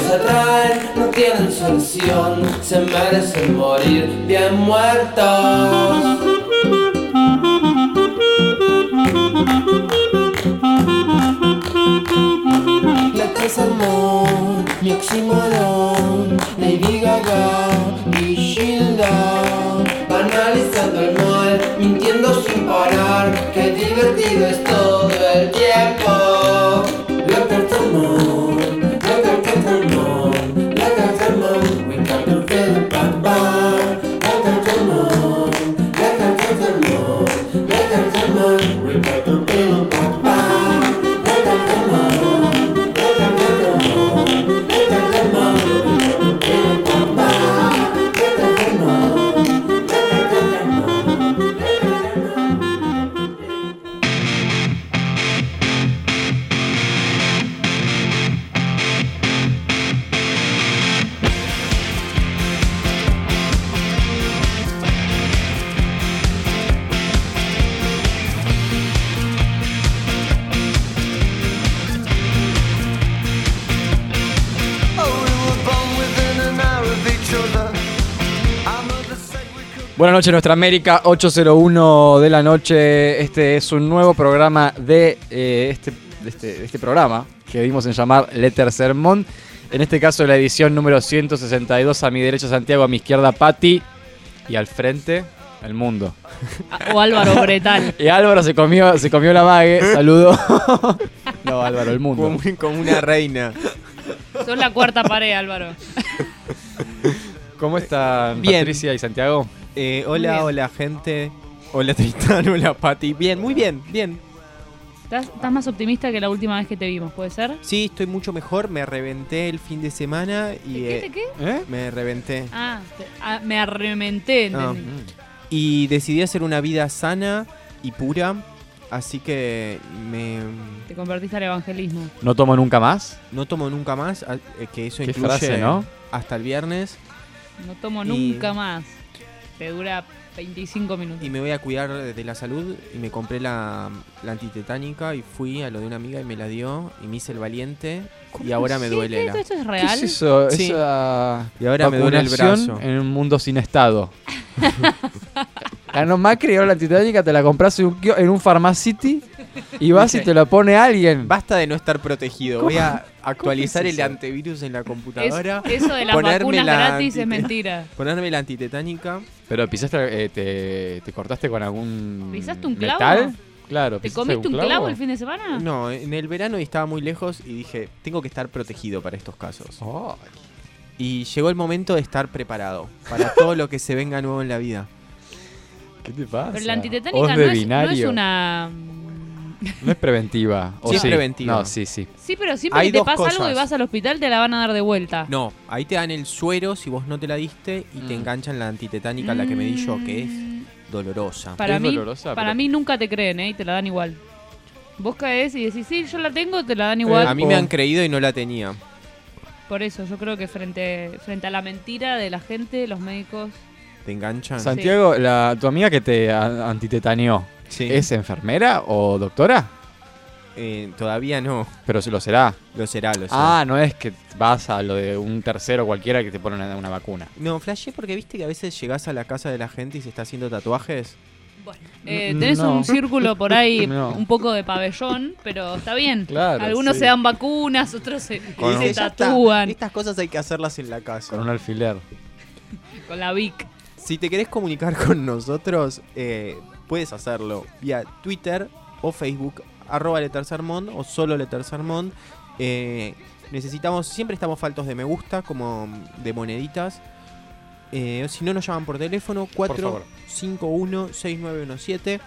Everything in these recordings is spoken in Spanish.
se atraen, no tienen solución Se merecen morir bien muertos La Tercermon, mi Oxymoron, Lady Gaga y Sheila Banalizando el mal, mintiendo sin parar Qué divertido es todo el tiempo Buenas noches, nuestra América, 801 de la noche. Este es un nuevo programa de, eh, este, de este, de este programa que dimos en llamar Letter Sermón. En este caso, la edición número 162. A mi derecha, Santiago, a mi izquierda, Patti. Y al frente, el mundo. O Álvaro Bretal. Y Álvaro se comió, se comió la bague. Saludo. no, Álvaro, el mundo. Como, como una reina. Son la cuarta pared, Álvaro. ¿Cómo están Bien. Patricia y Santiago? Eh, hola, bien. hola gente. Hola Tristán, hola Pati. Bien, muy bien, bien. ¿Estás, estás más optimista que la última vez que te vimos, ¿puede ser? Sí, estoy mucho mejor. Me reventé el fin de semana y ¿Qué, eh, qué? ¿Eh? me reventé. Ah, te- ah, me arrementé, Ah. entendí. Y decidí hacer una vida sana y pura. Así que me Te convertiste al evangelismo. ¿No tomo nunca más? no tomo nunca más. a- eh, Que eso Qué incluye frase, ¿no? hasta el viernes. No tomo Y- nunca más. Te dura 25 minutos. Y me voy a cuidar de la salud. Y me compré la, la antitetánica. Y fui a lo de una amiga y me la dio. Y me hice el valiente. Y ahora me ¿Qué- duele qué- la. ¿Esto es ¿Qué real? es eso? Sí. Esa Y ahora me duele el brazo. en un mundo sin estado. Ganó Macri, ahora la antitetánica te la compras en un, en un Pharmacity y vas y te la pone alguien. Basta de no estar protegido. ¿Cómo? Voy a actualizar es el antivirus en la Es- computadora. eso de las ponerme vacunas la gratis es mentira. Ponerme la antitetánica. Pero pisaste, eh, te, te cortaste con algún ¿Pisaste un clavo? metal? Claro. ¿Te ¿pisaste comiste un clavo el fin de semana? No, en el verano estaba muy lejos y dije, tengo que estar protegido para estos casos. Oh, Y llegó el momento de estar preparado para todo lo que se venga nuevo en la vida. ¿Qué te pasa? Pero la antitetánica de no es, no es binario. una... No es preventiva. ¿o Sí es preventiva. No, sí, sí. Sí, pero siempre Hay que te pasa algo y vas al hospital te la van a dar de vuelta. No, ahí te dan el suero si vos no te la diste y te Mm. enganchan la antitetánica, la que me di yo, que es Mm, dolorosa. Para Es mí, dolorosa, para pero- mí nunca te creen, ¿eh? Y te la dan igual. Vos caes y decís, sí, yo la tengo, te la dan igual. A mí me han creído y no la tenía. Por eso, yo creo que frente, frente a la mentira de la gente, los médicos... ¿Te enganchan? Santiago, la, tu amiga que te antitetaneó, Sí. ¿es enfermera o doctora? Eh, todavía no. Pero se lo será. Lo será, lo será. Ah, no es que vas a lo de un tercero cualquiera que te pone una, una vacuna. No, flashé porque viste que a veces llegás a la casa de la gente y se está haciendo tatuajes. Eh, N- tenés no. un círculo por ahí, No. un poco de pabellón, pero está bien. Claro, Algunos sí. se dan vacunas, otros se, Con se un- Ya está. tatúan Estas cosas hay que hacerlas en la casa. Con un alfiler. con la Vic. Si te querés comunicar con nosotros, eh, puedes hacerlo vía Twitter o Facebook, arroba Letersermón o solo Letersermón. Eh, necesitamos, siempre estamos faltos de me gusta, como de moneditas. Eh, si no, nos llaman por teléfono favor. 451-6917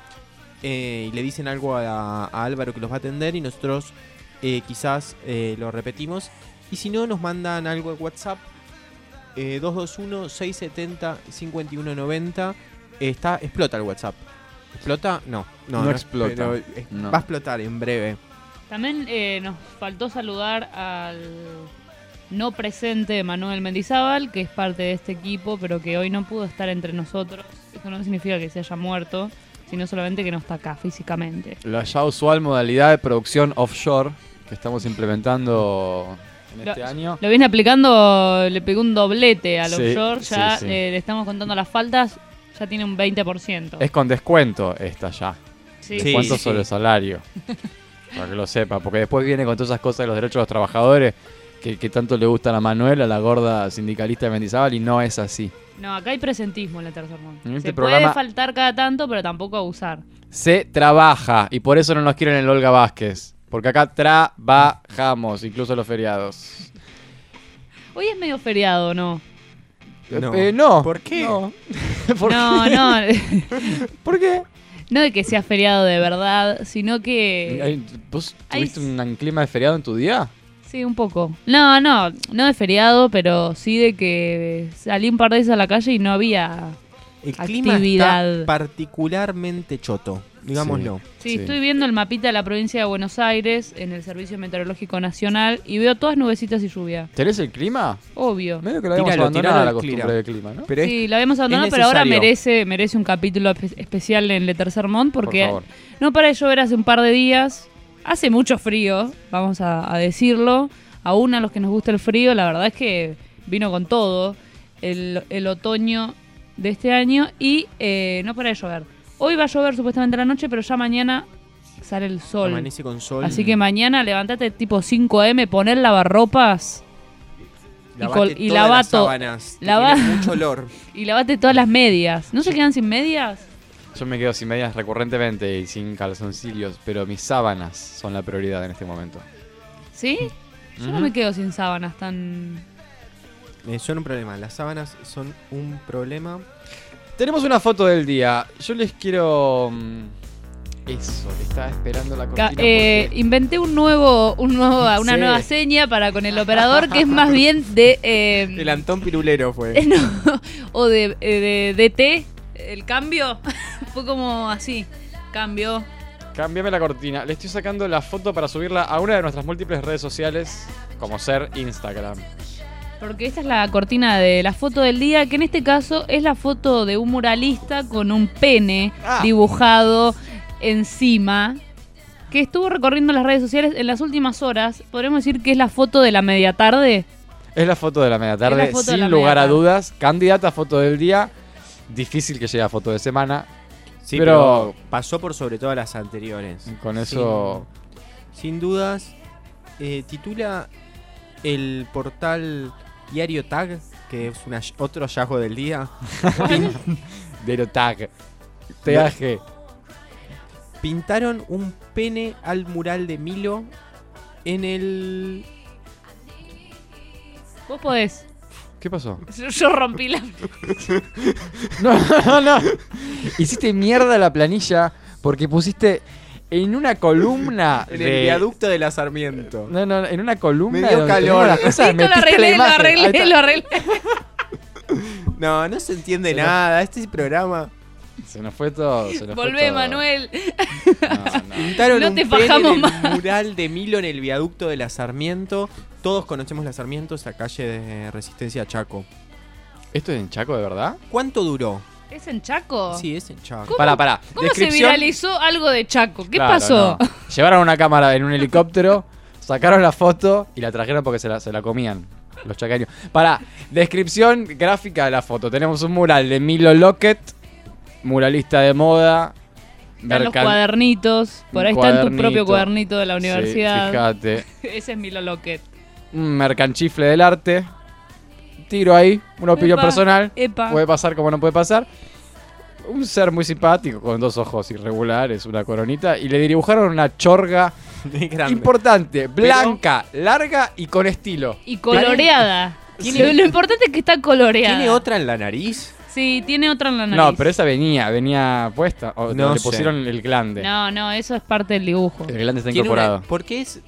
eh, y le dicen algo a, a Álvaro que los va a atender y nosotros eh, quizás eh, lo repetimos. Y si no, nos mandan algo en WhatsApp eh, 221-670-5190. Está, explota el WhatsApp. ¿Explota? No. No, No explota. pero, eh, No. Va a explotar en breve. También eh, nos faltó saludar al no presente Manuel Mendizábal, que es parte de este equipo, pero que hoy no pudo estar entre nosotros. Eso no significa que se haya muerto, sino solamente que no está acá físicamente. La ya usual modalidad de producción offshore que estamos implementando en Lo- este año. Lo viene aplicando, le pegó un doblete al Sí, offshore, ya sí, sí. eh, le estamos contando las faltas, ya tiene un 20%. Es con descuento esta ya. Sí, Sí. Descuento sobre el salario. Para que lo sepa, porque después viene con todas esas cosas de los derechos de los trabajadores que, que tanto le gustan a Manuel, a la gorda sindicalista de Mendizábal, y no es así. No, acá hay presentismo en la tercer mundo. En este Se programa- puede faltar cada tanto, pero tampoco abusar. Se trabaja, y por eso no nos quieren en el Olga Vázquez. Porque acá trabajamos, incluso los feriados. Hoy es medio feriado, ¿no? No. Eh, no. ¿Por qué? No. ¿Por, no, no. ¿Por qué? No de que sea feriado de verdad, sino que... ¿Vos tuviste un clima de feriado en tu día? Sí, un poco. No, no, no de feriado, pero sí de que salí un par de veces a la calle y no había... El clima Actividad. está particularmente choto, digámoslo. Sí, Sí. estoy viendo el mapita de la provincia de Buenos Aires en el Servicio Meteorológico Nacional y veo todas nubecitas y lluvia. ¿Tenés el clima? Obvio. Medio que la habíamos Tíralo, abandonado tíralo la costumbre clima. del clima, ¿no? Pero Sí, la habíamos abandonado, pero ahora merece, merece un capítulo espe- especial en Le Tercer Mont Por porque no para de llover hace un par de días. Hace mucho frío, vamos a, a decirlo. Aún a los que nos gusta el frío, la verdad es que vino con todo el, el otoño de este año y eh, no para de llover. Hoy va a llover supuestamente a la noche, pero ya mañana sale el sol. amanece con sol. Así que mañana levantate tipo 5 am, poner lavarropas y Lavate col- y todas lava las lava- mucho olor. y lavate todas las medias. ¿No se quedan sin medias? Yo me quedo sin medias recurrentemente y sin calzoncillos, pero mis sábanas son la prioridad en este momento. ¿Sí? Yo no me quedo sin sábanas tan... Eh, son un problema. Las sábanas son un problema. Tenemos una foto del día. Yo les quiero. mm, Eso, que estaba esperando la cortina. Eh, porque- inventé un nuevo, un nuevo, una Sí. nueva seña para con el operador que es más bien de... eh, El Antón Pirulero fue. no, o de, eh, de DT, el cambio. Fue como así, cambio. Cámbiame la cortina. Le estoy sacando la foto para subirla a una de nuestras múltiples redes sociales, como ser Instagram. Porque esta es la cortina de la foto del día, que en este caso es la foto de un muralista con un pene Ah. dibujado encima, que estuvo recorriendo las redes sociales en las últimas horas. Podríamos decir que es la foto de la media tarde. Es la foto de la media tarde, la sin la lugar media a tarde. dudas. Candidata a foto del día. Difícil que llegue a foto de semana. Sí, pero- pero, pasó por sobre todas las anteriores. Con eso. Sin, sin dudas. eh, titula el portal Diario Tag, que es una- otro hallazgo del día. De tag. TAG. Pintaron un pene al mural de Milo en el. Vos podés. ¿Qué pasó? Yo, yo rompí la... No, no, no. Hiciste mierda la planilla porque pusiste en una columna. En de- el viaducto de la Sarmiento. No, no, en una columna. Me dio donde calor. las cosas, Listo, lo arreglé, lo arreglé, lo arreglé. No, no se entiende Se nada. Este programa. Se nos fue todo. Se nos fue Volvé, todo. Manuel. No, no. Pintaron No un te pene fajamos en más. el mural de Milo en el viaducto de la Sarmiento. Todos conocemos la Sarmiento, esa calle de Resistencia a Chaco. ¿Esto es en Chaco de verdad? ¿Cuánto duró? ¿Es en Chaco? Sí, es en Chaco. ¿Cómo? Pará, pará. ¿Cómo se viralizó algo de Chaco? ¿Qué Claro, pasó? no. Llevaron una cámara en un helicóptero, sacaron la foto y la trajeron porque se la, se la comían los chaqueños. Para, descripción gráfica de la foto. Tenemos un mural de Milo Lockett, muralista de moda. Están los mercan- cuadernitos. Por ahí está en tu propio cuadernito de la Sí, universidad. fíjate. Ese es Milo Lockett. Un mercanchifle del arte. Tiro ahí, una opinión Epa, personal. Epa. Puede pasar como no puede pasar. Un ser muy simpático, con dos ojos irregulares, una coronita, y le dibujaron una chorga importante, blanca, larga y con estilo. Y coloreada. Tiene- Lo, lo importante es que está coloreada. ¿Tiene otra en la nariz? Sí, tiene otra en la nariz. No, pero esa venía, venía puesta. O No le sé. pusieron el glande. No, no, eso es parte del dibujo. El glande está Tiene una- incorporado. porque es.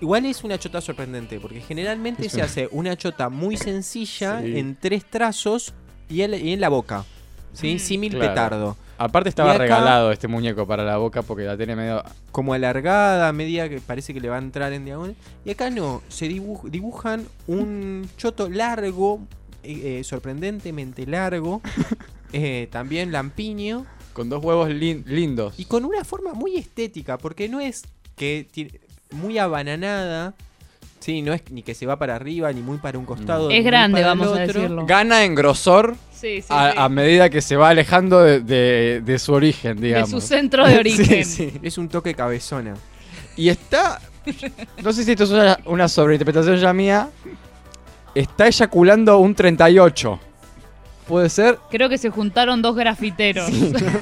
Igual es una chota sorprendente, porque generalmente Es se una- hace una chota muy sencilla Sí. en tres trazos y en, y en la boca. ¿sí? Mm. Símil Claro. petardo. Aparte estaba acá- regalado este muñeco para la boca porque la tiene medio... Como alargada, media que parece que le va a entrar en diagonal. Y acá no, se dibuj- dibujan un choto largo, eh, eh, sorprendentemente largo, eh, también lampiño, Con dos huevos lin- lindos. y con una forma muy estética, porque no es que tiene muy abananada. Sí, no es ni que se va para arriba ni muy para un costado. Ni Es grande, vamos a decirlo. Gana en grosor Sí, sí, a, sí. a medida que se va alejando de, de- de su origen, de digamos. su centro de origen. Sí, sí. Es un toque cabezona. Y está. No sé si esto es una, una sobreinterpretación ya mía. Está eyaculando un 38. ¿Puede ser? Creo que se juntaron dos grafiteros.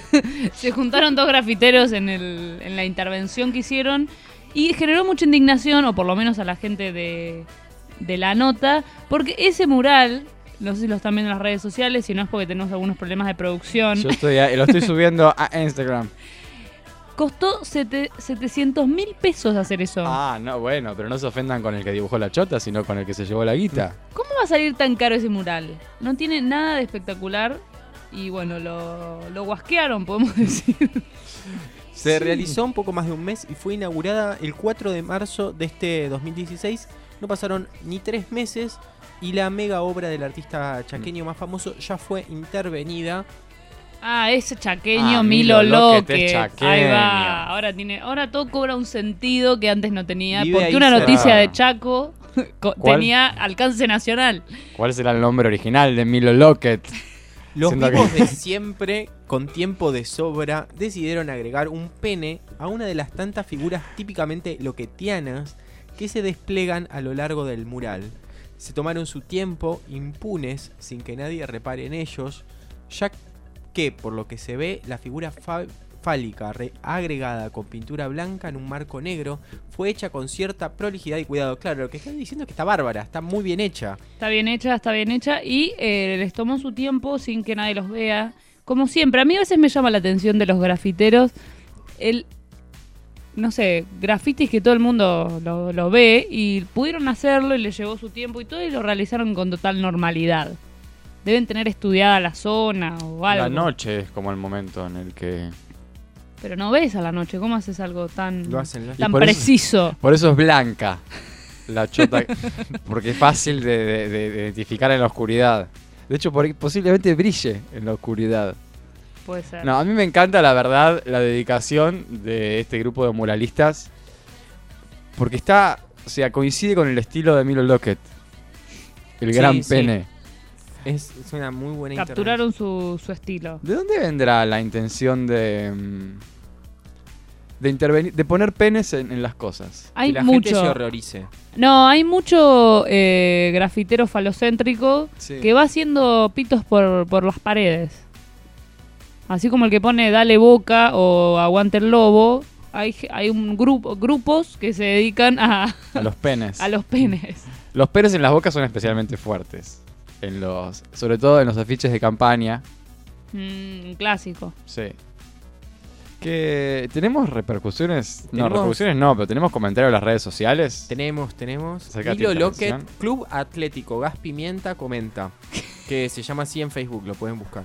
se juntaron dos grafiteros en, el- en la intervención que hicieron y generó mucha indignación, o por lo menos a la gente de, de la nota, porque ese mural, no sé si lo están viendo en las redes sociales, si no es porque tenemos algunos problemas de producción, Yo estoy, lo estoy subiendo a Instagram. costó sete- 700 mil pesos hacer eso. Ah, no, bueno, pero no se ofendan con el que dibujó la chota, sino con el que se llevó la guita. ¿Cómo va a salir tan caro ese mural? No tiene nada de espectacular y bueno, lo, lo guasquearon, podemos decir. Se Sí. realizó un poco más de un mes y fue inaugurada el 4 de marzo de este 2016. No pasaron ni tres meses y la mega obra del artista chaqueño más famoso ya fue intervenida. Ah, ese chaqueño Ah, Milo, Milo Loque. Ahí va. Ahora tiene, ahora todo cobra un sentido que antes no tenía. Porque una noticia de Chaco tenía alcance nacional. ¿Cuál será el nombre original de Milo Locket? Los vivos que- de siempre, con tiempo de sobra, decidieron agregar un pene a una de las tantas figuras típicamente loquetianas que se desplegan a lo largo del mural. Se tomaron su tiempo, impunes, sin que nadie repare en ellos, ya que, por lo que se ve, la figura fálica re- agregada con pintura blanca en un marco negro fue hecha con cierta prolijidad y cuidado. Claro, lo que están diciendo es que está bárbara, está muy bien hecha. Está bien hecha, está bien hecha. Y eh, les tomó su tiempo sin que nadie los vea. Como siempre, a mí a veces me llama la atención de los grafiteros. El, no sé, grafitis que todo el mundo lo, lo ve y pudieron hacerlo y les llevó su tiempo y todo y lo realizaron con total normalidad. Deben tener estudiada la zona o algo. La noche es como el momento en el que... Pero no ves a la noche. ¿Cómo haces algo tan, Lo hacen, lo hacen. tan por eso- preciso? Por eso es blanca la chota, porque es fácil de, de- de- de identificar en la oscuridad. De hecho, por- posiblemente brille en la oscuridad. Puede ser. No, a mí me encanta, la verdad, la dedicación de este grupo de muralistas. Porque está, o sea, coincide con el estilo de Milo Lockett. El gran sí. pene. Es, es una muy buena Capturaron su, su estilo. ¿De dónde vendrá la intención de... mm, De intervenir, de poner penes en, en las cosas? Hay que la gente se mucho. horrorice. No, hay mucho eh, grafitero falocéntrico Sí. que va haciendo pitos por, por las paredes. Así como el que pone Dale Boca o Aguante el Lobo. Hay, hay un grupo, grupos que se dedican a, A los penes. a los penes. Los penes en las bocas son especialmente fuertes. En los, sobre todo en los afiches de campaña. Mm, clásico. Sí. Que tenemos repercusiones. No, repercusiones no, pero tenemos comentarios en las redes sociales. Tenemos, tenemos. Milo Locket. Club Atlético Gas Pimienta, comenta. Que se llama así en Facebook, lo pueden buscar.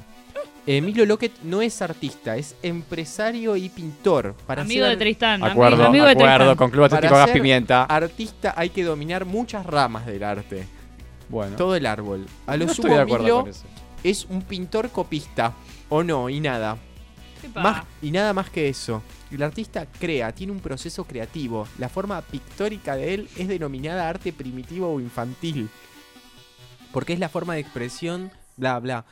Eh, Milo Locket no es artista, es empresario y pintor. Para amigo de Tristán. Acuerdo, amigo acuerdo, Tristán. con Club Atlético Para Gas ser Pimienta. artista hay que dominar muchas ramas del arte. Bueno, Todo el árbol. A lo no sumo, estoy de acuerdo Milo con eso. es un pintor copista. O no, y nada. Epa. Más, y nada más que eso. El artista crea, tiene un proceso creativo. La forma pictórica de él es denominada arte primitivo o infantil. Porque es la forma de expresión, bla, bla.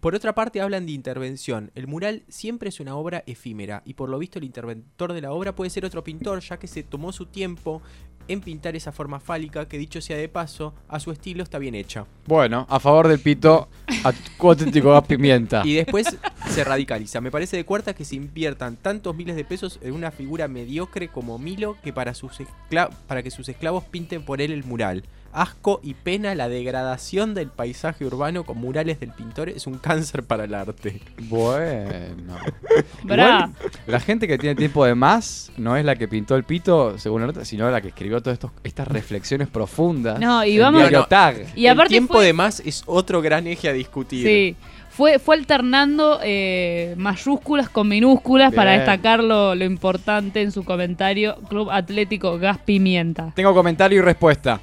Por otra parte, hablan de intervención. El mural siempre es una obra efímera y por lo visto el interventor de la obra puede ser otro pintor, ya que se tomó su tiempo en pintar esa forma fálica que dicho sea de paso, a su estilo está bien hecha. Bueno, a favor del pito, a Club Atlético Gas Pimienta. Y después se radicaliza. Me parece de cuarta que se inviertan tantos miles de pesos en una figura mediocre como Milo que para, sus para que sus esclavos pinten por él el mural. Asco y pena la degradación del paisaje urbano con murales del pintor es un cáncer para el arte. Bueno. Igual, la gente que tiene tiempo de más no es la que pintó el pito, según la nota, sino la que escribió todas estos- estas reflexiones profundas. No, y vamos- Tag. Y aparte el tiempo fue- de más es otro gran eje a discutir. Sí. fue, fue alternando eh, mayúsculas con minúsculas para destacar lo, lo importante en su comentario. Club Atlético Gas Pimienta. Tengo comentario y respuesta.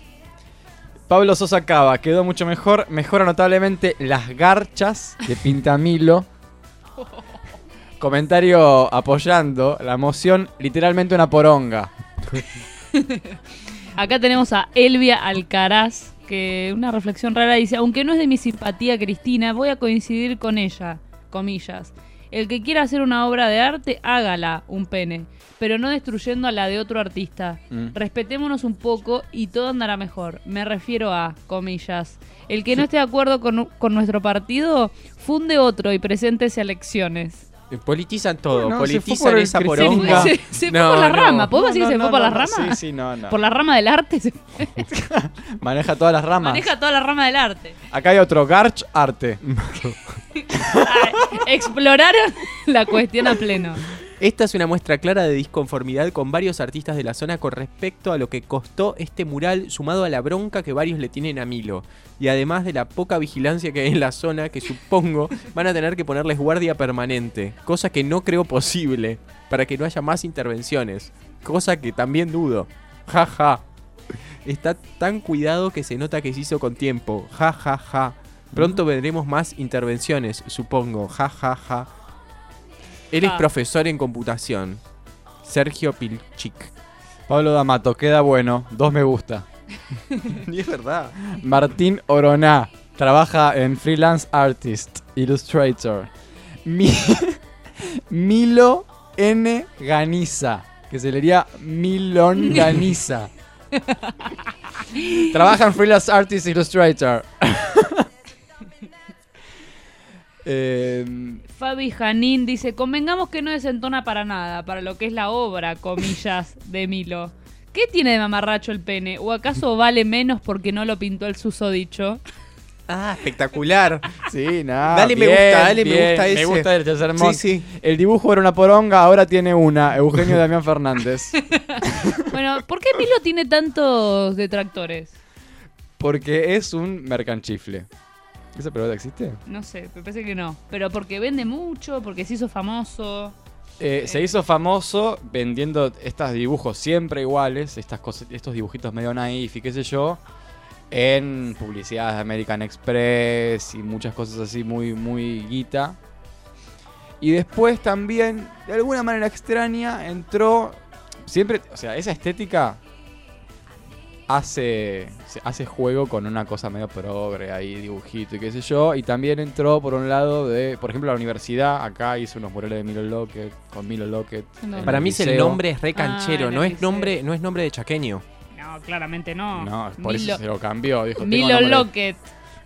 Pablo Sosa Cava, quedó mucho mejor. Mejora notablemente las garchas de Pintamilo. Comentario apoyando la moción, literalmente una poronga. Acá tenemos a Elvia Alcaraz, que una reflexión rara dice, aunque no es de mi simpatía Cristina, voy a coincidir con ella, comillas. El que quiera hacer una obra de arte, hágala, un pene, pero no destruyendo a la de otro artista. Mm. Respetémonos un poco y todo andará mejor. Me refiero a, comillas, el que no esté de acuerdo con, con nuestro partido, funde otro y preséntese a elecciones. Politizan todo, No, se fue politizan por esa poronga. Se, se fue No, por la no. rama, ¿podemos decir No, que se no, fue por la rama? Sí, sí, no, no. Por la rama del arte, se Maneja todas las ramas. maneja toda la rama del arte. Acá hay otro, Garch Arte. Ah, Exploraron la cuestión a pleno. Esta es una muestra clara de disconformidad con varios artistas de la zona con respecto a lo que costó este mural, sumado a la bronca que varios le tienen a Milo. Y además de la poca vigilancia que hay en la zona, que supongo van a tener que ponerles guardia permanente. Cosa que no creo posible, para que no haya más intervenciones. Cosa que también dudo. Ja, ja. Está tan cuidado que se nota que se hizo con tiempo. Ja, ja, ja. Pronto vendremos más intervenciones, supongo. Ja, ja, ja. Él es Ah. profesor en computación. Sergio Pilchik. Pablo D'Amato, queda bueno. Dos me gusta. y es verdad. Martín Oroná, trabaja en Freelance Artist, Illustrator. Mi- Milo N. Ganiza, que se leería Milon Ganiza. trabaja en Freelance Artist, Illustrator. Em, Fabi Janín dice, convengamos que no desentona para nada, para lo que es la obra, comillas, de Milo. ¿Qué tiene de mamarracho el pene? ¿O acaso vale menos porque no lo pintó el susodicho? Ah, espectacular. sí, nada. Dale me gusta, dale me gusta ese. Me gusta el sermón. Sí, sí. El dibujo era una poronga, ahora tiene una. Eugenio Damián Fernández. Bueno, ¿por qué Milo tiene tantos detractores? Porque es un mercanchifle. ¿Esa pregunta existe? No sé, me parece que no. Pero porque vende mucho, porque se hizo famoso. Eh, se hizo famoso vendiendo estos dibujos siempre iguales, estas cosas, estos dibujitos medio naif y qué sé yo, en publicidades de American Express y muchas cosas así muy, muy guita. Y después también, de alguna manera extraña, entró. Siempre, o sea, esa estética hace, hace juego con una cosa medio progre ahí, dibujito y qué sé yo. Y también entró por un lado de, por ejemplo, la universidad. Acá hizo unos murales de Milo Lockett, con Milo Lockett. No. Para mí el nombre es re Ah, canchero, en no es nombre, no es nombre de chaqueño. No, claramente no. No, por Milo, eso se lo cambió. Dijo, Milo. Lockett.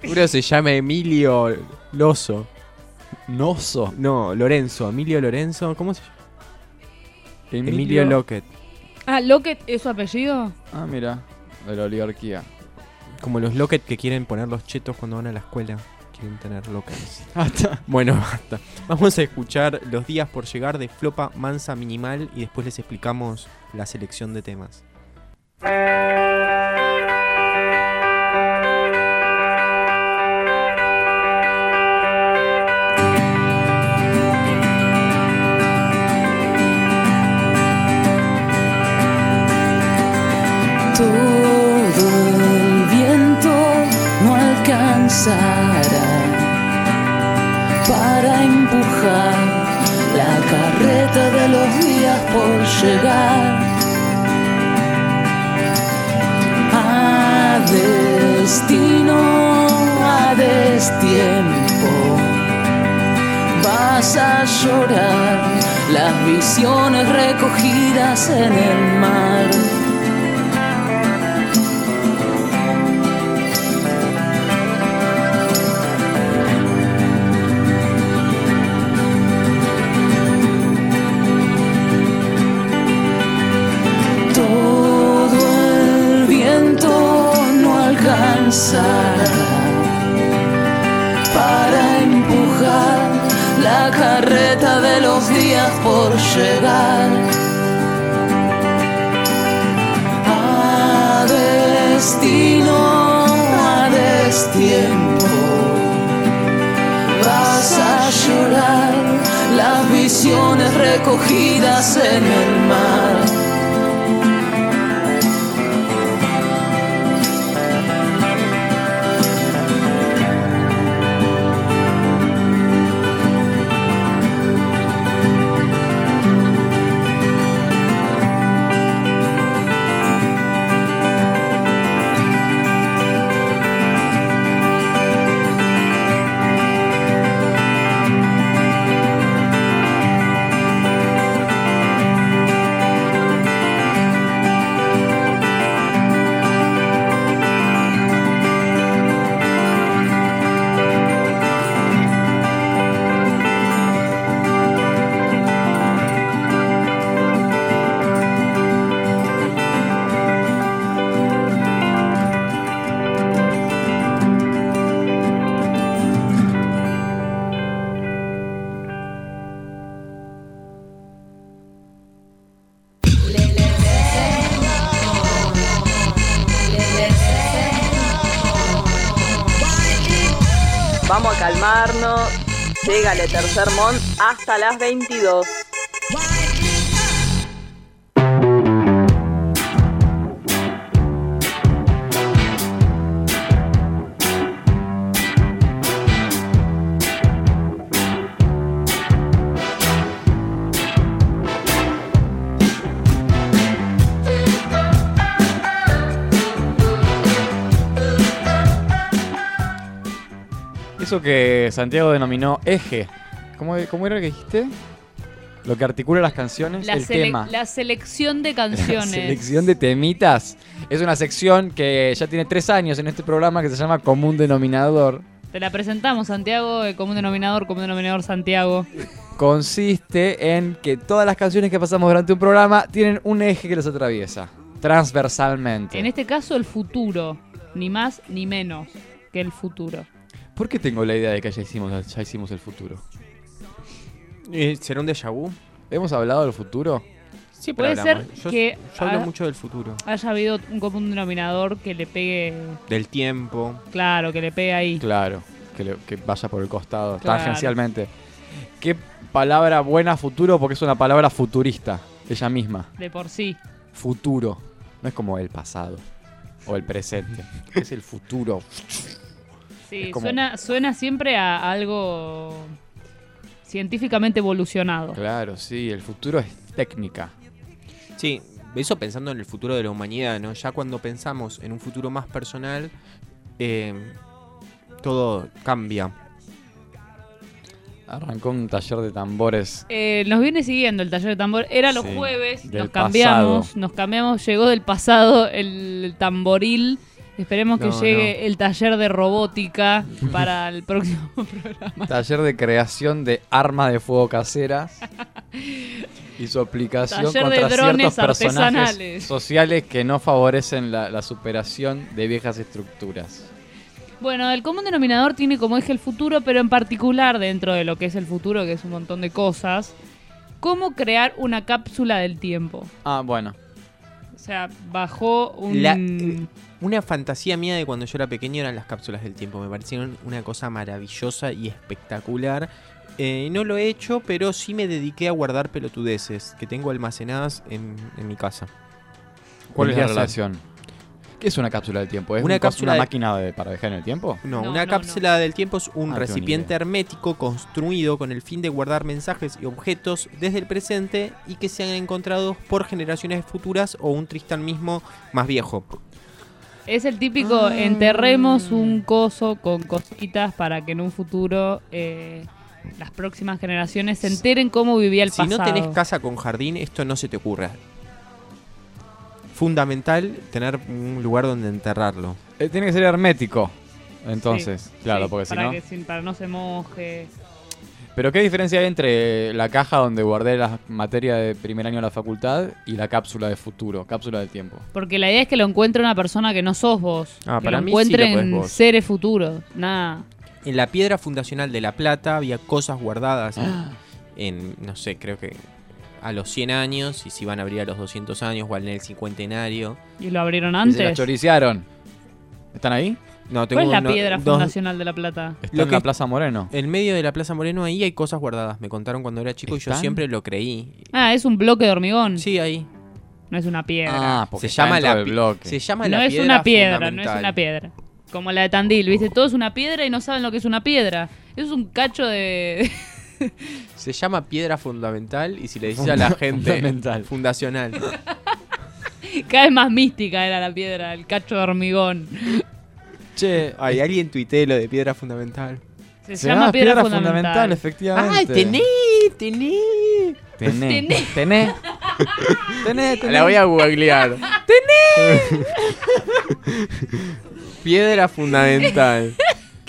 Seguro se llama Emilio Loso. Noso. No, Lorenzo, Emilio Lorenzo, ¿cómo se llama? Emilio, Emilio. Lockett. Ah, Lockett es su apellido. Ah, mira. De la oligarquía. Como los Lockett que quieren poner los chetos cuando van a la escuela. Quieren tener Lockets. Hasta. Bueno, basta. Vamos a escuchar Los días por llegar de Flopa Mansa Minimal y después les explicamos la selección de temas. Todo el viento no alcanzará para empujar la carreta de los días por llegar a destino, a destiempo. Vas a llorar las visiones recogidas en el mar. El tercer mon hasta las 22. Santiago denominó eje. ¿Cómo, cómo era que dijiste? Lo que articula las canciones, La, el tema. la selección de La canciones. selección de temitas. Es una sección que ya tiene tres años en este programa que se llama Común Denominador. Te la presentamos, Santiago, eh, común denominador, común denominador Santiago. Consiste en que todas las canciones que pasamos durante un programa tienen un eje que los atraviesa. Transversalmente. En este caso, el futuro. Ni más ni menos que el futuro. ¿Por qué tengo la idea de que ya hicimos, ya hicimos el futuro? Eh, ¿Será un déjà vu? ¿Hemos hablado del futuro? Sí, Puede ser Yo, que yo hablo ha- mucho del futuro. haya habido un común denominador que le pegue, Del tiempo. claro, que le pegue ahí. Claro, que, le- que vaya por el costado, Claro. tangencialmente. ¿Qué palabra buena futuro? Porque es una palabra futurista, ella misma. De por sí. Futuro. No es como el pasado o el presente. es el futuro. Sí, como- suena, suena siempre a algo científicamente evolucionado. Claro, sí, el futuro es técnica. Sí, eso pensando en el futuro de la humanidad, ¿no? Ya cuando pensamos en un futuro más personal, eh, todo cambia. Arrancó un taller de tambores. Eh, nos viene siguiendo el taller de tambor. Era los Sí, jueves, del nos cambiamos, pasado. nos cambiamos, llegó del pasado el tamboril. Esperemos que No, llegue el taller de robótica para el próximo programa. Taller de creación de armas de fuego caseras. Y su aplicación Taller contra ciertos personajes sociales que no favorecen la, la superación de viejas estructuras. Bueno, el común denominador tiene como eje el futuro, pero en particular dentro de lo que es el futuro, que es un montón de cosas, cómo crear una cápsula del tiempo. Ah, bueno. O sea, bajó un... La- eh, una fantasía mía de cuando yo era pequeño eran las cápsulas del tiempo. Me parecieron una cosa maravillosa y espectacular. Eh, no lo he hecho, pero sí me dediqué a guardar pelotudeces que tengo almacenadas en, en mi casa. ¿Cuál es la relación? ¿Qué es una cápsula del tiempo? ¿Es Una cápsula una de- máquina de- para viajar en el tiempo? No, No, una no, cápsula del tiempo es un Ah, recipiente hermético construido con el fin de guardar mensajes y objetos desde el presente y que sean encontrados por generaciones futuras o un Tristan mismo más viejo. Es el típico, Ah. enterremos un coso con cositas para que en un futuro eh, las próximas generaciones se enteren cómo vivía el si pasado. no tenés casa con jardín, esto no se te ocurra. Fundamental tener un lugar donde enterrarlo. Eh, tiene que ser hermético. Entonces, Sí, claro, sí, porque si para no. que sin- para no se moje. Pero ¿qué diferencia hay entre la caja donde guardé la materia de primer año de la facultad y la cápsula de futuro, cápsula del tiempo? Porque la idea es que lo encuentre una persona que no sos vos. Ah, que para lo mí sí lo encuentren podés vos. seres futuros. Nada. En la piedra fundacional de La Plata había cosas guardadas Ah. en, no sé, creo que a los 100 años y si van a abrir a los 200 años o en el cincuentenario. Y lo abrieron se la antes. choriciaron. ¿Están ahí? No, tengo ¿Cuál es la uno- piedra dos- fundacional de La Plata? Están Lo en que- la Plaza Moreno. En medio de la Plaza Moreno ahí hay cosas guardadas. Me contaron cuando era chico y yo siempre lo creí. Ah, es un bloque de hormigón. Sí, ahí. No es una piedra. Ah, porque Se está llama la bloque. Se llama no la es piedra una piedra, no es una piedra. Como la de Tandil, ¿viste? Todo es una piedra y no saben lo que es una piedra. Eso es un cacho de... Se llama piedra fundamental y si le dices a la gente Fundamental. fundacional. Cada vez más mística era la piedra, el cacho de hormigón. Che, Ay, alguien tuitee lo de piedra fundamental. Se, se llama llama piedra, fundamental. efectivamente. ¡Ay, tené! ¡Tené! Tené. Tené. Tené. Tené, tené. La voy a googlear. Piedra fundamental.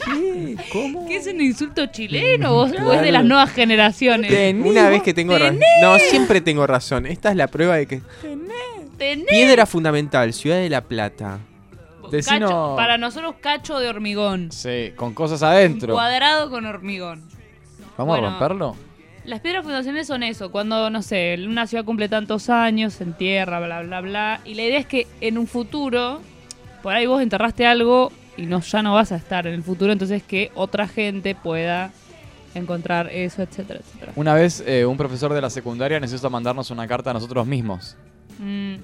¿Qué? ¿Cómo? ¿Qué es un insulto chileno es de las nuevas generaciones? Una vez que tengo razón. No, siempre tengo razón. Esta es la prueba de que. Tené. Piedra fundamental, Ciudad de la Plata. Decino- Cacho- para nosotros cacho de hormigón. Sí, con cosas adentro. Cuadrado con hormigón. ¿Vamos Bueno. a romperlo? Las piedras fundacionales son eso, cuando, no sé, una ciudad cumple tantos años, se entierra, bla, bla, bla. Y la idea es que en un futuro, por ahí vos enterraste algo y no, ya no vas a estar en el futuro, entonces que otra gente pueda encontrar eso, etcétera, etcétera. Una vez eh, un profesor de la secundaria necesitó mandarnos una carta a nosotros mismos. Mm,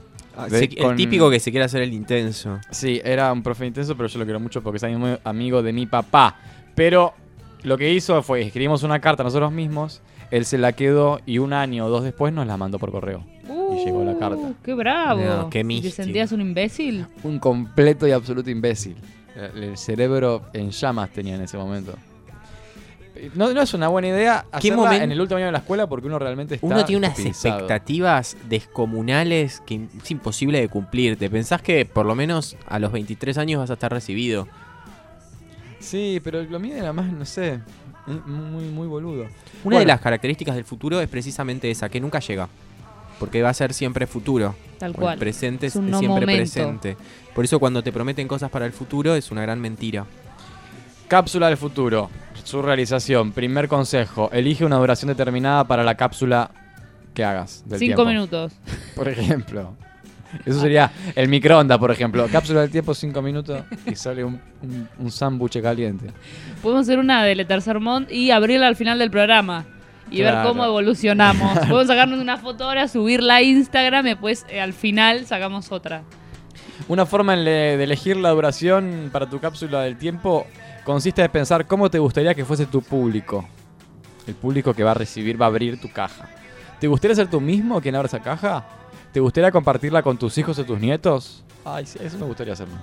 De- Se- con- El típico que se quiere hacer el intenso. Sí, era un profe intenso, pero yo lo quiero mucho porque es ami- amigo de mi papá. Pero lo que hizo fue, escribimos una carta a nosotros mismos, él se la quedó y un año o dos después nos la mandó por correo. y llegó la carta. Uh, ¡Qué bravo! No, qué ¿Y ¿Te sentías un imbécil? Un completo y absoluto imbécil. El cerebro en llamas tenía en ese momento. No, no es una buena idea ¿Qué hacerla en el último año de la escuela porque uno realmente está Uno tiene unas expectativas descomunales que es imposible de cumplir. Te pensás que por lo menos a los 23 años vas a estar recibido. Sí, pero lo mío era más, no sé, muy, muy boludo. Una de las características del futuro es precisamente esa, que nunca llega. Porque va a ser siempre futuro. Tal O El cual. presente Es es, un no siempre momento. presente. Por eso cuando te prometen cosas para el futuro es una gran mentira. Cápsula del futuro. Su realización. Primer consejo. Elige una duración determinada para la cápsula que hagas. Del Cinco tiempo. minutos. Por ejemplo. Eso sería el microondas, por ejemplo. Cápsula del tiempo, cinco minutos y sale un, un, un sándwich caliente. Podemos hacer una de Le Tercer Mont y abrirla al final del programa. Y ver cómo evolucionamos. Podemos sacarnos una foto ahora, subirla a Instagram y después eh, al final sacamos otra. Una forma de elegir la duración para tu cápsula del tiempo consiste en pensar cómo te gustaría que fuese tu público. El público que va a recibir, va a abrir tu caja. ¿Te gustaría ser tú mismo quien abre esa caja? ¿Te gustaría compartirla con tus hijos o tus nietos? Ay, sí, eso me gustaría hacerlo.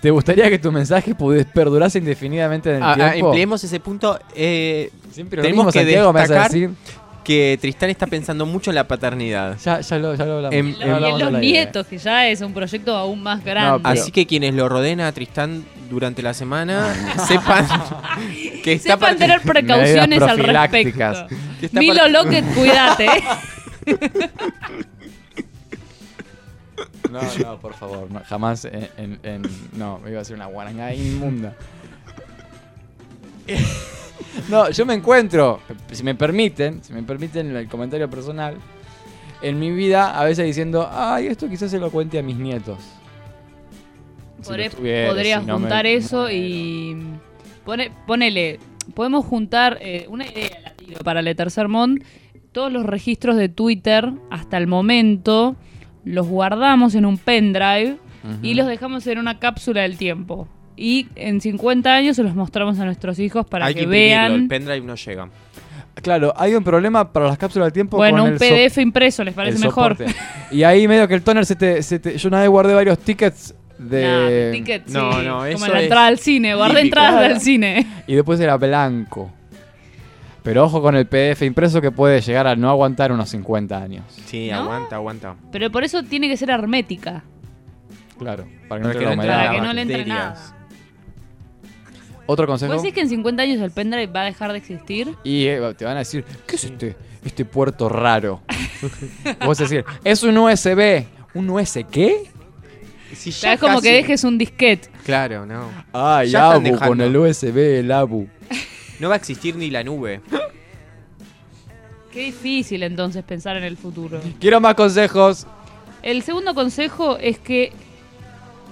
¿Te gustaría que tu mensaje perdurase indefinidamente en el Ah, ah, tiempo? empleemos ese punto. eh, Siempre lo tenemos mismo, que Santiago, me destacar decir. Que Tristán está pensando mucho en la paternidad. Ya, ya, lo, ya lo hablamos. En hablamos los nietos, que ya es un proyecto aún más grande. pero- Así que quienes lo rodeen a Tristán durante la semana sepan que está Sepan tener precauciones al respecto. Milo Lockett, cuídate. No, no, por favor, no, jamás en, en- en- No, me iba a hacer una guaranga inmunda. No, yo me encuentro, si me permiten, si me permiten el comentario personal, en mi vida a veces diciendo, ay, esto quizás se lo cuente a mis nietos. Si lo Podré- tuviera, podrías si no me- juntar eso y pone- ponele, podemos juntar eh, una idea la tiro para el tercer mont, todos los registros de Twitter hasta el momento los guardamos en un pendrive y los dejamos en una cápsula del tiempo. Y en 50 años se los mostramos a nuestros hijos para Hay que, que imprimirlo, el vean. pendrive no llega. Claro, hay un problema para las cápsulas del tiempo Bueno, con un el so- PDF impreso, ¿les parece mejor? Y ahí medio que el toner se te, se te- Yo una vez guardé varios tickets de... Nah, ticket, sí, No, no, como eso en la es entrada al cine, guardé entradas del cine. y después era blanco. Pero ojo con el PDF impreso que puede llegar a no aguantar unos 50 años. Sí, ¿No? aguanta, aguanta. Pero por eso tiene que ser hermética. Claro, para que no Para que no entre humedad. Para las que no le entre nada. Otro consejo. ¿Vos decís que en 50 años el pendrive va a dejar de existir? Y eh, te van a decir, ¿qué es este, este puerto raro? Vos decir, es un USB. ¿Un US qué? Si sea, es como casi- que dejes un disquete. Claro, no. Ay, Ya están Abu, con dejando. el USB, el Abu. No va a existir ni la nube. Qué difícil entonces pensar en el futuro. Quiero más consejos. El segundo consejo es que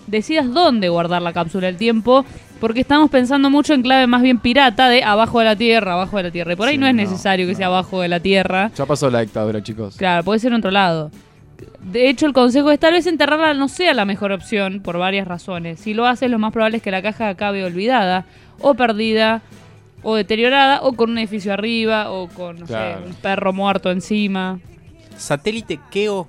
decidas dónde guardar la cápsula del tiempo, porque estamos pensando mucho en clave más bien pirata de abajo de la tierra, abajo de la tierra. Y por ahí Sí, no es no, necesario que no. sea abajo de la tierra. Ya pasó la dictadura, chicos. Claro, puede ser en otro lado. De hecho, el consejo es tal vez enterrarla no sea la mejor opción por varias razones. Si lo haces, lo más probable es que la caja acabe olvidada, o perdida, o deteriorada, o con un edificio arriba, o con, no Claro. sé, un perro muerto encima. Satélite Keo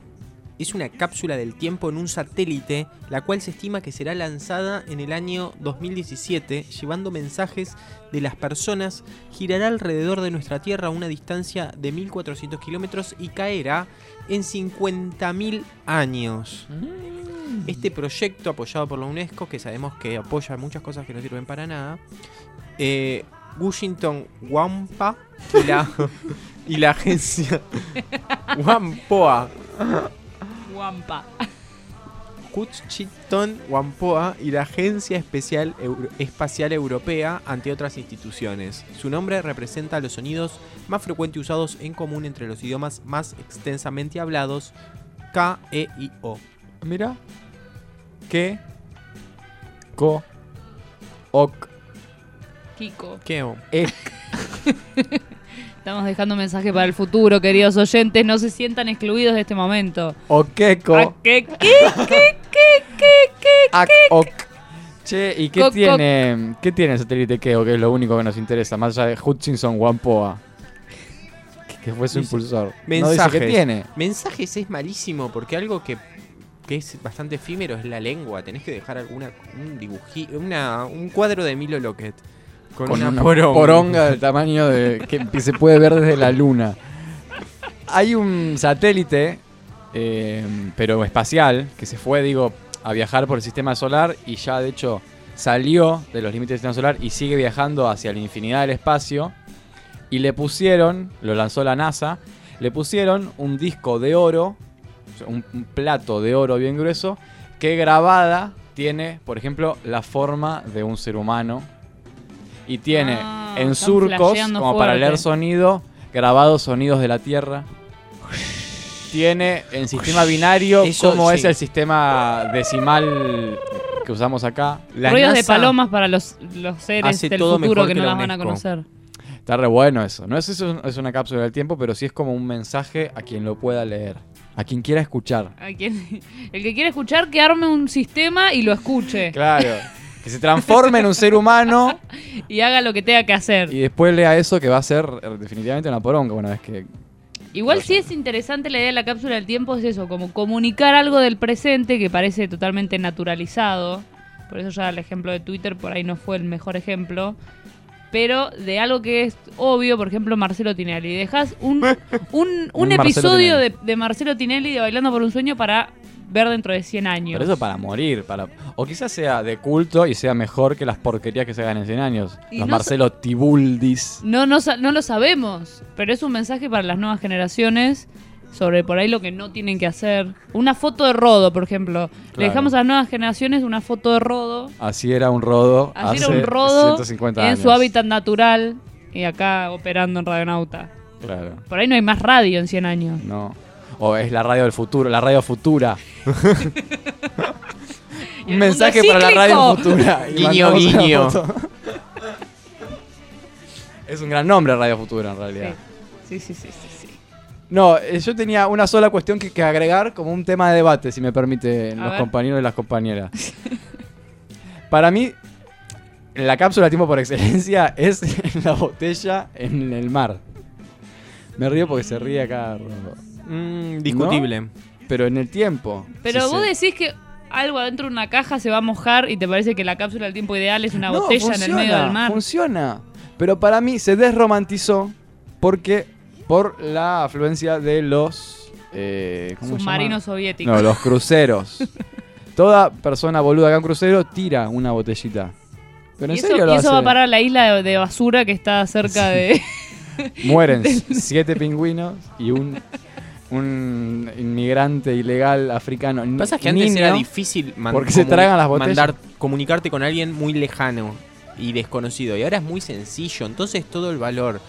es una cápsula del tiempo en un satélite, la cual se estima que será lanzada en el año 2017, llevando mensajes de las personas, girará alrededor de nuestra Tierra a una distancia de 1400 kilómetros y caerá en 50.000 años. Este proyecto, apoyado por la UNESCO, que sabemos que apoya muchas cosas que no sirven para nada, eh, Washington Wampa y la, y la agencia Wampoa, Guampa. Washington Wampoa y la Agencia Especial Euro- Espacial Europea, ante otras instituciones. Su nombre representa los sonidos más frecuentes usados en común entre los idiomas más extensamente hablados, K, E y O. Mira. Que. Co. Ok. Kiko. Keo. Ek. Estamos dejando un mensaje para el futuro, queridos oyentes. No se sientan excluidos de este momento. Okeko. ¿A qué, qué, qué, qué, qué, qué? Ak, ok. Che, ¿y qué tiene, qué tiene el satélite Keo? Que es lo único que nos interesa, más allá de Hutchinson Wampoa. Que- fue su impulsor. No mensajes. dice tiene. Mensajes es malísimo porque algo que, que es bastante efímero es la lengua. Tenés que dejar alguna un dibuji- una, un cuadro de Milo Lockett con, Con una, una poronga. poronga del tamaño de que, que se puede ver desde la luna. Hay un satélite, eh, pero espacial, que se fue, digo, a viajar por el sistema solar y ya de hecho salió de los límites del sistema solar y sigue viajando hacia la infinidad del espacio. Y le pusieron, lo lanzó la NASA, le pusieron un disco de oro, un plato de oro bien grueso, que grabada tiene, por ejemplo, la forma de un ser humano. Y tiene Ah, en surcos, como para leer sonido, grabados sonidos de la Tierra. Tiene en sistema binario, Eso como es el sistema decimal que usamos acá. La Ruidos de palomas para los, los seres del todo futuro que que no la las van a conocer. Está re bueno eso. No es, eso es una cápsula del tiempo, pero sí es como un mensaje a quien lo pueda leer. A quien quiera escuchar. A quien- el que quiere escuchar, que arme un sistema y lo escuche. Claro. Que se transforme en un ser humano Y haga lo que tenga que hacer. y después lea eso que va a ser eh, definitivamente una poronga una vez que... Igual sí es interesante la idea de la cápsula del tiempo, es eso, como comunicar algo del presente que parece totalmente naturalizado. Por eso ya el ejemplo de Twitter por ahí no fue el mejor ejemplo. Pero de algo que es obvio, por ejemplo, Marcelo Tinelli. Dejas un, un, un, Un Marcelo episodio de, Marcelo Tinelli de Bailando por un Sueño para ver dentro de 100 años. Pero eso para morir, para... O quizás sea de culto y sea mejor que las porquerías que se hagan en 100 años. Y Los no Marcelo Tibuldis. No, no, no lo sabemos, pero es un mensaje para las nuevas generaciones sobre por ahí lo que no tienen que hacer. Una foto de Rodo, por ejemplo. Le dejamos a las nuevas generaciones una foto de Rodo. Así era un rodo Así hace era un Rodo 150 en su hábitat natural y acá operando en Radionauta. Claro, Por ahí no hay más radio en 100 años. no. O es la radio del futuro, la radio futura. Un mensaje para la radio futura. Guiño, guiño. es un gran nombre Radio Futura en realidad. Sí, sí, sí, sí, sí. No, eh, yo tenía una sola cuestión que, que agregar como un tema de debate, si me permiten A los ver. compañeros y las compañeras. Para mí, la cápsula de tiempo por excelencia es la botella en el mar. Me río porque se ríe acá. Mm, discutible. pero en el tiempo. Pero Sí, vos decís que algo adentro de una caja se va a mojar y te parece que la cápsula del tiempo ideal es una No, botella en el medio del mar. Funciona. Pero para mí se desromantizó porque por la afluencia de los eh, ¿cómo se Submarinos llama? soviéticos. No, los cruceros. Toda persona boluda que haga un crucero tira una botellita. Pero en y eso, serio lo y eso va a parar a la isla de, de basura que está cerca de. Mueren siete pingüinos y un, un inmigrante ilegal africano. ni- Pasa que antes era difícil porque se tragan las botellas. mandar, comunicarte con alguien muy lejano y desconocido. Y ahora es muy sencillo. Entonces todo el valor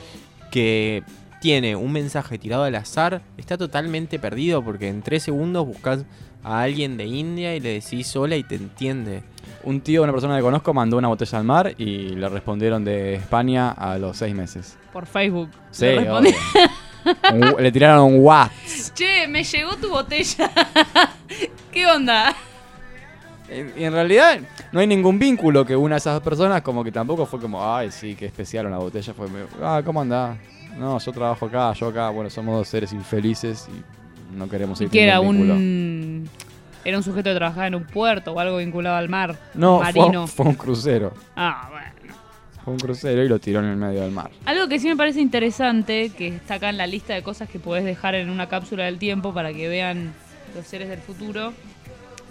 que tiene un mensaje tirado al azar, está totalmente perdido porque en tres segundos buscas a alguien de India y le decís hola y te entiende. Un tío, una persona que conozco, mandó una botella al mar y le respondieron de España a los seis meses. Por Facebook. Sí, Le respondí, obvio. Un- le tiraron un WhatsApp. Che, me llegó tu botella. ¿Qué onda? Y en realidad no hay ningún vínculo que una a esas dos personas, como que tampoco fue como, ay, sí, qué especial una botella. Fue, ah, ¿cómo andás? No, yo trabajo acá, yo acá. Bueno, somos dos seres infelices y no queremos Y seguir que era un. Era un sujeto que trabajaba en un puerto o algo vinculado al mar. No, marino. fue, fue un crucero. Ah, bueno. Fue un crucero y lo tiró en el medio del mar. Algo que sí me parece interesante, que está acá en la lista de cosas que podés dejar en una cápsula del tiempo para que vean los seres del futuro.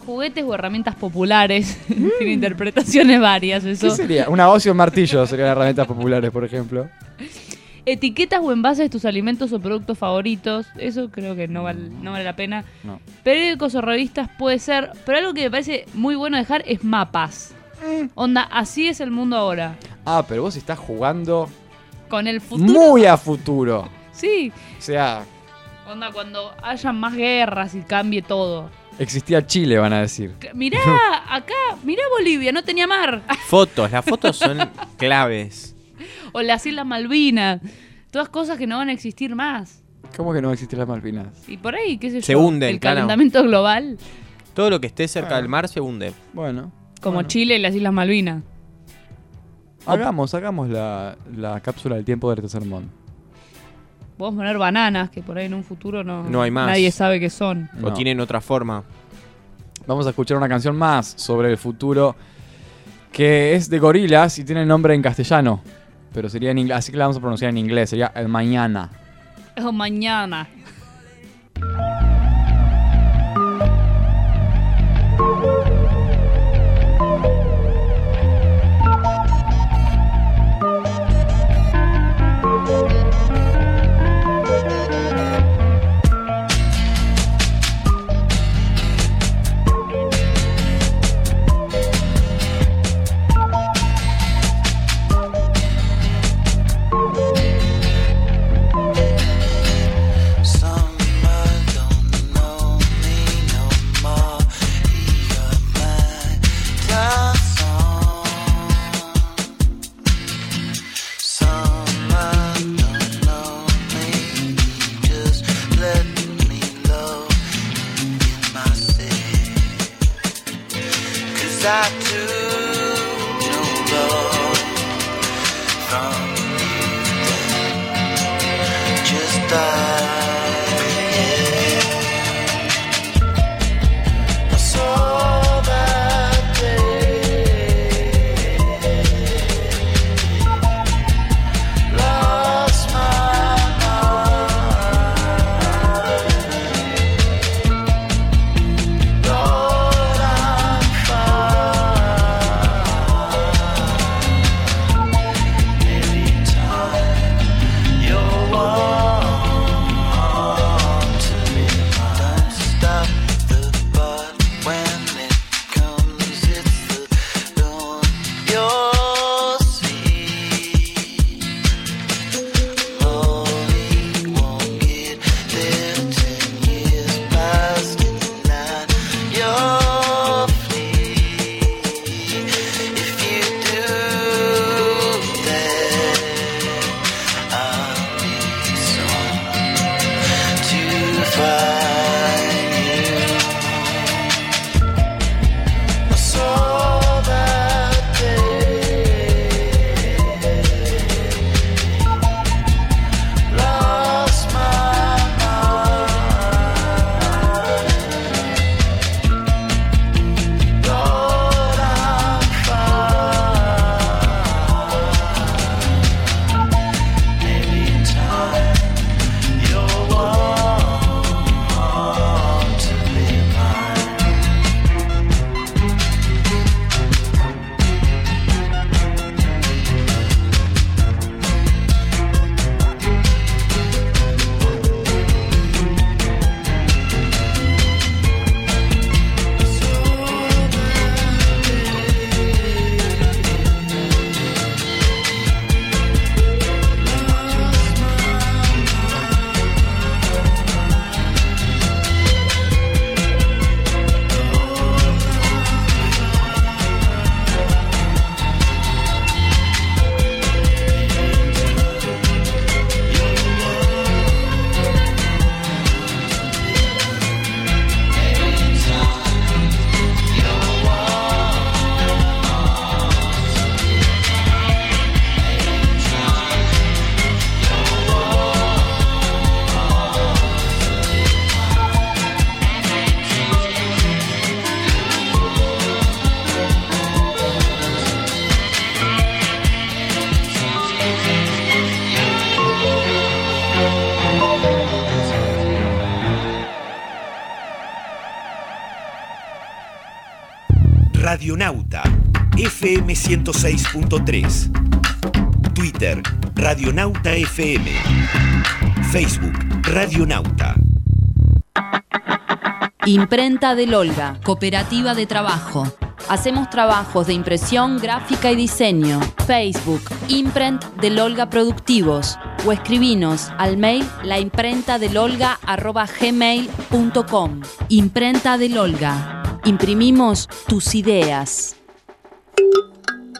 Juguetes o herramientas populares. Tiene interpretaciones varias ¿Qué eso. sería? Una y un martillo serían herramientas populares, por ejemplo. Etiquetas o envases de tus alimentos o productos favoritos. Eso creo que no, val- no vale la pena. No. Periódicos o revistas puede ser. Pero algo que me parece muy bueno dejar es mapas. Onda, así es el mundo ahora. Ah, pero vos estás jugando Con el futuro. muy a futuro. Sí. O sea, Onda, cuando haya más guerras y cambie todo. existía Chile, van a decir. Mirá, acá, mirá Bolivia, no tenía mar. Fotos, las fotos son claves. O las Islas Malvinas. Todas cosas que no van a existir más. ¿Cómo que no existen las Malvinas? Y por ahí, qué sé yo. Se hunden, El claro. calentamiento global, Todo lo que esté cerca Bueno. del mar se hunde. Bueno. como bueno. Chile y las Islas Malvinas. Hagamos, hagamos la, la cápsula del tiempo del tercer mundo. Podemos poner bananas, que por ahí en un futuro no, No hay más. nadie sabe qué son. O tienen otra forma. Vamos a escuchar una canción más sobre el futuro que es de gorilas y tiene el nombre en castellano. Pero sería en inglés, así que la vamos a pronunciar en inglés. Sería el mañana. Es mañana. 106.3. Twitter Radionauta FM. Facebook Radionauta. Imprenta del Olga, Cooperativa de Trabajo. Hacemos trabajos de impresión, gráfica y diseño. Facebook, Imprent del Olga Productivos. O escribinos al mail laimprentadelolga.gmail.com Imprenta del Olga. Imprimimos tus ideas.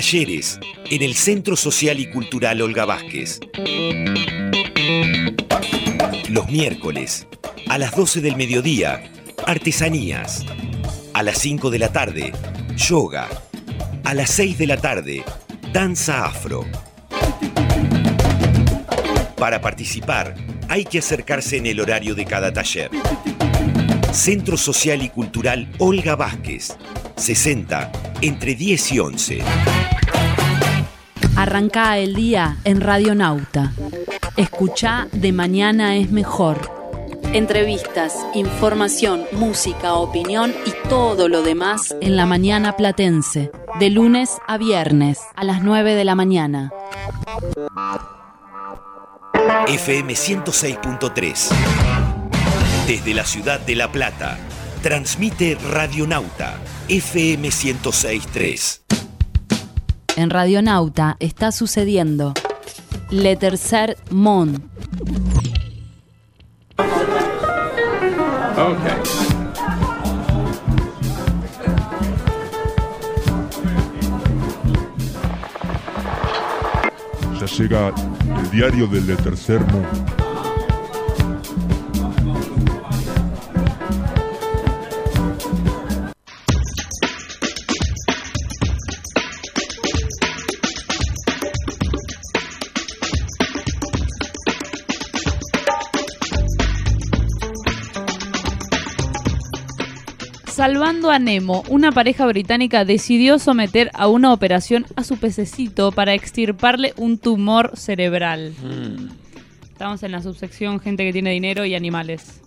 Talleres en el Centro Social y Cultural Olga Vázquez. Los miércoles, a las 12 del mediodía, artesanías. A las 5 de la tarde, yoga. A las 6 de la tarde, danza afro. Para participar, hay que acercarse en el horario de cada taller. Centro Social y Cultural Olga Vázquez, 60, entre 10 y 11. Arranca el día en Radionauta. Escucha De Mañana es Mejor. Entrevistas, información, música, opinión y todo lo demás en la mañana platense. De lunes a viernes a las 9 de la mañana. FM 106.3. Desde la ciudad de La Plata, transmite Radionauta FM 106.3. En Radionauta está sucediendo Le Tercer Mon. Ya llega el diario del Le Tercer Mundo. Salvando a Nemo, una pareja británica decidió someter a una operación a su pececito para extirparle un tumor cerebral. Estamos en la subsección gente que tiene dinero y animales.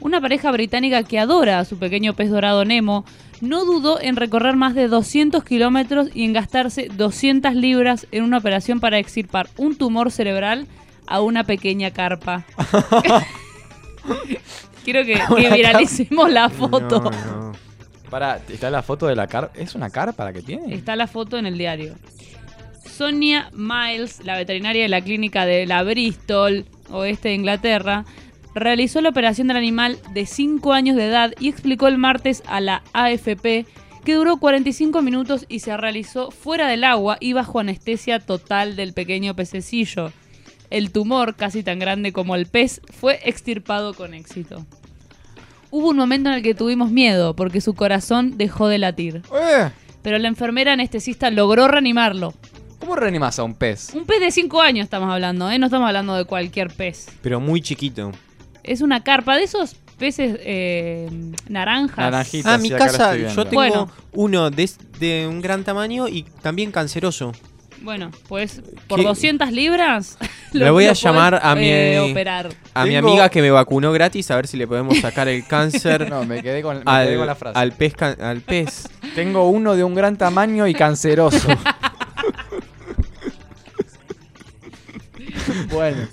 Una pareja británica que adora a su pequeño pez dorado Nemo no dudó en recorrer más de 200 kilómetros y en gastarse 200 libras en una operación para extirpar un tumor cerebral a una pequeña carpa. Quiero que, viralicemos la foto. Para, está la foto de la carpa. ¿Es una carpa la que tiene? Está la foto en el diario. Sonia Miles, la veterinaria de la clínica de la Bristol, oeste de Inglaterra, realizó la operación del animal de 5 años de edad y explicó el martes a la AFP que duró 45 minutos y se realizó fuera del agua y bajo anestesia total del pequeño pececillo. El tumor, casi tan grande como el pez, fue extirpado con éxito. Hubo un momento en el que tuvimos miedo porque su corazón dejó de latir. Pero la enfermera anestesista logró reanimarlo. ¿Cómo reanimas a un pez? Un pez de 5 años estamos hablando, ¿eh? No estamos hablando de cualquier pez. Pero muy chiquito. Es una carpa de esos peces eh, naranjas. Ah, mi casa, yo tengo Bueno, uno de, de un gran tamaño y también canceroso. Bueno, pues por ¿Qué? 200 libras. Le lo- voy a llamar podés, a mi, eh, operar. a mi Tengo- amiga que me vacunó gratis a ver si le podemos sacar el cáncer No, me quedé con, me al, quedé con la frase. al pez. can- Al pez. Tengo uno de un gran tamaño y canceroso. bueno.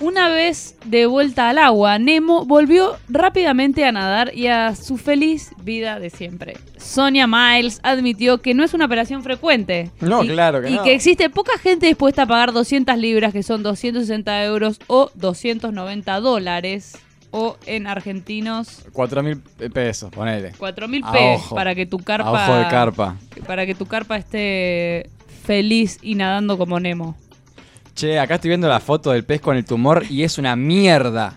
Una vez de vuelta al agua, Nemo volvió rápidamente a nadar y a su feliz vida de siempre. Sonia Miles admitió que no es una operación frecuente. No, y, claro que y no. que existe poca gente dispuesta a pagar 200 libras, que son 260 euros o 290 dólares, o en argentinos 4 mil pesos, ponele. 4000 A p ojo. para que tu A carpa ojo de carpa. para que tu carpa esté feliz y nadando como Nemo. Che, acá estoy viendo la foto del pez con el tumor y es una mierda.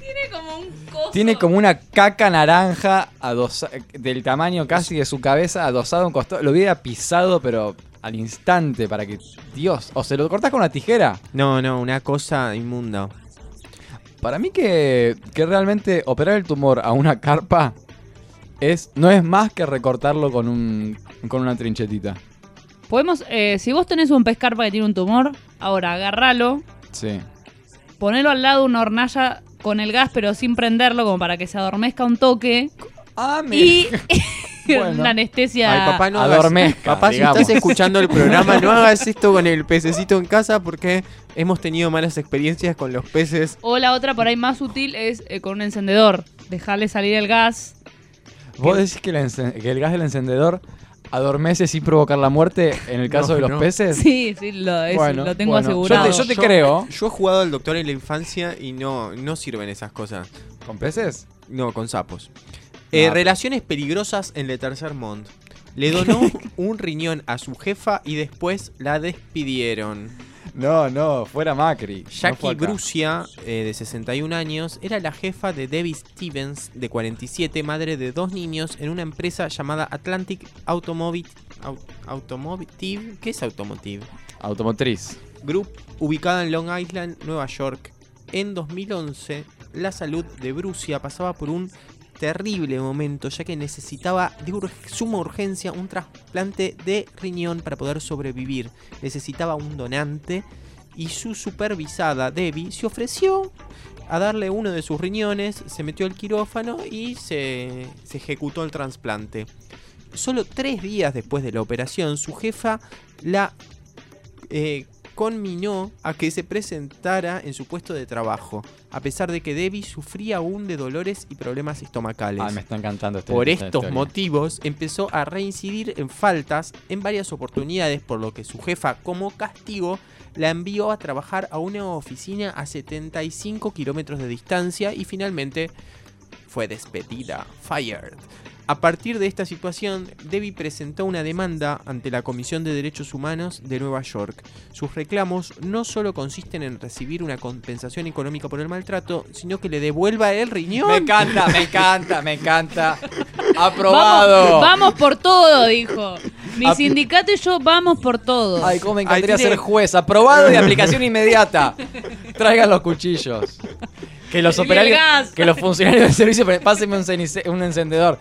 Tiene como un coso Tiene como una caca naranja adosa- del tamaño casi de su cabeza, adosado a un costado. Lo hubiera pisado, pero al instante, para que. Dios, o se lo cortás con una tijera. No, no, una cosa inmunda. Para mí que, que realmente operar el tumor a una carpa es no es más que recortarlo con un con una trinchetita. Podemos, eh, si vos tenés un pescarpa que tiene un tumor, ahora agarralo, Sí. ponelo al lado de una hornalla con el gas, pero sin prenderlo, como para que se adormezca un toque. Ah, me- Y Bueno. una anestesia. Ay, papá, no Adormezca, papá, si estás escuchando el programa, no hagas esto con el pececito en casa porque hemos tenido malas experiencias con los peces. O la otra, por ahí más útil, es eh, con un encendedor. Dejarle salir el gas. ¿Vos decís que, el encen- que el gas del encendedor adormece sin provocar la muerte en el caso No, de los no. peces? Sí, sí, lo, es- Bueno, lo tengo bueno, asegurado. yo te- yo te creo. Yo he jugado al doctor en la infancia y no, no sirven esas cosas. ¿Con peces? No, con sapos. Eh, Ah. relaciones peligrosas en Le Tercer Mond. Le donó un riñón a su jefa y después la despidieron. No, no, fuera Macri. no Jackie acá. Brucia, eh, de 61 años, era la jefa de Debbie Stevens, de 47, madre de dos niños, en una empresa llamada Atlantic Automotive. Au- Automotive ¿Qué es Automotive? Automotriz. Group, ubicada en Long Island, Nueva York. En 2011, la salud de Brucia pasaba por un terrible momento, ya que necesitaba de suma urgencia un trasplante de riñón para poder sobrevivir. Necesitaba un donante y su supervisada, Debbie, se ofreció a darle uno de sus riñones, se metió al quirófano y se, se ejecutó el trasplante. Solo tres días después de la operación, su jefa la eh, conminó a que se presentara en su puesto de trabajo, a pesar de que Debbie sufría aún de dolores y problemas estomacales. Ah, me está encantando este Por esta estos historia. motivos empezó a reincidir en faltas en varias oportunidades, por lo que su jefa, como castigo, la envió a trabajar a una oficina a 75 kilómetros de distancia y finalmente fue despedida, fired. A partir de esta situación, Debbie presentó una demanda ante la Comisión de Derechos Humanos de Nueva York. Sus reclamos no solo consisten en recibir una compensación económica por el maltrato, sino que le devuelva el riñón. Me encanta, me encanta, me encanta. Aprobado. Vamos, vamos por todo, dijo. Mi sindicato y yo vamos por todo. Ay, cómo me encantaría Ay, tiene- ser juez. Aprobado de aplicación inmediata. Traigan los cuchillos. Que los operarios, que los funcionarios del servicio, pásenme un encendedor.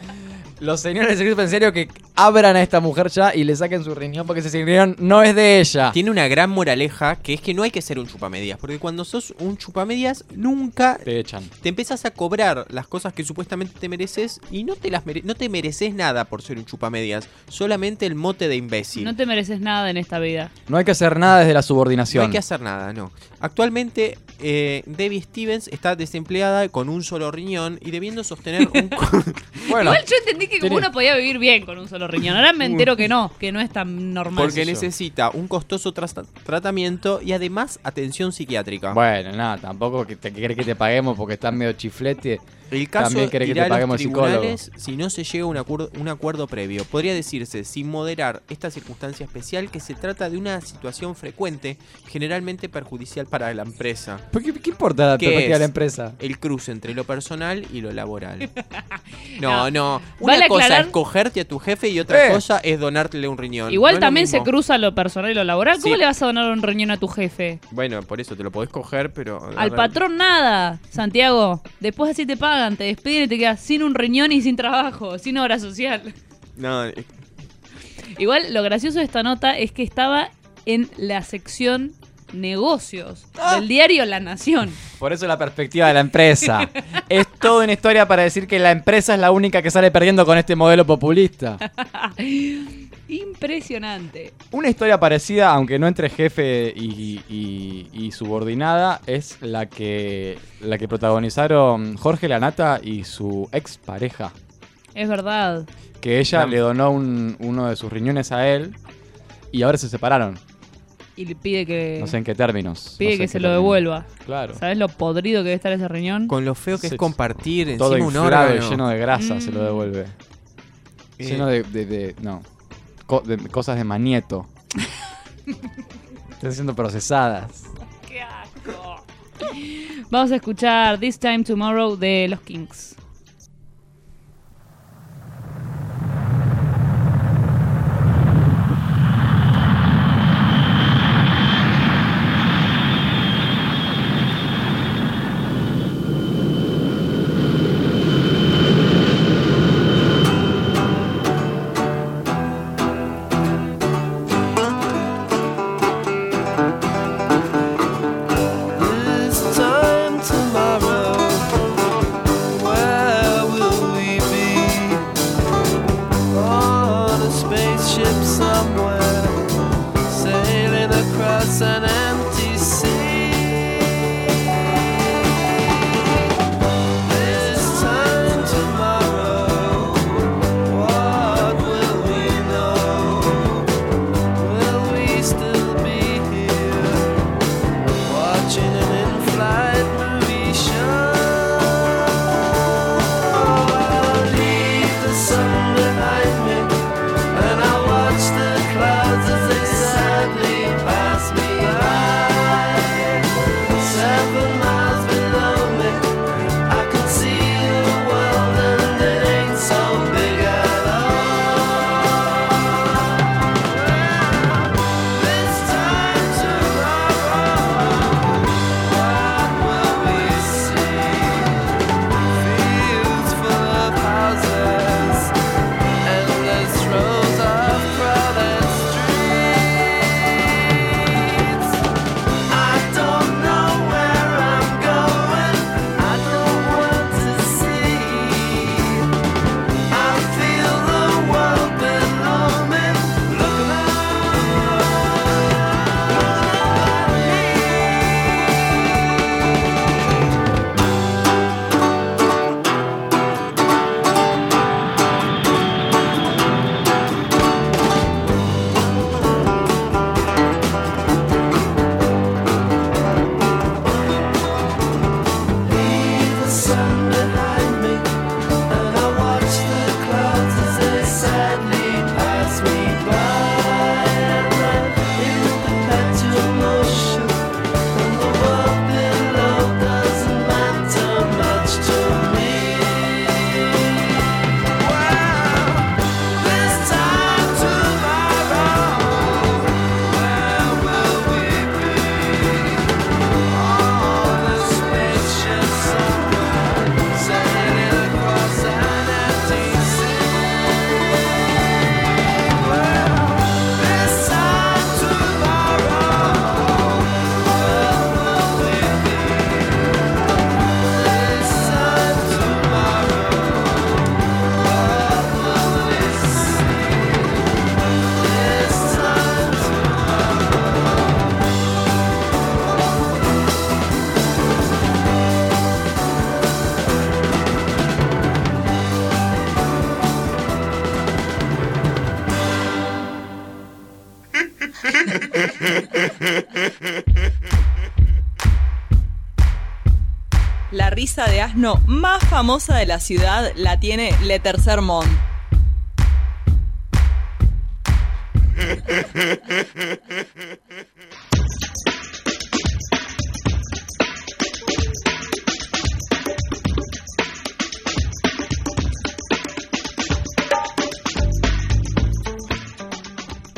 Los señores del servicio penitenciario que abran a esta mujer ya y le saquen su riñón porque ese riñón no es de ella. Tiene una gran moraleja que es que no hay que ser un chupamedias, porque cuando sos un chupamedias nunca Te echan. te empezás a cobrar las cosas que supuestamente te mereces y no te las mere- no te mereces nada por ser un chupamedias, solamente el mote de imbécil. No te mereces nada en esta vida. No hay que hacer nada desde la No subordinación. hay que hacer nada, no. Actualmente, eh, Debbie Stevens está desempleada con un solo riñón y debiendo sostener un... Bueno, Igual yo entendí que uno podía vivir bien con un solo riñón. Ahora me entero que no, que no es tan normal. porque necesita un costoso tras- tratamiento y además atención psiquiátrica. bueno, nada, tampoco que te querés que te paguemos porque estás medio chiflete. El caso También querés que irá te a los paguemos psicólogo. tribunales si no se llega a un acuerdo, un acuerdo previo. Podría decirse, sin moderar esta circunstancia especial, que se trata de una situación frecuente, generalmente perjudicial para la empresa. ¿Por qué, qué importa la ¿Qué perspectiva de la es? empresa? El cruce entre lo personal y lo laboral. No, no. Vale Una cosa aclarar- es cogerte a tu jefe y otra Eh. cosa es donarle un riñón. Igual No también se cruza lo personal y lo laboral. ¿Cómo Sí. le vas a donar un riñón a tu jefe? Bueno, por eso te lo podés coger, pero... Al patrón nada, Santiago. Después así te pagan, te despiden y te quedas sin un riñón y sin trabajo, sin obra social. No, Igual lo gracioso de esta nota es que estaba en la sección negocios Ah. del diario La Nación. Por eso la perspectiva de la empresa. es toda una historia para decir que la empresa es la única que sale perdiendo con este modelo populista. Impresionante. Una historia parecida, aunque no entre jefe y, y- y subordinada, es la que, la que protagonizaron Jorge Lanata y su ex pareja. Es verdad. Que ella La- le donó un- uno de sus riñones a él y ahora se separaron. Y le pide que, No sé en qué términos. pide no sé que se lo términos. devuelva. Claro. ¿Sabes lo podrido que debe estar ese riñón? con lo feo que es compartir Todo encima un inflado y órgano. lleno de grasa se lo Mm. devuelve. Eh, Lleno de, de- de- no, co- de cosas de manieto. Están siendo procesadas. ¡Qué asco! Vamos a escuchar This Time Tomorrow de los Kings. Famosa de la ciudad la tiene Le Tercer Monde.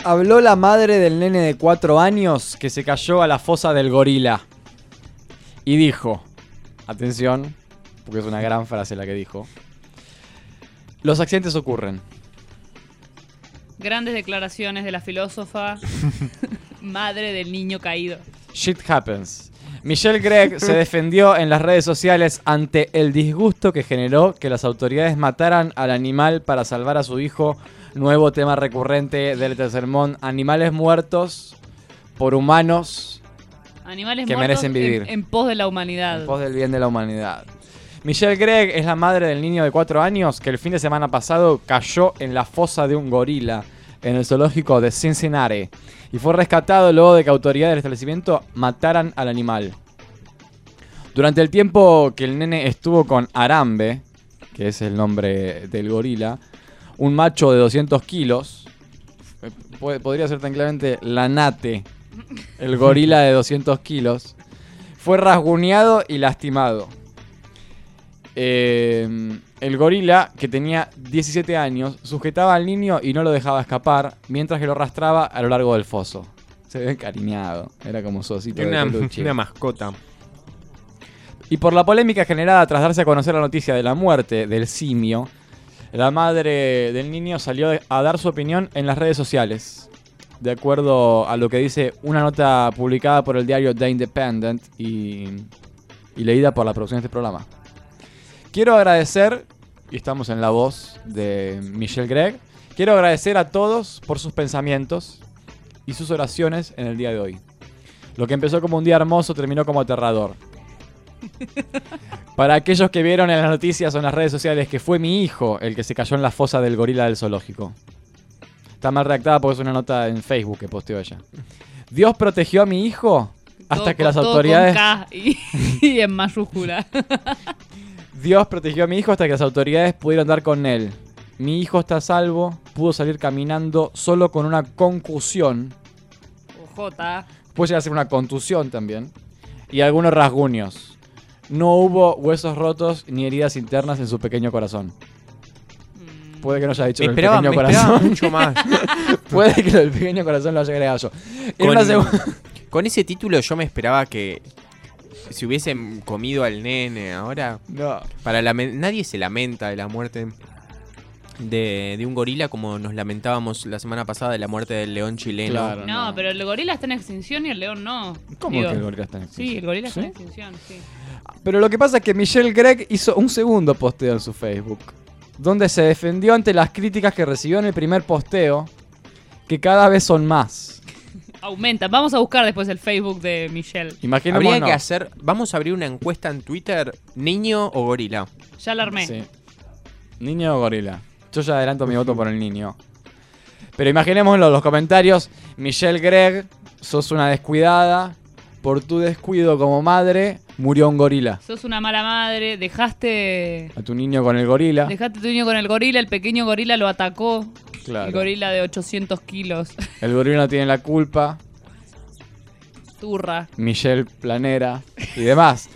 Habló la madre del nene de 4 años que se cayó a la fosa del gorila. Y dijo, atención, porque es una gran frase la que dijo. Los accidentes ocurren. Grandes declaraciones de la filósofa madre del niño caído. Shit happens. Michelle Gregg se defendió en las redes sociales ante el disgusto que generó que las autoridades mataran al animal para salvar a su hijo. Nuevo tema recurrente del sermón. Animales muertos por humanos Animales Que muertos merecen vivir. En, en pos de la humanidad. en pos del bien de la humanidad. Michelle Gregg es la madre del niño de 4 años que el fin de semana pasado cayó en la fosa de un gorila en el zoológico de Cincinnati y fue rescatado luego de que autoridades del establecimiento mataran al animal. Durante el tiempo que el nene estuvo con Arambe, que es el nombre del gorila, un macho de 200 kilos, eh, podría ser tan claramente la Nate, el gorila de 200 kilos, fue rasguñado y lastimado. Eh, el gorila, que tenía 17 años, sujetaba al niño y no lo dejaba escapar, mientras que lo arrastraba a lo largo del foso. Se ve encariñado, era como de Una, peluche. una mascota. Y por la polémica generada tras darse a conocer la noticia de la muerte del simio, la madre del niño salió a dar su opinión en las redes sociales. De acuerdo a lo que dice una nota publicada por el diario The Independent y, y leída por la producción de este programa. Quiero agradecer, y estamos en la voz de Michelle Gregg, quiero agradecer a todos por sus pensamientos y sus oraciones en el día de hoy. Lo que empezó como un día hermoso terminó como aterrador. Para aquellos que vieron en las noticias o en las redes sociales que fue mi hijo el que se cayó en la fosa del gorila del zoológico. Está mal redactada porque es una nota en Facebook que posteó ella. Dios protegió a mi hijo hasta Todo que con- las todo con autoridades... K y, y en mayúscula. Dios protegió a mi hijo hasta que las autoridades pudieron dar con él. Mi hijo está a salvo, pudo salir caminando solo con una concusión, J. puede llegar a ser una contusión también, y algunos rasguños. No hubo huesos rotos ni heridas internas en su pequeño corazón. Puede que no haya dicho Me esperaba- pequeño me esperaba corazón. mucho más. Puede que del pequeño corazón lo haya agregado yo. En Con, una con ese título yo me esperaba que si hubiesen comido al nene ahora. No. Para lamen- nadie se lamenta de la muerte de, de un gorila como nos lamentábamos la semana pasada de la muerte del león chileno. Claro. No, pero el gorila está en extinción y el león no. ¿Cómo Digo, que el gorila está en extinción? Sí, el gorila está en extinción, sí. Pero lo que pasa es que Michelle Gregg hizo un segundo posteo en su Facebook, donde se defendió ante las críticas que recibió en el primer posteo, que cada vez son más. Aumenta. Vamos a buscar después el Facebook de Michelle. Imaginémonos. Habría que hacer. Vamos a abrir una encuesta en Twitter: ¿niño o gorila? Ya la armé. Sí. ¿Niño o gorila? Yo ya adelanto mi voto por el niño. Pero imaginémoslo, los comentarios. Michelle Gregg, sos una descuidada. Por tu descuido como madre, murió un gorila. Sos una mala madre. Dejaste. A tu niño con el gorila. Dejaste a tu niño con el gorila. El pequeño gorila lo atacó. Claro. El gorila de 800 kilos. El gorila no tiene la culpa. Turra. Michelle Planera y demás.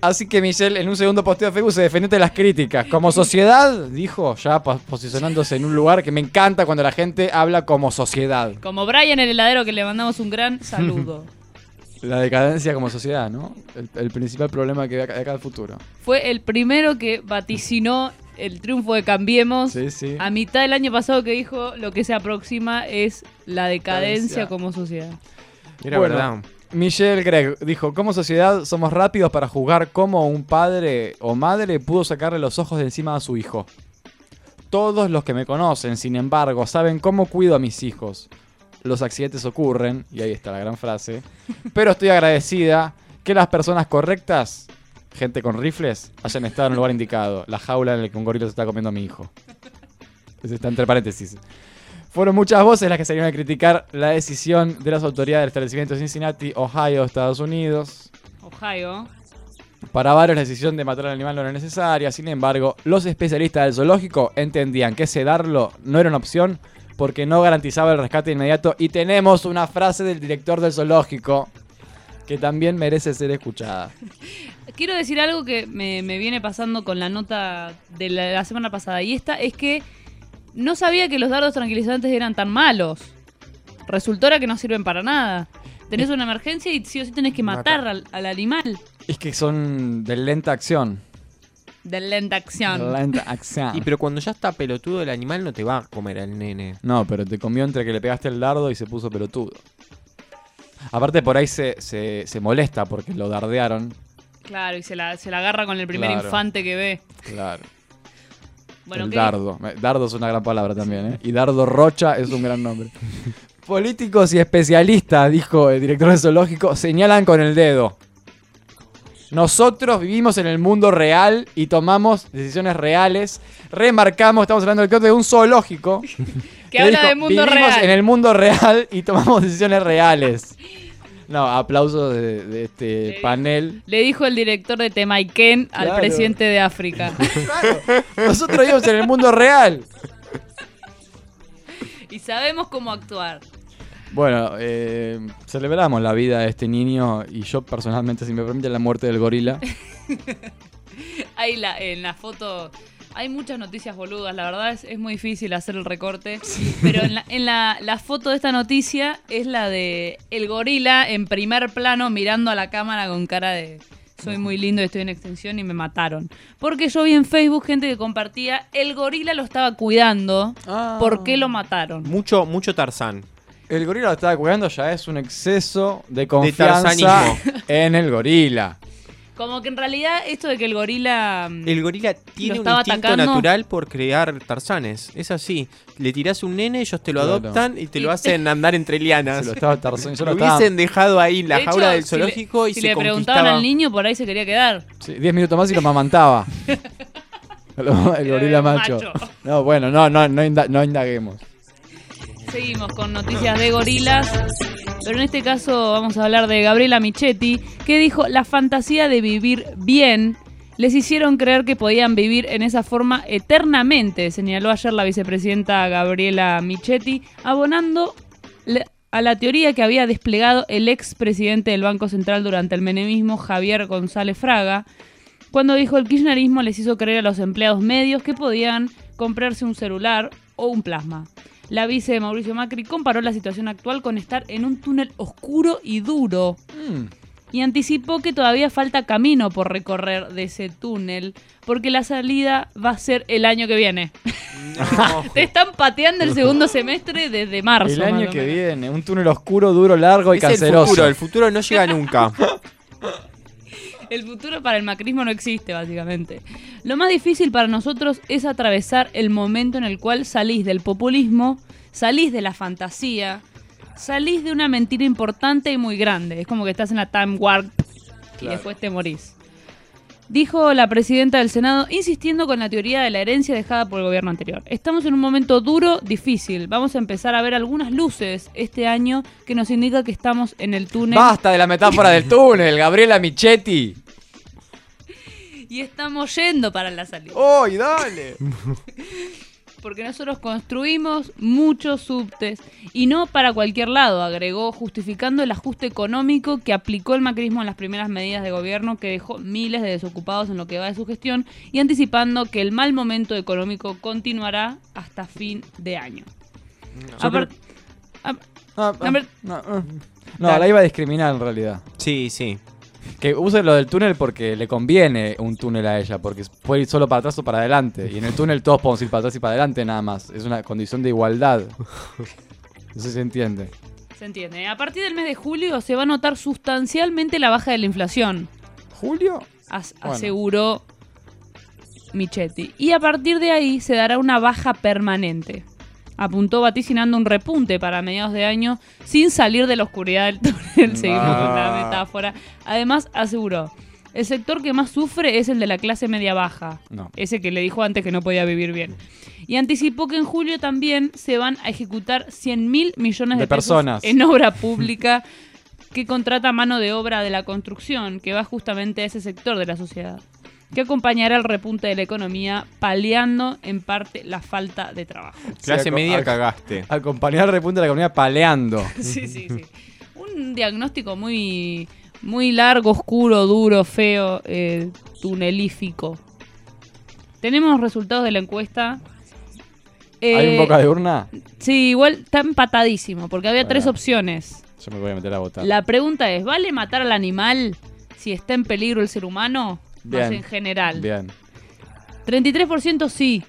Así que Michelle en un segundo posteo de Facebook se defendió de las críticas. Como sociedad, dijo, ya po- posicionándose en un lugar que me encanta cuando la gente habla como sociedad. Como Brian el heladero que le mandamos un gran saludo. La decadencia como sociedad, ¿no? El, el principal problema que ve acá, acá al futuro. Fue el primero que vaticinó el triunfo de Cambiemos. Sí, sí. A mitad del año pasado que dijo lo que se aproxima es la decadencia como sociedad. Era Bueno, verdad. Michelle Gregg dijo, como sociedad somos rápidos para juzgar cómo un padre o madre pudo sacarle los ojos de encima a su hijo. Todos los que me conocen, sin embargo, saben cómo cuido a mis hijos. Los accidentes ocurren, y ahí está la gran frase, pero estoy agradecida que las personas correctas, gente con rifles, hayan estado en el lugar indicado, la jaula en la que un gorila se está comiendo a mi hijo. Eso está entre paréntesis. Fueron muchas voces las que salieron a criticar la decisión de las autoridades del establecimiento de Cincinnati, Ohio, Estados Unidos. Ohio. Para varios la decisión de matar al animal no era necesaria, sin embargo, los especialistas del zoológico entendían que sedarlo no era una opción porque no garantizaba el rescate inmediato y tenemos una frase del director del zoológico que también merece ser escuchada. Quiero decir algo que me, me viene pasando con la nota de la, la semana pasada. Y esta es que no sabía que los dardos tranquilizantes eran tan malos. Resultó ahora que no sirven para nada. Tenés una emergencia y sí o sí tenés que matar al, al animal. Es que son de lenta acción. De lenta acción. Lenta acción. Y pero cuando ya está pelotudo el animal no te va a comer al nene. No, pero te comió entre que le pegaste el dardo y se puso pelotudo. Aparte por ahí se, se, se molesta porque lo dardearon. Claro, y se la, se la agarra con el primer Claro. infante que ve. Claro. Bueno, el ¿qué? dardo. Dardo es una gran palabra también, ¿eh? Y Dardo Rocha es un gran nombre. Políticos y especialistas, dijo el director del zoológico, señalan con el dedo. Nosotros vivimos en el mundo real y tomamos decisiones reales. Remarcamos, estamos hablando del de un zoológico. Que habla del mundo vivimos real". en el mundo real y tomamos decisiones reales. No, aplausos de, de este panel. Le dijo el director de Temaiken al presidente de África. Nosotros vivimos en el mundo real. y sabemos cómo actuar. Bueno, eh, celebramos la vida de este niño y yo personalmente, si me permite, la muerte del gorila. Ahí la, en la foto hay muchas noticias boludas, la verdad es, es muy difícil hacer el recorte, pero en, la, en la, la foto de esta noticia es la de el gorila en primer plano mirando a la cámara con cara de soy muy lindo y estoy en extensión y me mataron. Porque yo vi en Facebook gente que compartía el gorila lo estaba cuidando, ¿por qué lo mataron? Mucho, mucho Tarzán. El gorila lo estaba cuidando, ya es un exceso de confianza en el gorila. Como que en realidad esto de que el gorila mm, El gorila tiene un instinto atacando. natural por crear tarzanes. Es así. Le tirás un nene, ellos te lo Claro. adoptan y te lo hacen andar entre lianas. Se lo estaba Tarzán, yo lo lo estaba- hubiesen dejado ahí en la De hecho, jaula del si le- zoológico y si se le preguntaban al niño, por ahí se quería quedar. Sí, 10 minutos más y lo mamantaba. El gorila macho. macho. No, bueno, no, no, no, inda- no indaguemos. Seguimos con noticias de gorilas, pero en este caso vamos a hablar de Gabriela Michetti, que dijo la fantasía de vivir bien les hicieron creer que podían vivir en esa forma eternamente, señaló ayer la vicepresidenta Gabriela Michetti, abonando a la teoría que había desplegado el ex presidente del Banco Central durante el menemismo, Javier González Fraga, cuando dijo el kirchnerismo les hizo creer a los empleados medios que podían comprarse un celular o un plasma. La vice de Mauricio Macri comparó la situación actual con estar en un túnel oscuro y duro y anticipó que todavía falta camino por recorrer de ese túnel porque la salida va a ser el año que viene. Te están pateando el segundo semestre desde marzo. El año que viene, un túnel oscuro, duro, largo y Es el canceroso. futuro, el futuro no llega nunca. El futuro para el macrismo no existe, básicamente. Lo más difícil para nosotros es atravesar el momento en el cual salís del populismo, salís de la fantasía, salís de una mentira importante y muy grande. Es como que estás en la time warp y Claro. después te morís. Dijo la presidenta del Senado, insistiendo con la teoría de la herencia dejada por el gobierno anterior. Estamos en un momento duro, difícil. Vamos a empezar a ver algunas luces este año que nos indica que estamos en el túnel. Basta de la metáfora del túnel, Gabriela Michetti. Y estamos yendo para la salida. ¡Uy, dale! Porque nosotros construimos muchos subtes y no para cualquier lado, agregó, justificando el ajuste económico que aplicó el macrismo en las primeras medidas de gobierno que dejó miles de desocupados en lo que va de su gestión y anticipando que el mal momento económico continuará hasta fin de año. A- Ah, a ver, No, no, la iba a discriminar en realidad. Sí, sí. Que use lo del túnel porque le conviene un túnel a ella, porque puede ir solo para atrás o para adelante. Y en el túnel todos podemos ir para atrás y para adelante nada más. Es una condición de igualdad. No sé si se entiende. se entiende. A partir del mes de julio se va a notar sustancialmente la baja de la inflación. ¿Julio? As- Bueno. aseguró Michetti. Y a partir de ahí se dará una baja permanente. Apuntó vaticinando un repunte para mediados de año sin salir de la oscuridad del túnel, seguimos con la metáfora. Además, aseguró, el sector que más sufre es el de la clase media baja, No. ese que le dijo antes que no podía vivir bien. Y anticipó que en julio también se van a ejecutar 100 mil millones de, De pesos personas. en obra pública que contrata mano de obra de la construcción, que va justamente a ese sector de la sociedad, que acompañará el repunte de la economía, paliando en parte la falta de trabajo. Clase Sí, media cagaste. Acompañar el repunte de la economía paleando. Sí, sí, sí. Un diagnóstico muy, muy largo, oscuro, duro, feo, eh, tunelífico. Tenemos resultados de la encuesta. ¿Hay Eh, un boca de urna? Sí, igual está empatadísimo, porque había tres opciones. Yo me voy a meter a votar. La pregunta es, ¿vale matar al animal si está en peligro el ser humano? Más Bien. en general. Bien. 33% sí.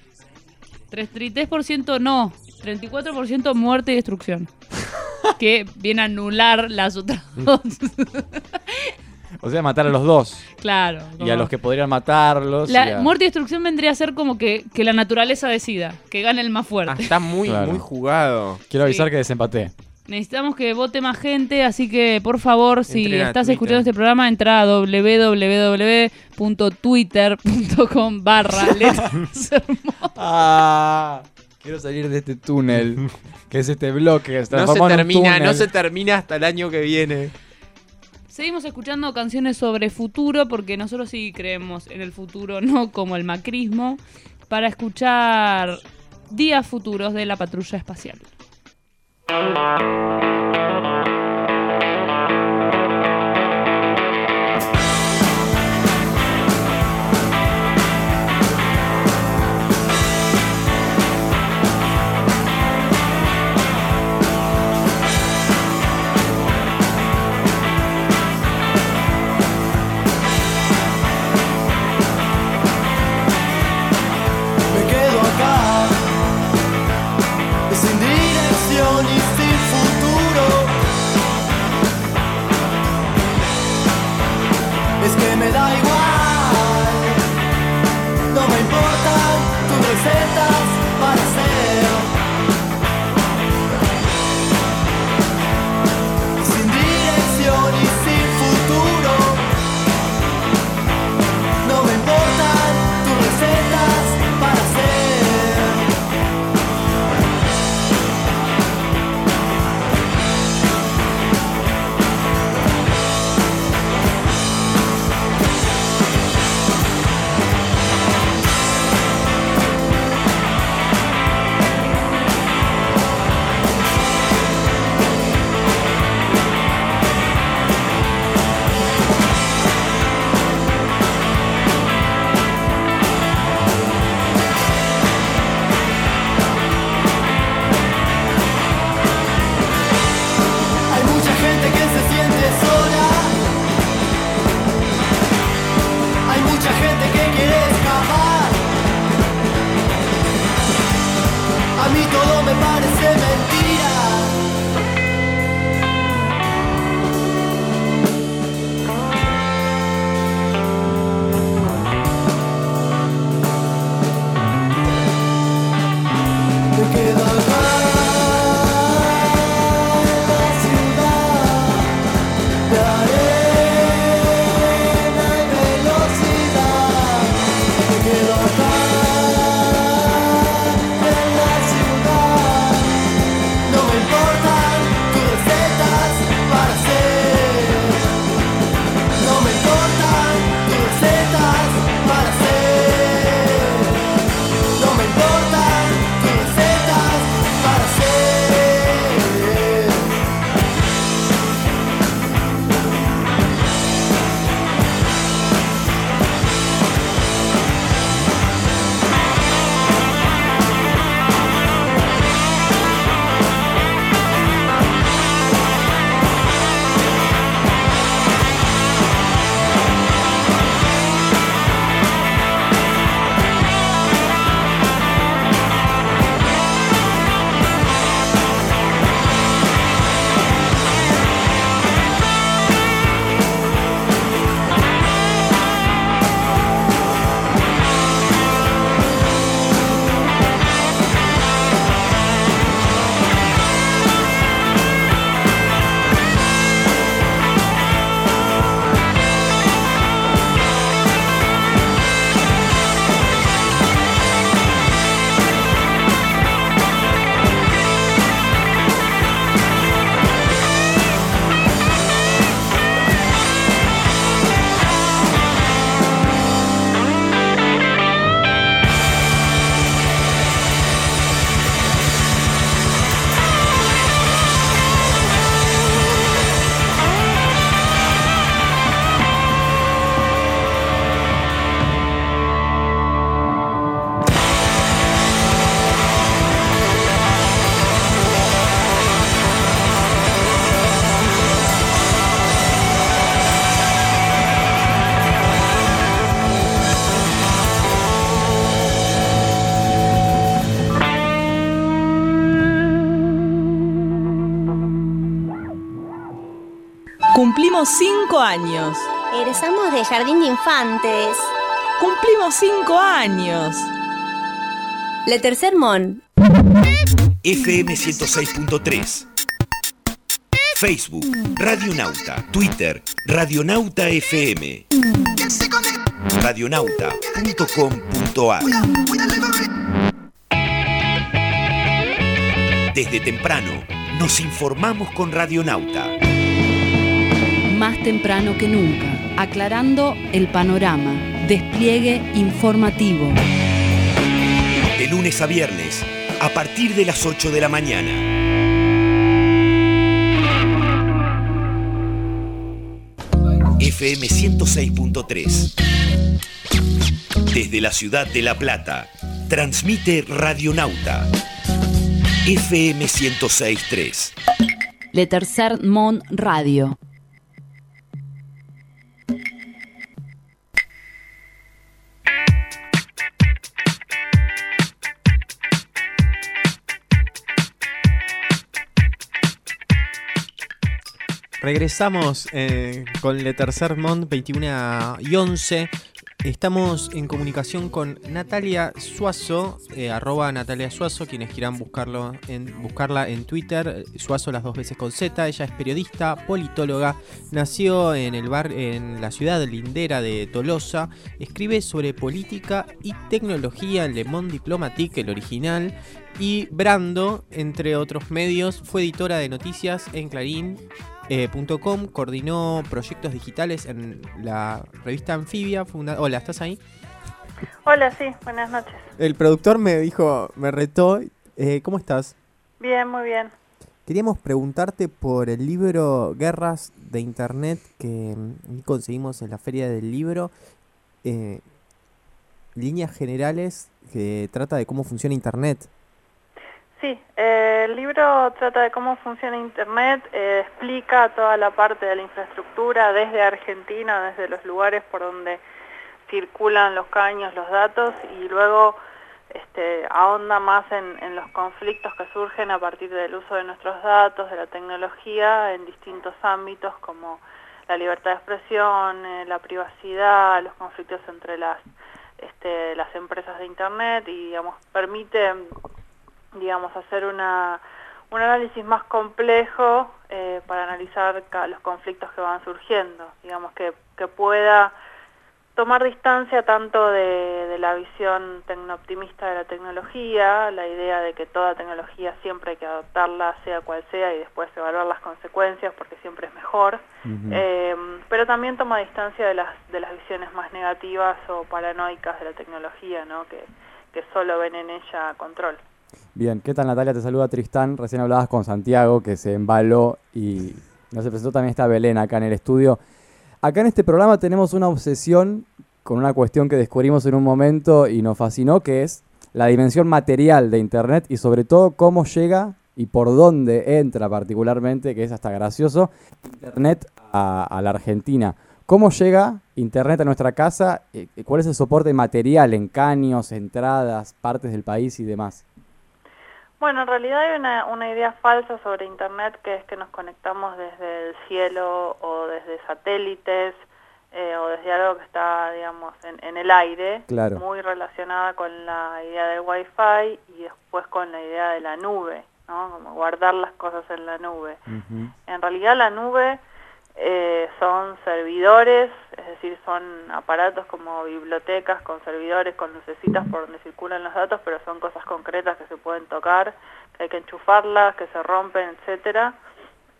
33% no. 34% muerte y destrucción. que viene a anular las otras dos. O sea, matar a los dos. claro. Y a los que podrían matarlos. y La a- muerte y destrucción vendría a ser como que, que la naturaleza decida, que gane el más Ah, fuerte. está muy, Claro. muy jugado. Quiero avisar Sí. que desempaté. Necesitamos que vote más gente, así que por favor, si estás Twitter. escuchando este programa, entra a www.twitter.com barra Ah, quiero salir de este túnel. que es este bloque. No se termina, no se termina hasta el año que viene. Seguimos escuchando canciones sobre futuro porque nosotros sí creemos en el futuro, no como el macrismo, para escuchar días futuros de la patrulla espacial. Thank you. Cumplimos cinco años. Egresamos del Jardín de Infantes. Cumplimos cinco años. Le Tercer Mon. FM 106.3. Facebook, Radionauta, Twitter, Radionauta FM. Radionauta.com.ar Desde temprano nos informamos con Radionauta. Más temprano que nunca, aclarando el panorama. Despliegue informativo. De lunes a viernes, a partir de las 8 de la mañana. FM 106.3. Desde la ciudad de La Plata, transmite Radionauta. FM 106.3. Le Tercer Mon Radio. Regresamos eh, con Le Tercer Mont 21 y 11. Estamos en comunicación con Natalia Suazo, eh, arroba Natalia Suazo, quienes quieran buscarlo en, buscarla en Twitter, Suazo las dos veces con Z. Ella es periodista, politóloga, nació en, el bar, en la ciudad lindera de Tolosa, escribe sobre política y tecnología en Le Monde Diplomatique, el original, y Brando, entre otros medios, fue editora de noticias en Clarín eh, .com, coordinó proyectos digitales en la revista Anfibia. funda- Hola, ¿estás ahí? Hola, sí, buenas noches. El productor me dijo, me retó. eh, ¿Cómo estás? Bien, muy bien. Queríamos preguntarte por el libro Guerras de Internet que mm, conseguimos en la Feria del Libro. eh, líneas generales que trata de cómo funciona Internet. Sí, eh, el libro trata de cómo funciona Internet, eh, explica toda la parte de la infraestructura desde Argentina, desde los lugares por donde circulan los caños, los datos, y luego este, ahonda más en, los conflictos que surgen a partir del uso de nuestros datos, de la tecnología, en distintos ámbitos como la libertad de expresión, eh, la privacidad, los conflictos entre las, este, las empresas de Internet y digamos, permite digamos, hacer una, un análisis más complejo eh, para analizar los conflictos que van surgiendo, digamos, que, que pueda tomar distancia tanto de, de la visión tecnooptimista de la tecnología, la idea de que toda tecnología siempre hay que adoptarla sea cual sea y después evaluar las consecuencias porque siempre es mejor, eh, pero también toma distancia de las, de las visiones más negativas o paranoicas de la tecnología, ¿no? que, que solo ven en ella control. Bien, ¿qué tal Natalia? Te saluda Tristán. Recién hablabas con Santiago, que se embaló y nos presentó también está Belén acá en el estudio. Acá en este programa tenemos una obsesión con una cuestión que descubrimos en un momento y nos fascinó, que es la dimensión material de Internet y sobre todo cómo llega y por dónde entra particularmente, que es hasta gracioso, Internet a, a la Argentina. ¿Cómo llega Internet a nuestra casa? Eh, ¿Cuál es el soporte material en caños, entradas, partes del país y demás? Bueno, en realidad hay una, una idea falsa sobre Internet que es que nos conectamos desde el cielo o desde satélites eh, o desde algo que está, digamos, en, en el aire, Claro. muy relacionada con la idea del Wi-Fi y después con la idea de la nube, ¿no? Como guardar las cosas en la nube. En realidad la nube eh, son servidores, es decir, son aparatos como bibliotecas con servidores, con lucecitas por donde circulan los datos, pero son cosas concretas que se pueden tocar, que hay que enchufarlas, que se rompen, etcétera.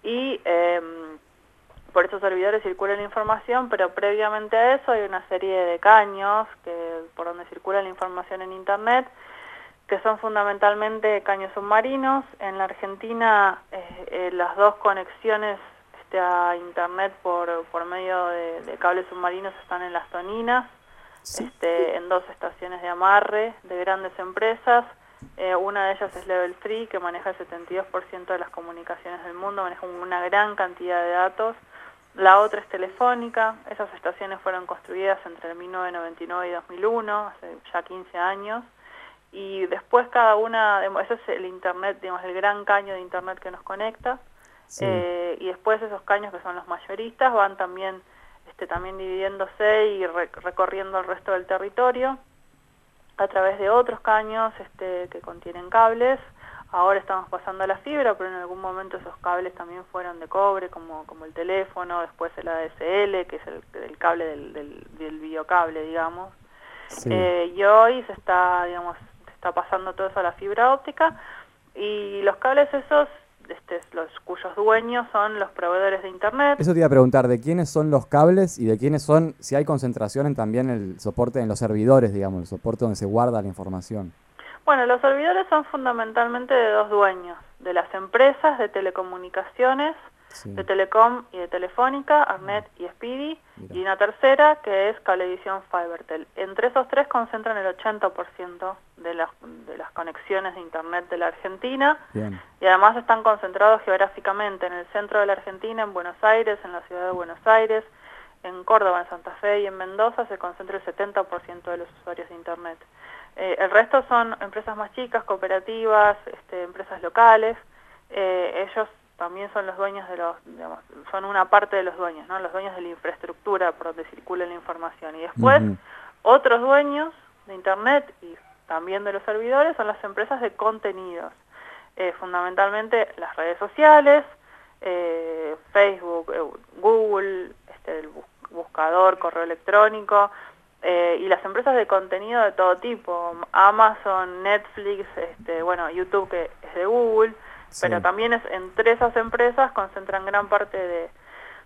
Y em, por esos servidores circula la información, pero previamente a eso hay una serie de caños que por donde circula la información en Internet, que son fundamentalmente caños submarinos. En la Argentina eh, eh, las dos conexiones este, a Internet por, por medio de, de cables submarinos están en las Toninas, este, en dos estaciones de amarre de grandes empresas. Eh, una de ellas es Level 3, que maneja el 72% de las comunicaciones del mundo, maneja una gran cantidad de datos. La otra es Telefónica, esas estaciones fueron construidas entre 1999 y 2001, hace ya 15 años. Y después cada una, ese es el Internet, digamos, el gran caño de Internet que nos conecta. Sí. Eh, y después esos caños que son los mayoristas van también, este, también dividiéndose y re- recorriendo el resto del territorio a través de otros caños este, que contienen cables. Ahora estamos pasando a la fibra, pero en algún momento esos cables también fueron de cobre, como, como el teléfono, después el ADSL, que es el, el cable del, del, del biocable, digamos. Sí. Eh, y hoy se está, digamos, se está pasando todo eso a la fibra óptica y los cables esos, este, los cuyos dueños son los proveedores de internet. Eso te iba a preguntar, ¿de quiénes son los cables y de quiénes son, si hay concentración en también el soporte en los servidores, digamos, el soporte donde se guarda la información? Bueno, los servidores son fundamentalmente de dos dueños, de las empresas de telecomunicaciones, de Telecom y de Telefónica, Arnet y Speedy, y una tercera que es Cablevisión Fibertel. Entre esos tres concentran el 80% de las, de las conexiones de Internet de la Argentina Bien. y además están concentrados geográficamente en el centro de la Argentina, en Buenos Aires, en la ciudad de Buenos Aires, en Córdoba, en Santa Fe y en Mendoza se concentra el 70% de los usuarios de Internet. Eh, el resto son empresas más chicas, cooperativas, este, empresas locales. Eh, ellos también son los dueños de los, digamos, son una parte de los dueños, ¿no? Los dueños de la infraestructura por donde circula la información. Y después, otros dueños de Internet y también de los servidores son las empresas de contenidos. Eh, fundamentalmente las redes sociales, eh, Facebook, eh, Google, este, el bus- buscador, correo electrónico, eh, y las empresas de contenido de todo tipo, Amazon, Netflix, este, bueno, YouTube que es de Google, pero también es entre esas empresas concentran gran parte de,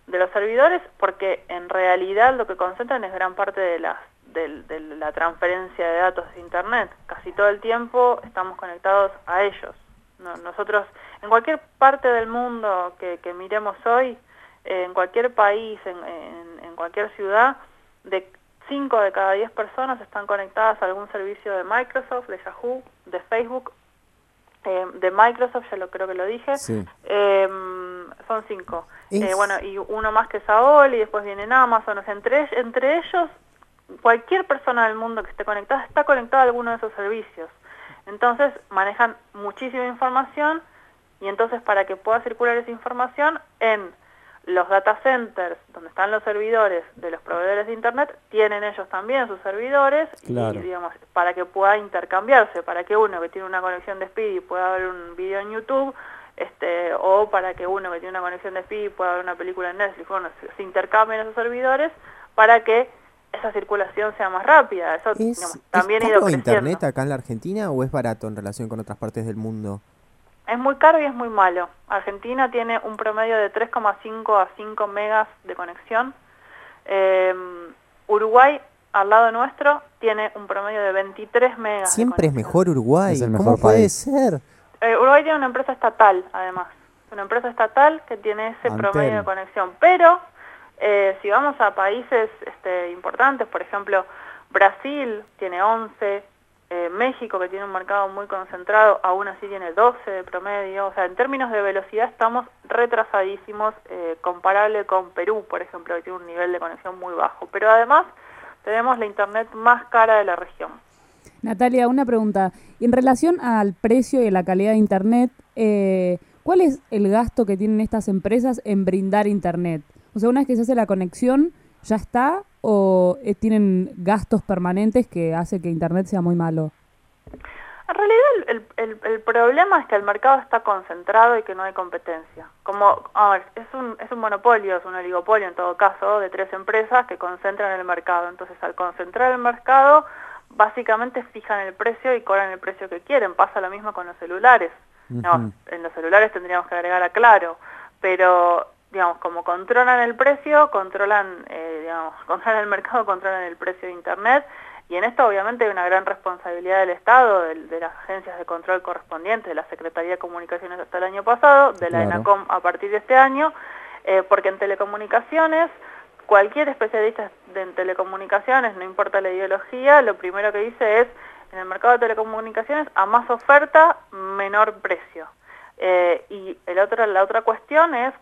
de los servidores porque en realidad lo que concentran es gran parte de la, del- de la transferencia de datos de Internet. Casi todo el tiempo estamos conectados a ellos. No- nosotros, en cualquier parte del mundo que, que miremos hoy, eh, en cualquier país, en cualquier ciudad, de 5 de cada 10 personas están conectadas a algún servicio de Microsoft, de Yahoo, de Facebook, eh, de Microsoft, ya lo creo que lo dije. Sí. Eh, son cinco. Eh, bueno, y uno más que Saol y después vienen Amazon. O sea, entre, entre ellos cualquier persona del mundo que esté conectada está conectada a alguno de esos servicios. Entonces manejan muchísima información y entonces para que pueda circular esa información en los data centers, donde están los servidores de los proveedores de Internet, tienen ellos también sus servidores Claro. y, digamos, para que pueda intercambiarse, para que uno que tiene una conexión de Speedy pueda ver un video en YouTube, este, o para que uno que tiene una conexión de Speedy pueda ver una película en Netflix, bueno, se, se intercambien esos servidores para que esa circulación sea más rápida. Eso ¿Es, digamos, ¿es también ha ido caro creciendo. internet acá en la Argentina o es barato en relación con otras partes del mundo? Es muy caro y es muy malo. Argentina tiene un promedio de 3,5 a 5 megas de conexión. Eh, Uruguay, al lado nuestro, tiene un promedio de 23 megas. de Siempre es mejor Uruguay. Es el ¿Cómo mejor puede país. ser? Eh, Uruguay tiene una empresa estatal, además. Una empresa estatal que tiene ese Antel. promedio de conexión. Pero eh, si vamos a países este, importantes, por ejemplo, Brasil tiene 11, eh, México, que tiene un mercado muy concentrado, aún así tiene 12 de promedio. O sea, en términos de velocidad estamos retrasadísimos, eh, comparable con Perú, por ejemplo, que tiene un nivel de conexión muy bajo. Pero además tenemos la internet más cara de la región. Natalia, una pregunta. En relación al precio y a la calidad de Internet, eh, ¿cuál es el gasto que tienen estas empresas en brindar Internet? O sea, una vez que se hace la conexión, ¿ya está? ¿O eh, tienen gastos permanentes que hace que Internet sea muy malo? En realidad el, el- el- el problema es que el mercado está concentrado y que no hay competencia. Como, a ver, es un, es un monopolio, es un oligopolio en todo caso, de tres empresas que concentran el mercado. Entonces al concentrar el mercado, básicamente fijan el precio y cobran el precio que quieren. Pasa lo mismo con los celulares. No, en los celulares tendríamos que agregar a claro, pero digamos, como controlan el precio, controlan, eh, digamos, controlan el mercado, controlan el precio de Internet, y en esto obviamente hay una gran responsabilidad del Estado, de, las agencias de control correspondientes, de la Secretaría de Comunicaciones hasta el año pasado, de la Claro. ENACOM a partir de este año, eh, porque en telecomunicaciones, cualquier especialista en telecomunicaciones, no importa la ideología, lo primero que dice es, en el mercado de telecomunicaciones, a más oferta, menor precio. Eh, y el otro, la otra cuestión es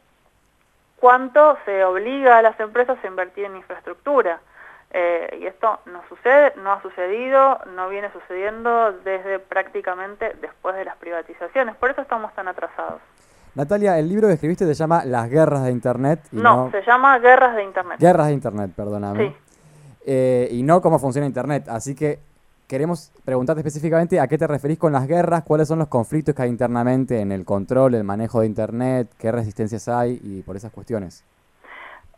cuánto se obliga a las empresas a invertir en infraestructura. Eh, y esto no sucede, no ha sucedido, no viene sucediendo desde prácticamente después de las privatizaciones. Por eso estamos tan atrasados. Natalia, el libro que escribiste se llama Las guerras de Internet. Y No, se llama Guerras de Internet. Guerras de Internet, perdóname. Sí. Eh, y no cómo funciona Internet. Así que queremos preguntarte específicamente a qué te referís con las guerras, cuáles son los conflictos que hay internamente en el control, el manejo de Internet, qué resistencias hay y por esas cuestiones.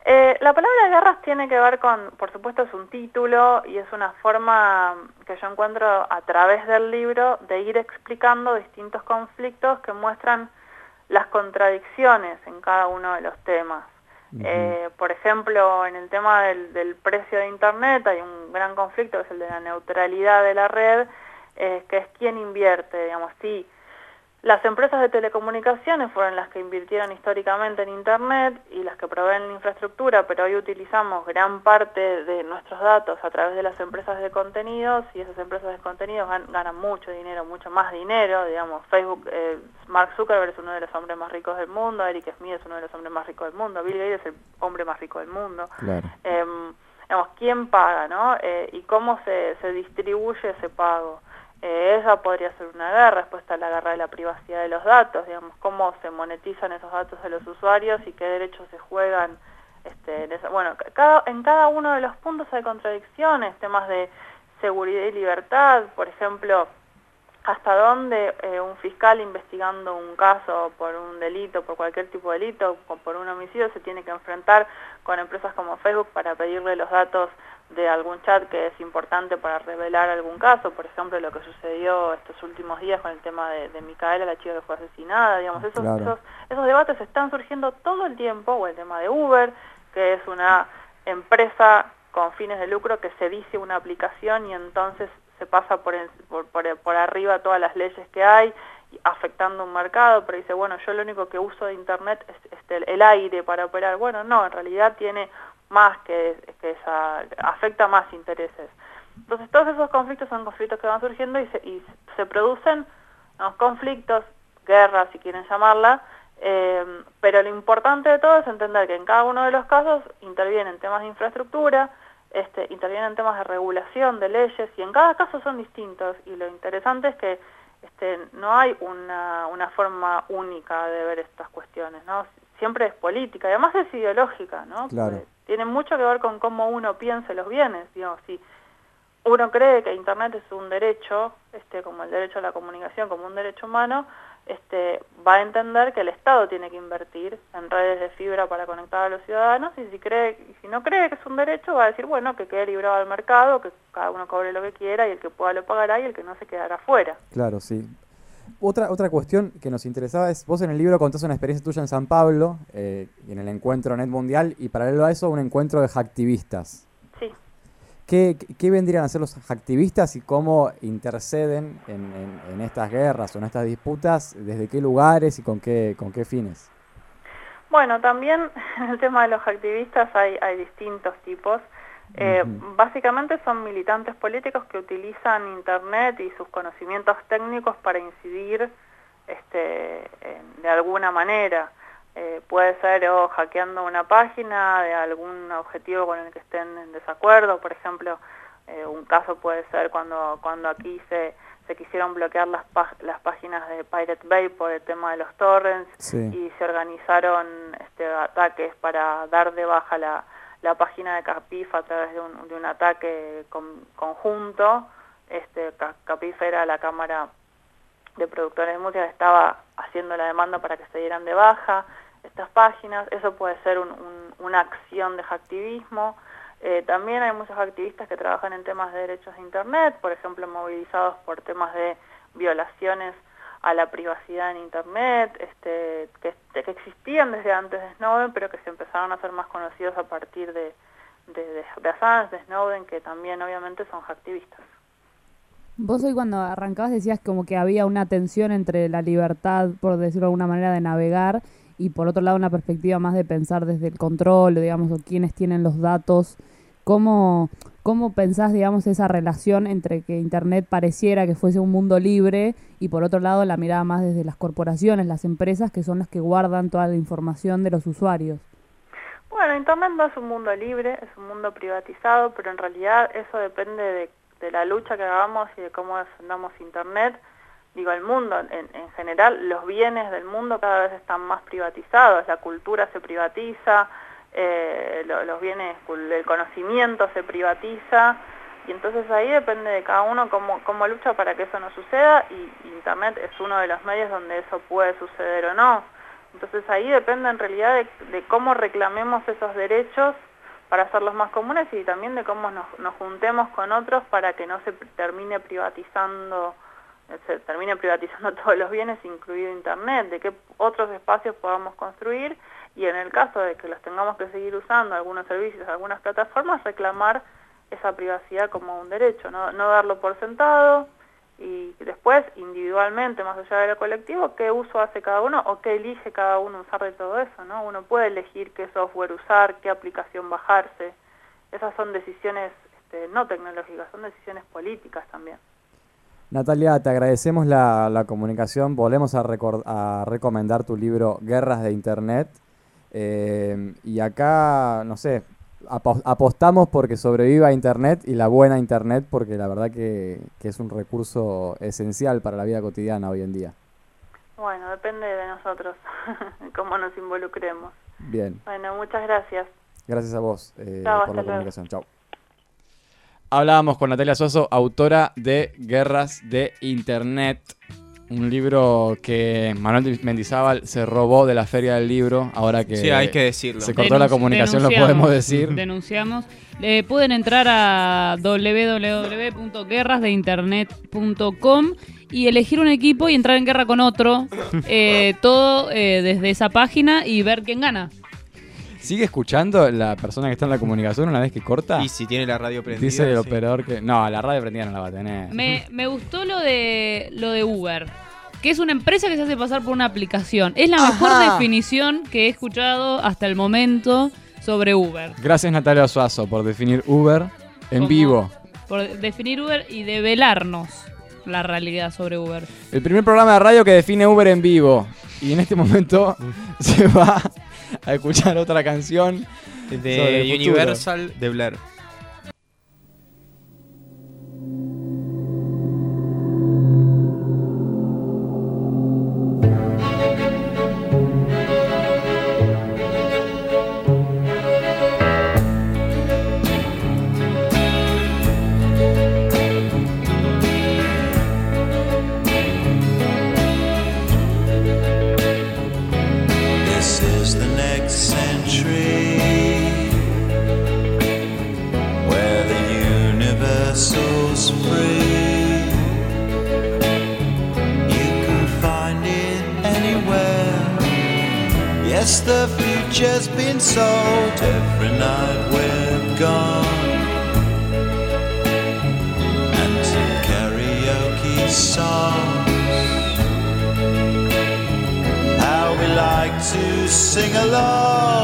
Eh, la palabra guerras tiene que ver con, por supuesto es un título y es una forma que yo encuentro a través del libro de ir explicando distintos conflictos que muestran las contradicciones en cada uno de los temas. Eh, por ejemplo, en el tema del, precio de Internet hay un gran conflicto que es el de la neutralidad de la red, eh, que es quién invierte, digamos, sí. Las empresas de telecomunicaciones fueron las que invirtieron históricamente en Internet y las que proveen la infraestructura, pero hoy utilizamos gran parte de nuestros datos a través de las empresas de contenidos y esas empresas de contenidos gan- ganan mucho dinero, mucho más dinero, digamos, Facebook, eh, Mark Zuckerberg es uno de los hombres más ricos del mundo, Eric Smith es uno de los hombres más ricos del mundo, Bill Gates es el hombre más rico del mundo. Claro. Em, digamos, quién paga, ¿no? Eh, y cómo se, se distribuye ese pago. Esa podría ser una guerra, después está la guerra de la privacidad de los datos, digamos, cómo se monetizan esos datos de los usuarios y qué derechos se juegan. Este, en esa- bueno, ca- cada, en cada uno de los puntos hay contradicciones, temas de seguridad y libertad, por ejemplo, hasta dónde eh, un fiscal investigando un caso por un delito, por cualquier tipo de delito, o por un homicidio, se tiene que enfrentar con empresas como Facebook para pedirle los datos de algún chat que es importante para revelar algún caso, por ejemplo, lo que sucedió estos últimos días con el tema de, de Micaela, la chica que fue asesinada, digamos, esos, Claro. esos, esos debates están surgiendo todo el tiempo, o el tema de Uber, que es una empresa con fines de lucro que se dice una aplicación y entonces se pasa por, en- por, por, por arriba todas las leyes que hay, afectando un mercado, pero dice, bueno, yo lo único que uso de Internet es este, el aire para operar. Bueno, no, en realidad tiene más que, que esa, afecta más intereses. Entonces todos esos conflictos son conflictos que van surgiendo y se, y se producen ¿no? conflictos, guerras, si quieren llamarla, eh, pero lo importante de todo es entender que en cada uno de los casos intervienen temas de infraestructura, este, intervienen en temas de regulación de leyes y en cada caso son distintos y lo interesante es que este, no hay una, una forma única de ver estas cuestiones, ¿no? Siempre es política y además es ideológica, ¿no? Tiene mucho que ver con cómo uno piense los bienes, digamos, si uno cree que Internet es un derecho, este, como el derecho a la comunicación, como un derecho humano, este, va a entender que el Estado tiene que invertir en redes de fibra para conectar a los ciudadanos y si cree si no cree que es un derecho va a decir bueno que quede librado al mercado, que cada uno cobre lo que quiera y el que pueda lo pagará y el que no se quedará fuera. Claro, sí. Otra, otra cuestión que nos interesaba es, vos en el libro contás una experiencia tuya en San Pablo, eh, y en el encuentro Net Mundial, y paralelo a eso un encuentro de hacktivistas. Sí. ¿Qué, qué- vendrían a ser los hacktivistas y cómo interceden en, en- en estas guerras o en estas disputas? ¿Desde qué lugares y con qué, con qué fines? Bueno, también en el tema de los activistas hay, hay distintos tipos. Eh, Básicamente son militantes políticos que utilizan Internet y sus conocimientos técnicos para incidir este, en- de alguna manera. Eh, puede ser o hackeando una página de algún objetivo con el que estén en desacuerdo, por ejemplo, eh, un caso puede ser cuando, cuando aquí se, se quisieron bloquear las, las páginas de Pirate Bay por el tema de los torrents Sí. y se organizaron este, ataques para dar de baja la, la página de Capif a través de un, ataque con- conjunto. Este, Ca- Capif era la cámara de productores de música que estaba haciendo la demanda para que se dieran de baja estas páginas. Eso puede ser un- un- una acción de hacktivismo. Eh, también hay muchos activistas que trabajan en temas de derechos de Internet, por ejemplo, movilizados por temas de violaciones a la privacidad en Internet, este, que, que existían desde antes de Snowden, pero que se empezaron a hacer más conocidos a partir de, de, de, de Assange, de Snowden, que también obviamente son hacktivistas. Vos hoy cuando arrancabas decías como que había una tensión entre la libertad, por decirlo de alguna manera, de navegar y por otro lado una perspectiva más de pensar desde el control, digamos, o quienes tienen los datos. ¿Cómo, ¿Cómo pensás, digamos, esa relación entre que Internet pareciera que fuese un mundo libre y por otro lado la mirada más desde las corporaciones, las empresas, que son las que guardan toda la información de los usuarios? Bueno, Internet no es un mundo libre, es un mundo privatizado, pero en realidad eso depende de, la lucha que hagamos y de cómo defendamos Internet. Digo, el mundo en, en general, los bienes del mundo cada vez están más privatizados, la cultura se privatiza, eh, lo- los bienes, el conocimiento se privatiza, y entonces ahí depende de cada uno cómo, cómo lucha para que eso no suceda, y Internet es uno de los medios donde eso puede suceder o no. Entonces ahí depende en realidad de, cómo reclamemos esos derechos para hacerlos más comunes y también de cómo nos, juntemos con otros para que no se termine privatizando se termine privatizando todos los bienes, incluido Internet, de qué otros espacios podamos construir y en el caso de que los tengamos que seguir usando, algunos servicios, algunas plataformas, reclamar esa privacidad como un derecho, no, no darlo por sentado y después individualmente, más allá de lo colectivo, qué uso hace cada uno o qué elige cada uno usar de todo eso, ¿no? Uno puede elegir qué software usar, qué aplicación bajarse, esas son decisiones este, no tecnológicas, son decisiones políticas también. Natalia, te agradecemos la, la comunicación. Volvemos a, recomendar tu libro Guerras de Internet. Eh, y acá, no sé, apo- apostamos porque sobreviva Internet y la buena Internet porque la verdad que, que es un recurso esencial para la vida cotidiana hoy en día. Bueno, depende de nosotros, cómo nos involucremos. Bien, Bueno, muchas gracias. gracias a vos eh, por la hasta luego. comunicación. Chao. Hablábamos con Natalia Soso, autora de Guerras de Internet, un libro que Manuel Mendizábal se robó de la Feria del Libro, ahora que Sí, hay que decirlo. se cortó la comunicación, lo podemos decir. Denunciamos. Eh, pueden entrar a www.guerrasdeinternet.com y elegir un equipo y entrar en guerra con otro. eh, todo eh, desde esa página y ver quién gana. ¿Sigue escuchando la persona que está en la comunicación una vez que corta? Y si tiene la radio prendida. Dice el sí. operador que... No, la radio prendida no la va a tener. Me, me gustó lo de lo de Uber, que es una empresa que se hace pasar por una aplicación. Es la mejor definición que he escuchado hasta el momento sobre Uber. Gracias Natalia Suazo por definir Uber en vivo. Por definir Uber y develarnos la realidad sobre Uber. El primer programa de radio que define Uber en vivo. Y en este momento se va a escuchar otra canción De. Universal de Blair. Future's been sold every night we're gone. And some karaoke songs. How we like to sing along,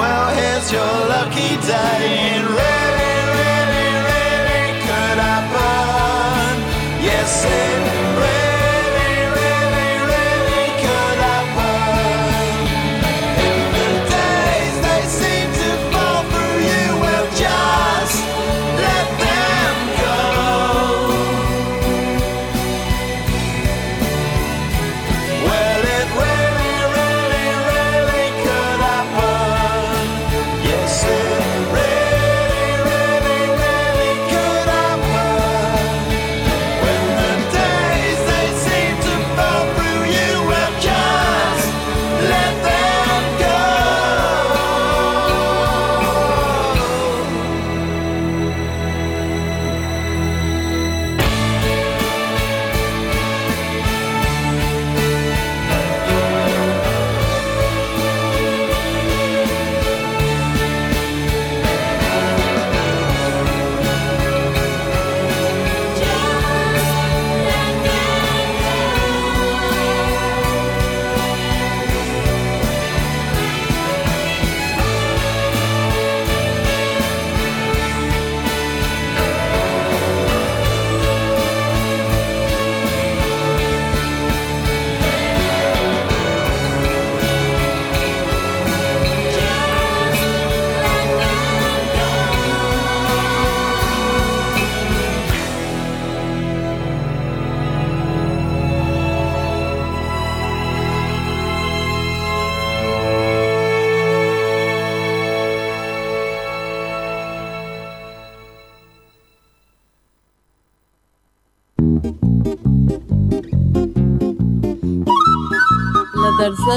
Well, here's your lucky day. It really, really, really could happen. Yes, it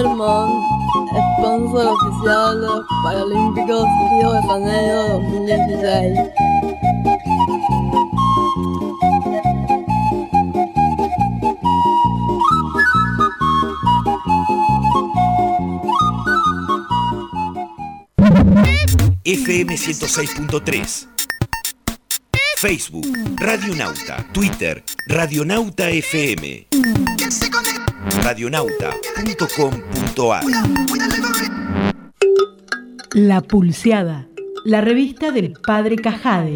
Mont, sponsor oficial de los Paralímpicos Río de Janeiro 2016. FM 106.3. Facebook, Radionauta, Twitter, Radionauta FM. Radionauta.com.ar La Pulseada, la revista del Padre Cajade.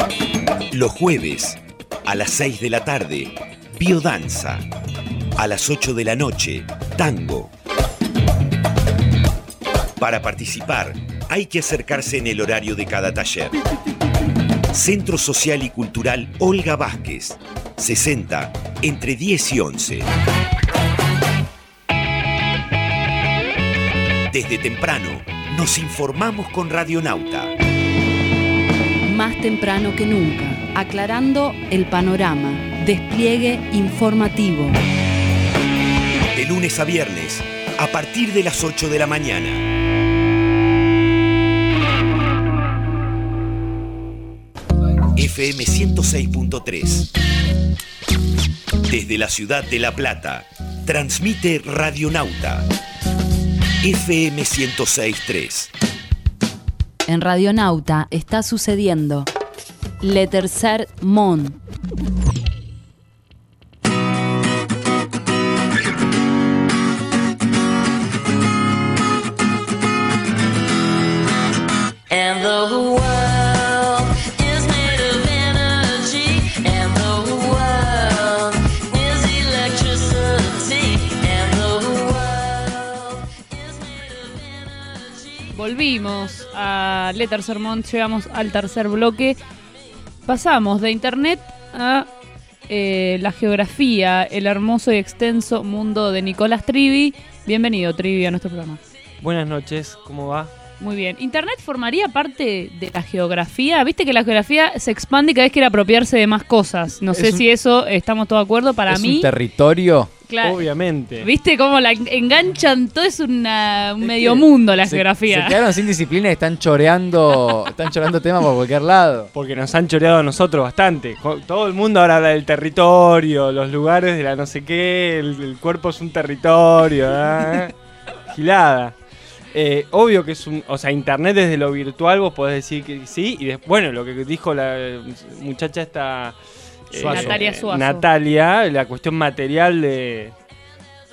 Los jueves a las 6 de la tarde, biodanza. A las 8 de la noche, tango. Para participar, hay que acercarse en el horario de cada taller. Centro Social y Cultural Olga Vázquez, 60, entre 10 y 11. Desde temprano, nos informamos con Radionauta. más temprano que nunca, aclarando el panorama. Despliegue informativo. De lunes a viernes, a partir de las 8 de la mañana. FM 106.3. Desde la ciudad de La Plata, transmite Radionauta. FM 106.3. En Radionauta está sucediendo Le Tercer Mon. And the. Volvimos a Le Tercer Mont, llegamos al tercer bloque. Pasamos de internet a eh, la geografía, el hermoso y extenso mundo de Nicolás Trivi. Bienvenido, Trivi, a nuestro programa. Buenas noches, ¿cómo va? Muy bien. ¿Internet formaría parte de la geografía? Viste que la geografía se expande y cada vez quiere apropiarse de más cosas. No Es sé un- si eso estamos todos de acuerdo. Para ¿Es mí. un territorio? Claro. Obviamente. ¿Viste cómo la en- enganchan? Todo es una- un medio mundo la Se- geografía. Se quedaron sin disciplina y están choreando, están choreando temas por cualquier lado. Porque nos han choreado a nosotros bastante. Todo el mundo ahora habla del territorio, los lugares de la no sé qué, el, el cuerpo es un territorio, ¿eh? Gilada. Eh, obvio que es un. O sea, internet desde lo virtual vos podés decir que sí. Y después, bueno, lo que dijo la muchacha esta. Suazo. Natalia Suazo. Natalia, la cuestión material de.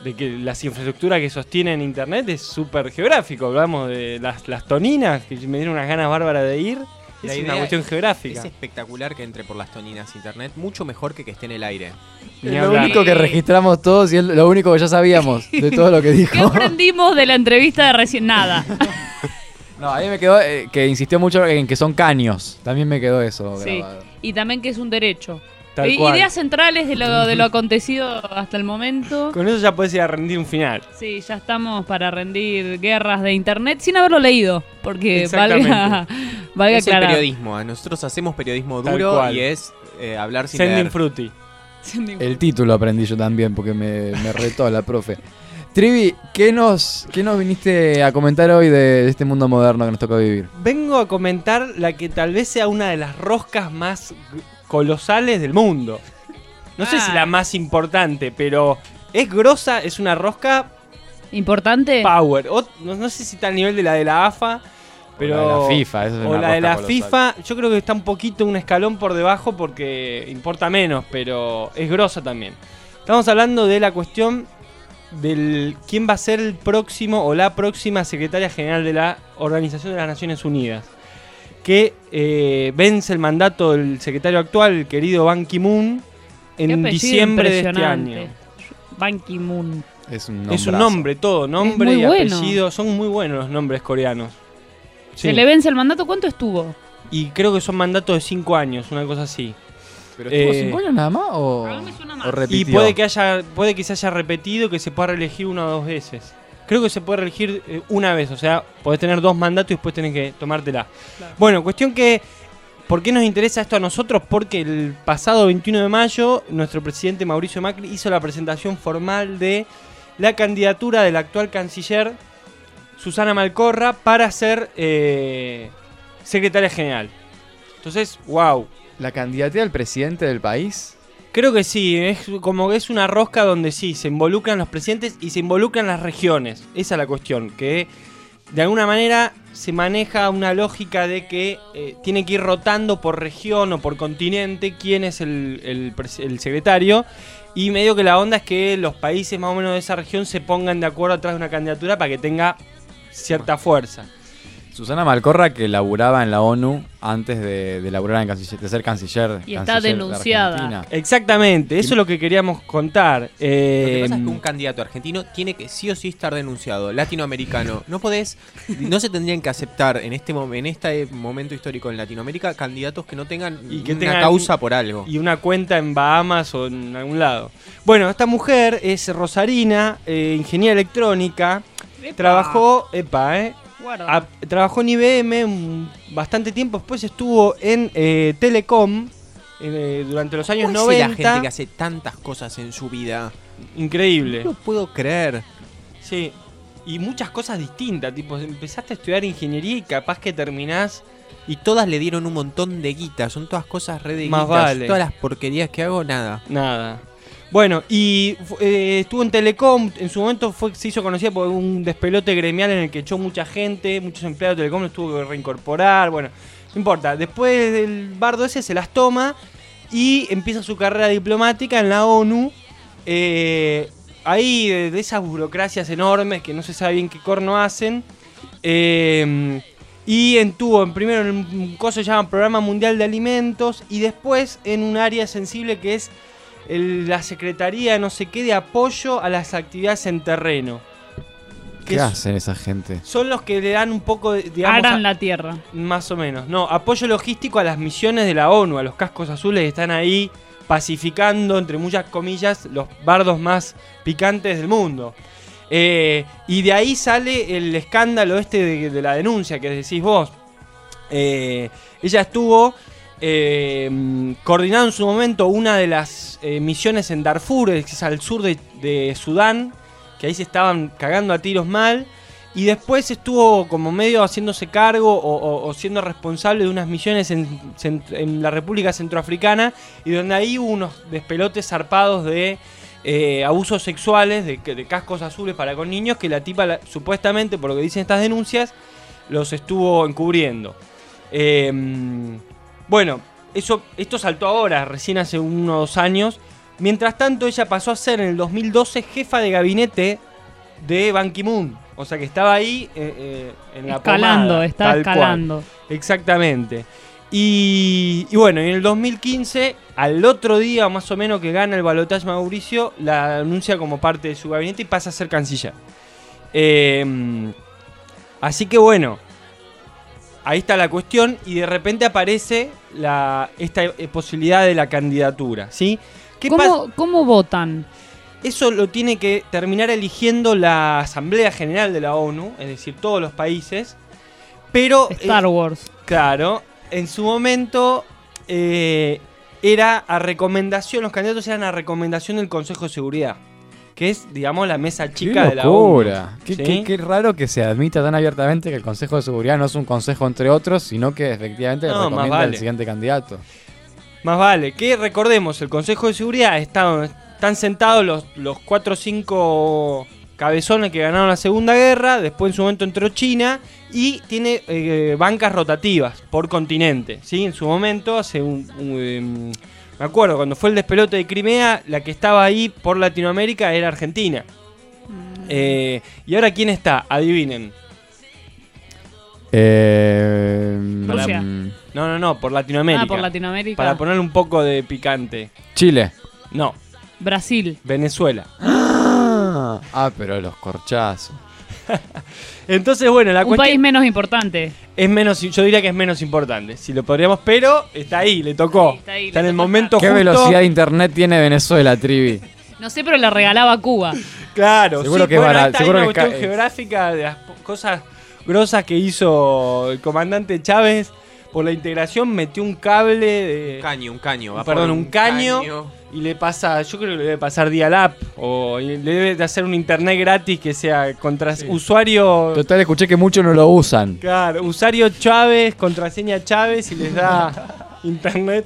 De que las infraestructuras que sostienen internet es súper geográfico. Hablamos de las, las toninas, que me dieron unas ganas bárbaras de ir. La es una cuestión geográfica. Es espectacular que entre por las toninas internet, mucho mejor que que esté en el aire. Es lo único que registramos todos y es lo único que ya sabíamos de todo lo que ¿Qué dijo. aprendimos de la entrevista de recién? Nada. No, a mí me quedó eh, que insistió mucho en que son caños. También me quedó eso Sí. grabado. Y también que es un derecho. Tal I- cual. Ideas centrales de lo, de lo acontecido hasta el momento. Con eso ya puedes ir a rendir un final. Sí, ya estamos para rendir guerras de internet sin haberlo leído. Porque valga, valga es el periodismo. ¿eh? Nosotros hacemos periodismo duro y es eh, hablar sin Sending leer. Fruity. El título aprendí yo también porque me, me retó la profe. Trivi, ¿qué nos, ¿qué nos viniste a comentar hoy de, de este mundo moderno que nos toca vivir? Vengo a comentar la que tal vez sea una de las roscas más colosales del mundo. No sé si Ah. la más importante, pero es grosa, es una rosca ¿Importante? power. O- no, no sé si está al nivel de la de la AFA, pero... la de la FIFA, esa es o una la de rosca la colosal. FIFA, yo creo que está un poquito un escalón por debajo porque importa menos, pero es grosa también. Estamos hablando de la cuestión del quién va a ser el próximo o la próxima secretaria general de la Organización de las Naciones Unidas. Que eh, vence el mandato del secretario actual, el querido Ban Ki-moon, en diciembre de este año. Ban Ki-moon. Es un Es un nombre todo, nombre y bueno. apellido. Son muy buenos los nombres coreanos. ¿Se le vence el mandato? ¿Cuánto estuvo? Y creo que son mandatos de 5 años, una cosa así. ¿Pero estuvo Eh, cinco años nada más o, o Y puede que haya, puede que se haya repetido, que se pueda reelegir una o dos veces. Creo que se puede reelegir eh, una vez, o sea, podés tener dos mandatos y después tenés que tomártela. Bueno, cuestión que, ¿por qué nos interesa esto a nosotros? Porque el pasado 21 de mayo, nuestro presidente Mauricio Macri hizo la presentación formal de la candidatura del actual canciller Susana Malcorra para ser eh, secretaria general. Entonces, wow. ¿La candidatura del presidente del país? Creo que sí, es como que es una rosca donde sí, se involucran los presidentes y se involucran las regiones. Esa es la cuestión, que de alguna manera se maneja una lógica de que eh, tiene que ir rotando por región o por continente quién es el, el el secretario. Y medio que la onda es que los países más o menos de esa región se pongan de acuerdo atrás de una candidatura para que tenga cierta fuerza. Susana Malcorra, que laburaba en la ONU antes de, de laburar en canciller, de ser canciller. Y está canciller denunciada. Exactamente, eso es lo que queríamos contar. Lo que pasa es Eh, que un candidato argentino tiene que sí o sí estar denunciado, latinoamericano. No podés, no se tendrían que aceptar en este en este momento histórico en Latinoamérica candidatos que no tengan y que una tengan causa por algo. Y una cuenta en Bahamas o en algún lado. Bueno, esta mujer es Rosarina, eh, ingeniera electrónica. Trabajó, epa, eh, Guarda. a- trabajó en IBM un- bastante tiempo, después estuvo en eh, Telecom eh, durante los años ¿Cómo es 90. la gente que hace tantas cosas en su vida? Increíble. No lo puedo creer. Sí. Y muchas cosas distintas, tipo, empezaste a estudiar ingeniería y capaz que terminás Y todas le dieron un montón de guita. Son todas cosas re de Más vale. Todas las porquerías que hago, nada. Nada. Bueno, y eh, estuvo en Telecom, en su momento fue, se hizo conocida por un despelote gremial en el que echó mucha gente, muchos empleados de Telecom los tuvo que reincorporar, bueno, no importa. Después del bardo ese se las toma y empieza su carrera diplomática en la ONU. eh, ahí de, de esas burocracias enormes que no se sabe bien qué corno hacen. eh, y entuvo en primero en un coso que se llama Programa Mundial de Alimentos y después en un área sensible que es el- la Secretaría no sé qué de apoyo a las actividades en terreno. Que ¿Qué es- hacen esa gente? son los que le dan un poco de, digamos, Aran a- la tierra. más o menos. No, apoyo logístico a las misiones de la ONU, a los cascos azules que están ahí pacificando, entre muchas comillas, los bardos más picantes del mundo. Eh, y de ahí sale el escándalo este de, de la denuncia que decís vos. Eh, ella estuvo eh, coordinando en su momento una de las eh, misiones en Darfur, que es al sur de, Sudán, que ahí se estaban cagando a tiros mal. Y después estuvo como medio haciéndose cargo o, siendo responsable de unas misiones en, la República Centroafricana y donde ahí hubo unos despelotes zarpados de eh, abusos sexuales, de, cascos azules para con niños, que la tipa supuestamente, por lo que dicen estas denuncias, los estuvo encubriendo. Eh, bueno, eso, esto saltó ahora, recién hace unos dos años. Mientras tanto, ella pasó a ser en el 2012 jefa de gabinete de Ban Ki-moon. O sea que estaba ahí eh, eh, en la Escalando, pomada, cual. escalando. Exactamente. Y, y bueno, en el 2015, al otro día más o menos que gana el balotaje Mauricio, la anuncia como parte de su gabinete y pasa a ser canciller. Eh, así que bueno, ahí está la cuestión y de repente aparece la, esta eh, posibilidad de la candidatura, ¿sí? ¿Cómo, ¿Cómo votan? Eso lo tiene que terminar eligiendo la Asamblea General de la ONU, es decir, todos los países. Pero. Star eh, Wars. Claro, en su momento eh, era a recomendación, los candidatos eran a recomendación del Consejo de Seguridad, que es, digamos, la mesa chica qué de la ONU. Qué, ¿sí? qué- qué raro que se admita tan abiertamente que el Consejo de Seguridad no es un consejo entre otros, sino que efectivamente No, recomienda vale. al siguiente candidato. Más vale, que recordemos, el Consejo de Seguridad está están sentados los, los cuatro o cinco cabezones que ganaron la Segunda Guerra, después en su momento entró China y tiene eh, bancas rotativas por continente. ¿sí? En su momento, hace un, un, em, me acuerdo, cuando fue el despelote de Crimea, la que estaba ahí por Latinoamérica era Argentina. Eh, y ahora, ¿quién está? Adivinen. Eh, Rusia. mm, No, no, no, por Latinoamérica. Ah, por Latinoamérica. Para poner un poco de picante. Chile. No, Brasil. Venezuela. Ah, pero los corchazos. Entonces, bueno, la Un cuestión país menos importante. es menos, yo diría que es menos importante. Si lo podríamos, pero está ahí, le tocó. está ahí, está le en el momento ¿Qué justo. velocidad de internet tiene Venezuela, Trivi? No sé, pero le regalaba a Cuba. Claro, Seguro sí, que es bueno, barato, está, hay seguro una que cuestión ca- geográfica de las cosas grosas que hizo el comandante Chávez por la integración, metió un cable de. Un caño, un caño. va perdón, un caño, y le pasa, yo creo que le debe pasar Dial-Up o le debe de hacer un internet gratis que sea contra usuario Total, escuché que muchos no lo usan. Claro, usuario Chávez, contraseña Chávez y les da internet.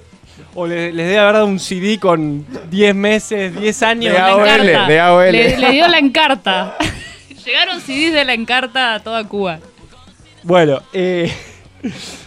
O le- les debe haber dado un CD con 10 meses, 10 años. De AOL, de AOL. Le, le dio la encarta. Llegaron CDs de la encarta a toda Cuba. Bueno, eh,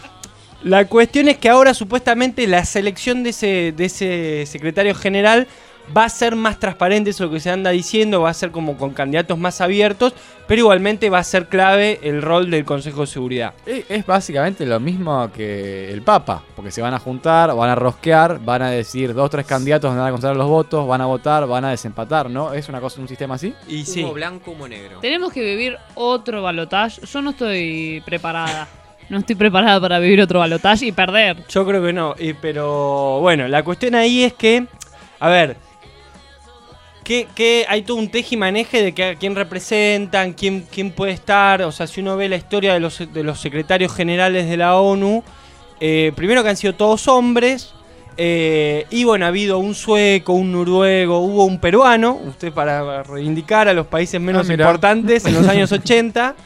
la cuestión es que ahora supuestamente la selección de ese, de ese secretario general va a ser más transparente, eso es lo que se anda diciendo, va a ser como con candidatos más abiertos, pero igualmente va a ser clave el rol del Consejo de Seguridad. Eh, Es básicamente lo mismo que el Papa, porque se van a juntar, van a rosquear, van a decir dos tres candidatos donde van a contar los votos, van a votar, van a desempatar, ¿no? ¿Es una cosa, un sistema así? Y Humo blanco, humo negro. Tenemos que vivir otro balotage. Yo no estoy preparada. No estoy preparada para vivir otro balotage y perder. Yo creo que no, eh, pero bueno, la cuestión ahí es que, a ver, que, que hay todo un tejimaneje de que, a quién representan, quién, quién puede estar. O sea, si uno ve la historia de los, de los secretarios generales de la ONU, eh, primero que han sido todos hombres. eh, y bueno, ha habido un sueco, un noruego, hubo un peruano, usted para reivindicar a los países menos Ah, importantes en los años 80.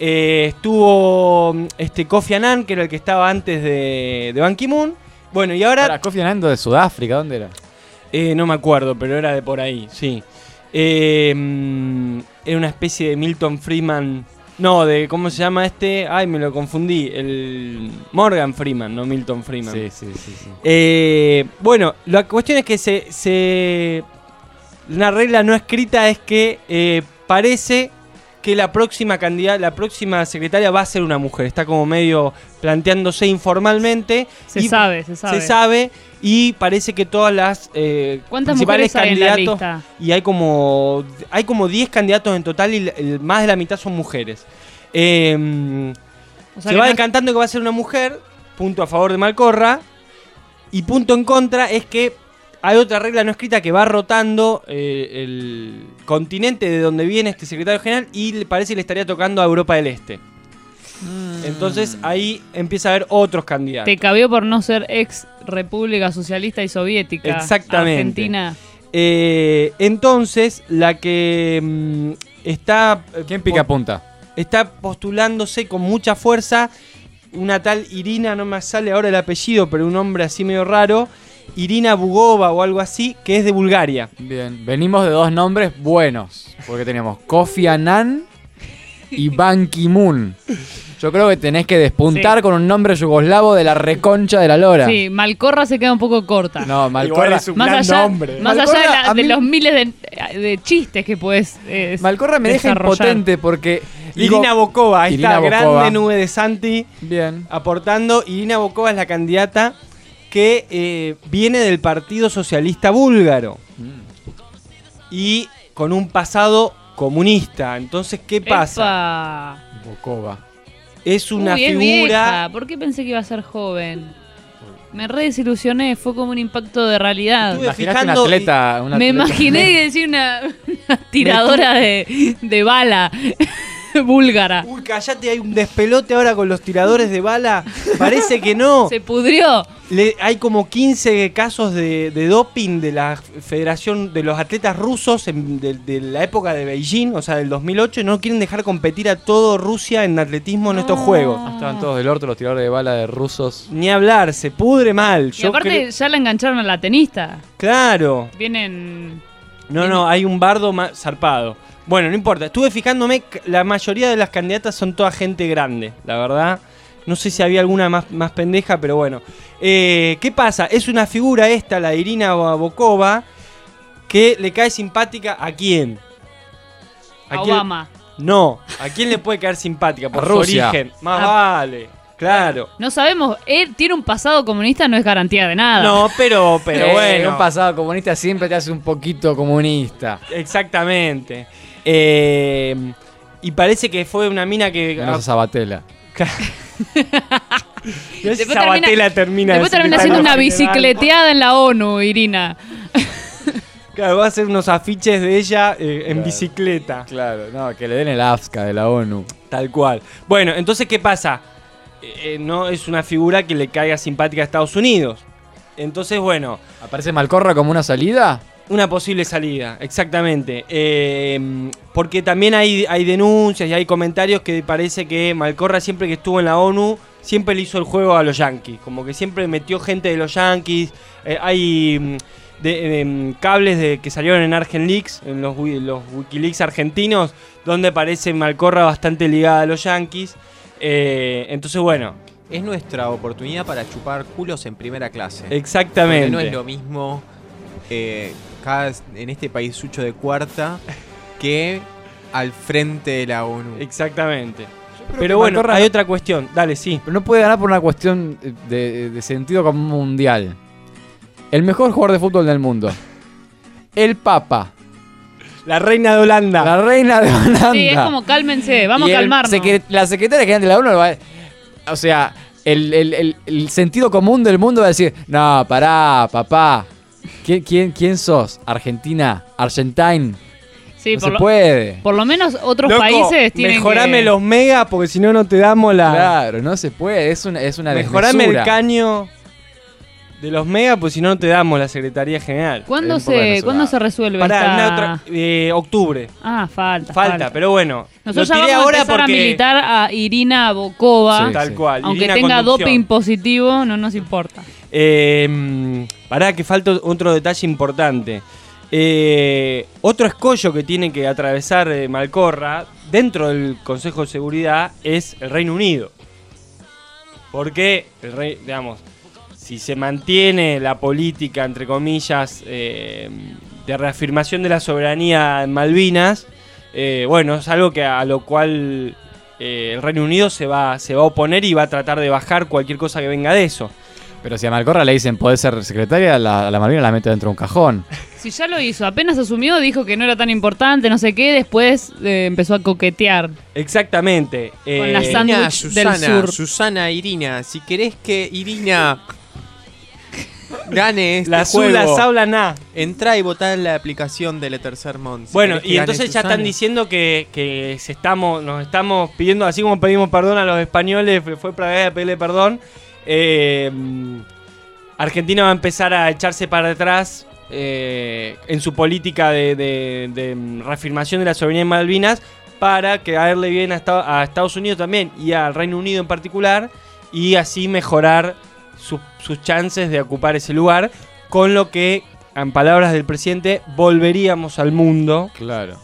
Eh, estuvo mm, este Kofi Annan, que era el que estaba antes de, de Ban Ki-moon. Bueno, y ahora. Para Kofi Annan de Sudáfrica, ¿dónde era? Eh, no me acuerdo, pero era de por ahí, sí. Eh, mm, era una especie de Milton Freeman. No, de. ¿Cómo se llama este? Ay, me lo confundí. El. Morgan Freeman, no Milton Freeman. Sí, sí, sí. sí. Eh, bueno, la cuestión es que se, se- Una regla no escrita es que eh, parece que la próxima candidata, la próxima secretaria va a ser una mujer. Está como medio planteándose informalmente. Se y sabe, se sabe. Se sabe y parece que todas las eh, ¿Cuántas principales mujeres hay en la candidatos lista? y hay como hay como 10 candidatos en total y más de la mitad son mujeres. Eh, O sea se va no decantando que va a ser una mujer, punto a favor de Malcorra, y punto en contra es que hay otra regla no escrita que va rotando eh, el continente de donde viene este secretario general y le parece que le estaría tocando a Europa del Este. Entonces ahí empieza a haber otros candidatos. Te cabió por no ser ex República Socialista y Soviética. Exactamente. Argentina. Eh, entonces, la que mm, está. ¿Quién pica punta? Está postulándose con mucha fuerza. Una tal Irina, no me sale ahora el apellido, pero un hombre así medio raro. Irina Bugova o algo así, que es de Bulgaria. Bien, venimos de dos nombres buenos. Porque teníamos Kofi Annan y Ban Ki-moon. Yo creo que tenés que despuntar Sí. con un nombre yugoslavo de la reconcha de la lora. Sí, Malcorra se queda un poco corta. No, Malcorra es un más gran allá, nombre. Más Malcorra, allá de, la- de mí- los miles de, de chistes que puedes. eh, Malcorra me deja impotente porque. digo- Irina Bokova, ahí Irina está, Bokova. grande nube de Santi. Bien. Aportando. Irina Bokova es la candidata que eh, viene del Partido Socialista Búlgaro. Y con un pasado comunista. Entonces, ¿qué pasa? Bokova. Es una Uy, es figura. vieja. ¿Por qué pensé que iba a ser joven? Me re desilusioné, fue como un impacto de realidad. Estuve Imaginaste un fijando y- atleta. Me atleta- imaginé decía una, una tiradora de, de bala búlgara. Uy, callate, hay un despelote ahora con los tiradores de bala. Parece que no. Se pudrió. Le- hay como 15 casos de, de doping de la Federación de los Atletas Rusos en- de, de la época de Beijing, o sea, del 2008, y no quieren dejar competir a todo Rusia en atletismo en estos juegos. Ah, Estaban todos del orto los tiradores de bala de rusos. Ni hablar, se pudre mal. Y Yo aparte ya la engancharon a la tenista. claro. Vienen. No, no, hay un bardo más zarpado. Bueno, no importa. Estuve fijándome, la mayoría de las candidatas son toda gente grande, la verdad. No sé si había alguna más, más pendeja, pero bueno. Eh, ¿Qué pasa? Es una figura esta, la de Irina Bokova, que le cae simpática a quién. A quién- Obama. No, ¿a quién le puede caer simpática? Por A su Rusia. origen. Más A- vale. Claro. No sabemos, él tiene un pasado comunista, no es garantía de nada. No, pero, pero Eh, bueno. Un pasado comunista siempre te hace un poquito comunista. Exactamente. Eh, y parece que fue una mina que. Menos a Sabatella. Después Sabatella termina de Después termina haciendo una bicicleteada en la ONU, Irina. Claro, va a hacer unos afiches de ella eh, en bicicleta. Claro, no, que le den el AFSCA de la ONU. Tal cual. Bueno, entonces, ¿qué pasa? Eh, eh, no es una figura que le caiga simpática a Estados Unidos. Entonces, bueno, ¿Aparece Malcorra como una salida? una posible salida, exactamente. Eh, porque también hay, hay denuncias y hay comentarios que parece que Malcorra siempre que estuvo en la ONU, siempre le hizo el juego a los Yankees. Como que siempre metió gente de los Yankees. Eh, hay mm, de- em, cables de, que salieron en Argent Leaks, en los, los Wikileaks argentinos, donde parece Malcorra bastante ligada a los Yankees. Eh, entonces, bueno, Es nuestra oportunidad para chupar culos en primera clase. exactamente. Porque no es lo mismo eh, cada- en este país sucho de cuarta que al frente de la ONU. Exactamente. Pero bueno, hay otra cuestión. Dale, sí. Pero no puede ganar por una cuestión de, de sentido común mundial. El mejor jugador de fútbol del mundo. El Papa. La reina de Holanda. La reina de Holanda. Sí, es como cálmense, vamos Y a el calmarnos. secre- la secretaria general de la ONU va O sea, el, el- el- el sentido común del mundo va a decir, no, pará, papá. ¿Quién, quién, quién sos? Argentina, Argentine. Sí, no por se lo- puede. Por lo menos otros Loco, países tienen mejorame que... los megas porque si no, no te damos la. Claro, no se puede. Es una, es una Mejorame el desmesura. caño de los megas, pues si no, no te damos la Secretaría General. ¿Cuándo se. ¿Cuándo se resuelve Pará, esta- una otra- eh, octubre. Ah, falta, Falta, pero bueno. Nosotros lo ya tiré vamos ahora a empezar porque. a militar a Irina Bokova. Sí, Tal sí. cual, Aunque Irina tenga Conducción. doping positivo, no nos importa. Eh, pará, que falta otro detalle importante. Eh, otro escollo que tiene que atravesar eh, Malcorra dentro del Consejo de Seguridad es el Reino Unido. Porque, el rey, digamos, si se mantiene la política, entre comillas, eh, de reafirmación de la soberanía en Malvinas, eh, bueno, es algo que a lo cual eh, el Reino Unido se va, se va a oponer y va a tratar de bajar cualquier cosa que venga de eso. Pero si a Malcorra le dicen podés ser secretaria, la, la Malvina la mete dentro de un cajón. Si ya lo hizo, apenas asumió, dijo que no era tan importante, no sé qué, después eh, empezó a coquetear. Exactamente. Con la Eh, Irina, del Susana, sur. Susana Irina, si querés que Irina gane este La juego, Zula Saula Na. entra y votá en la aplicación de Letter Sermon. Si Bueno, que y entonces ya están diciendo que, que se estamos, nos estamos pidiendo, así como pedimos perdón a los españoles, fue- para pedirle perdón. eh, Argentina va a empezar a echarse para atrás eh, en su política de, de- de, reafirmación de la soberanía en Malvinas para caerle bien a Estados Unidos también y al Reino Unido en particular y así mejorar su- sus chances de ocupar ese lugar, con lo que, en palabras del presidente, volveríamos al mundo. Claro.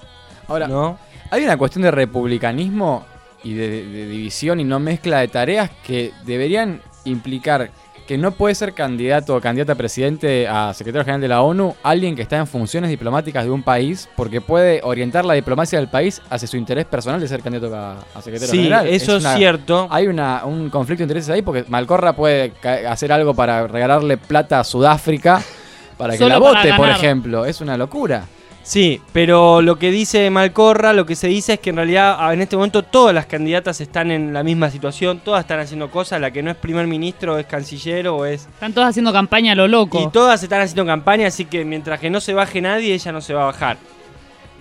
Ahora, ¿no? hay una cuestión de republicanismo y de, de- de división y no mezcla de tareas que deberían implicar que no puede ser candidato o candidata a presidente a secretario general de la ONU alguien que está en funciones diplomáticas de un país porque puede orientar la diplomacia del país hacia su interés personal de ser candidato a, a secretario Sí, general. eso es una- cierto. Hay una- un conflicto de intereses ahí porque Malcorra puede hacer algo para regalarle plata a Sudáfrica para que Solo la vote, por ejemplo. Es una locura. Sí, pero lo que dice Malcorra, lo que se dice es que en realidad ah, en este momento todas las candidatas están en la misma situación, todas están haciendo cosas, la que no es primer ministro es canciller o es... Están todos haciendo campaña a lo loco. Y todas están haciendo campaña, así que mientras que no se baje nadie, ella no se va a bajar.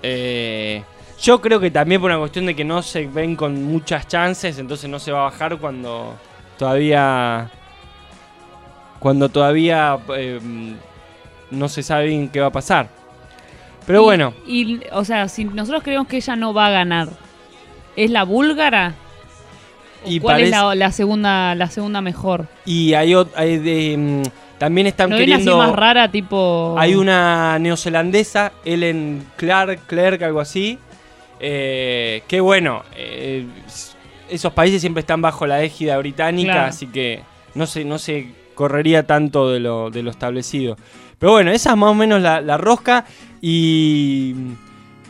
Eh, yo creo que también por una cuestión de que no se ven con muchas chances, entonces no se va a bajar cuando todavía... Cuando todavía eh, no se sabe bien qué va a pasar. Pero Y- bueno. Y, o sea, si nosotros creemos que ella no va a ganar, ¿es la búlgara? ¿O Y ¿Cuál es la, la segunda la segunda mejor? Y hay, hay de, mm, también están ¿No hay una así queriendo. más rara, tipo...? Hay una neozelandesa, Ellen Clark, Clerk, algo así. Eh, que bueno, eh, esos países siempre están bajo la égida británica, Claro. así que no se, no se correría tanto de lo, de lo establecido. Pero bueno, esa es más o menos la, la rosca y,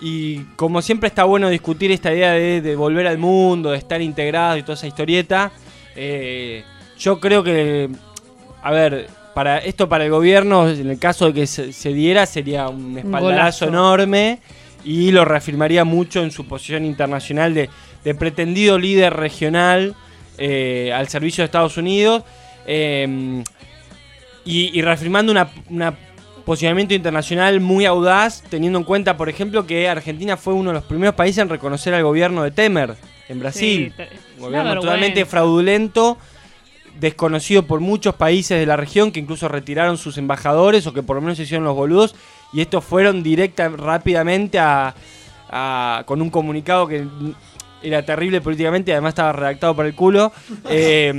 y como siempre está bueno discutir esta idea de, de volver al mundo, de estar integrado y toda esa historieta. eh, yo creo que, a ver, para esto para el gobierno, en el caso de que se, se diera, sería un espaldarazo enorme y lo reafirmaría mucho en su posición internacional de, de pretendido líder regional eh, al servicio de Estados Unidos. eh, y, y reafirmando una, una posicionamiento internacional muy audaz, teniendo en cuenta, por ejemplo, que Argentina fue uno de los primeros países en reconocer al gobierno de Temer en Brasil. Sí, un gobierno totalmente fraudulento, desconocido por muchos países de la región que incluso retiraron sus embajadores o que por lo menos se hicieron los boludos. Y estos fueron directa, rápidamente a, a- con un comunicado que era terrible políticamente y además estaba redactado por el culo. Eh,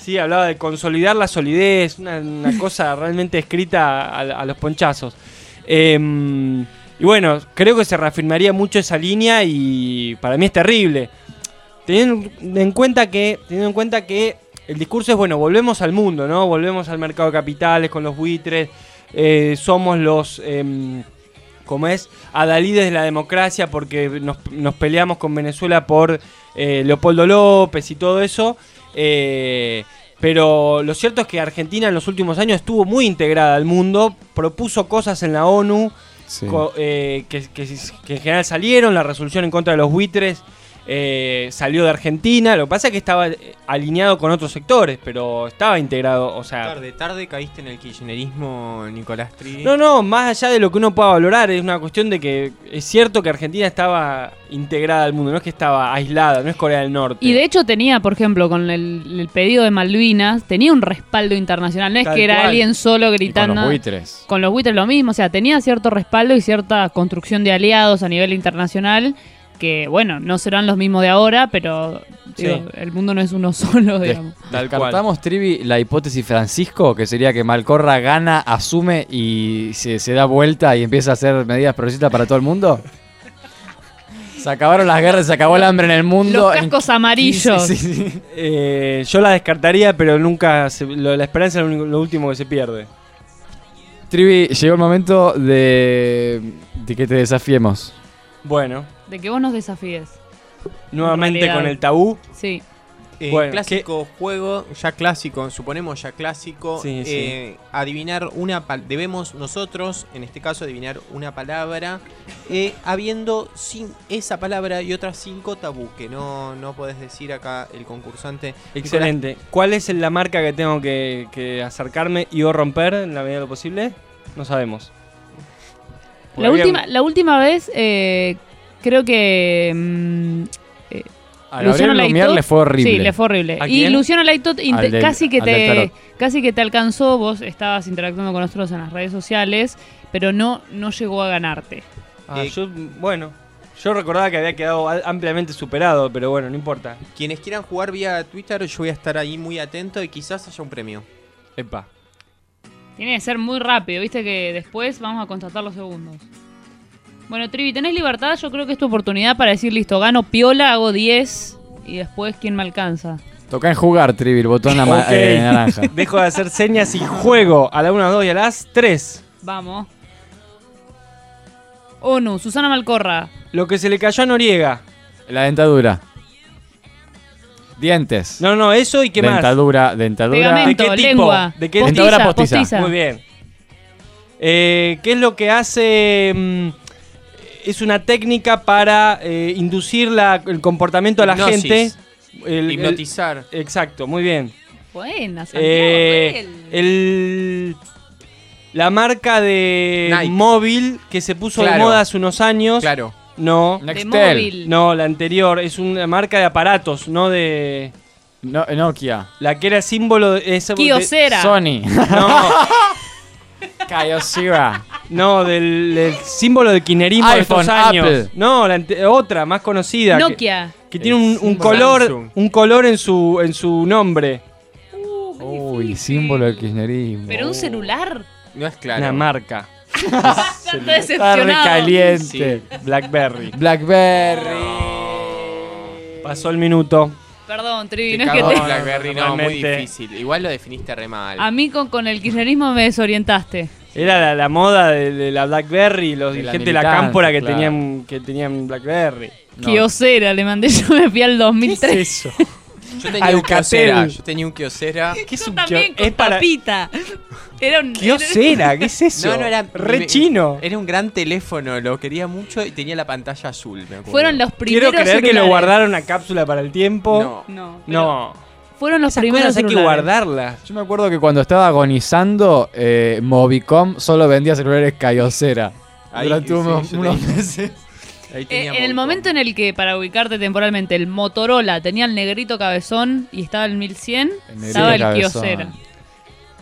Sí, hablaba de consolidar la solidez, una, una cosa realmente escrita a, a los ponchazos. Eh, y bueno, creo que se reafirmaría mucho esa línea y para mí es terrible. Teniendo en cuenta que, teniendo en cuenta que el discurso es bueno, volvemos al mundo, ¿no? Volvemos al mercado de capitales con los buitres, eh, somos los em, como es, adalides de la democracia porque nos, nos peleamos con Venezuela por eh, Leopoldo López y todo eso. Eh, pero lo cierto es que Argentina en los últimos años estuvo muy integrada al mundo, propuso cosas en la ONU Sí. eh, que, que- que en general salieron, la resolución en contra de los buitres eh, salió de Argentina. Lo que pasa es que estaba eh, alineado con otros sectores, pero estaba integrado. O sea, Tarde, tarde caíste en el kirchnerismo, Nicolás Tri. no, no, más allá de lo que uno pueda valorar, es una cuestión de que es cierto que Argentina estaba integrada al mundo, no es que estaba aislada, no es Corea del Norte. Y de hecho tenía, por ejemplo, con el, el pedido de Malvinas, tenía un respaldo internacional. No es Tal que era cual. alguien solo gritando. Con los buitres. Con los buitres lo mismo. O sea, tenía cierto respaldo y cierta construcción de aliados a nivel internacional. Que, bueno, no serán los mismos de ahora, pero digo, Sí. el mundo no es uno solo, digamos. Descartamos, Trivi, la hipótesis Francisco, que sería que Malcorra gana, asume y se, se da vuelta y empieza a hacer medidas progresistas para todo el mundo. Se acabaron las guerras, se acabó el hambre en el mundo. Los en- cascos amarillos. Sí, sí, sí. Eh, yo la descartaría, pero nunca. se- lo- la esperanza es lo, único- lo último que se pierde. Trivi, llegó el momento de, de que te desafiemos. Bueno, De que vos nos desafíes. nuevamente con el tabú. Sí. Eh, Bueno, clásico juego, ya clásico, suponemos ya clásico. Sí, sí. eh, Adivinar una debemos nosotros, en este caso, adivinar una palabra, eh, habiendo sin esa palabra y otras cinco tabú, que no, no podés decir acá el concursante. Excelente. ¿Cuál es la marca que tengo que, que acercarme y o romper en la medida de lo posible? No sabemos. La última, la última vez, eh, creo que. mm, eh, A Gabriel Lumière le fue horrible. Sí, le fue horrible. ¿A Y quién? Luciano Laitot del- casi, que te, casi que te alcanzó. Vos estabas interactuando con nosotros en las redes sociales, pero no, no llegó a ganarte. Ah, yo, bueno, yo recordaba que había quedado ampliamente superado, pero bueno, no importa. Quienes quieran jugar vía Twitter, yo voy a estar ahí muy atento y quizás haya un premio. Epa. Tiene que ser muy rápido, viste que después vamos a constatar los segundos. Bueno, Trivi, tenés libertad. Yo creo que es tu oportunidad para decir, listo, gano piola, hago 10 y después, ¿quién me alcanza? Toca en jugar, Trivi, el botón ama- Ok. eh, naranja. Dejo de hacer señas y juego a la 1, 2 y a las 3. Vamos. ONU, Susana Malcorra. Lo que se le cayó a Noriega. La dentadura. Dientes. No, no, eso y qué más. dentadura, dentadura. Pegamento, ¿De qué tipo? lengua. ¿De qué Dentadura Postiza, postiza. postiza. Muy bien. Eh, ¿Qué es lo que hace? mm, es una técnica para eh, inducir la- el comportamiento a la Hipnosis. gente. El- el- Hipnotizar. exacto, muy bien. Buena, Santiago. Eh, el, la marca de Nike. móvil que se puso de moda hace unos años. Claro. No. De Nextel. móvil. No, la anterior. Es una marca de aparatos, no de. No, Nokia. La que era símbolo de. esa- de- Kyocera. Sony. no, Kyocera. no, del, del símbolo del kirchnerismo de estos años. Apple. No, la ante- otra, más conocida. que- Nokia. Que, tiene un, un Samsung. color, un color en su, en su nombre. Uy, símbolo del kirchnerismo. Pero un celular. No es claro. Una marca. Está Está decepcionado. recaliente. Blackberry. Blackberry. Pasó el minuto. Perdón, Trivi, no es que te... Blackberry, no, muy Realmente. difícil. Igual lo definiste re mal. A mí con, con el kirchnerismo me desorientaste. Era la, la moda de, de la Blackberry, los De la dirigentes de la militancia, cámpora que claro. tenían que tenían Blackberry. No. Kiosera, le mandé yo, me fui al 2003. eso? Yo tenía un. Kyocera. Yo tenía un Kyocera. ¿Qué es Yo un también kio- con es para tapita. Era un... Kyocera, ¿qué es eso? No, no era re me- chino. Era un gran teléfono, lo quería mucho y tenía la pantalla azul, me acuerdo. Fueron los primeros Quiero creer que lo guardaron a cápsula para el tiempo. No. No, No. Fueron los Esas primeros cosas hay que guardarlas. Yo me acuerdo que cuando estaba agonizando, eh, Movicom solo vendía celulares Kyocera. Ahí, Durante sí, unos, unos meses. Ahí Eh, en el momento en el que, para ubicarte temporalmente, el Motorola tenía el negrito cabezón y estaba el 1100, El estaba el cabezón. Kyocera.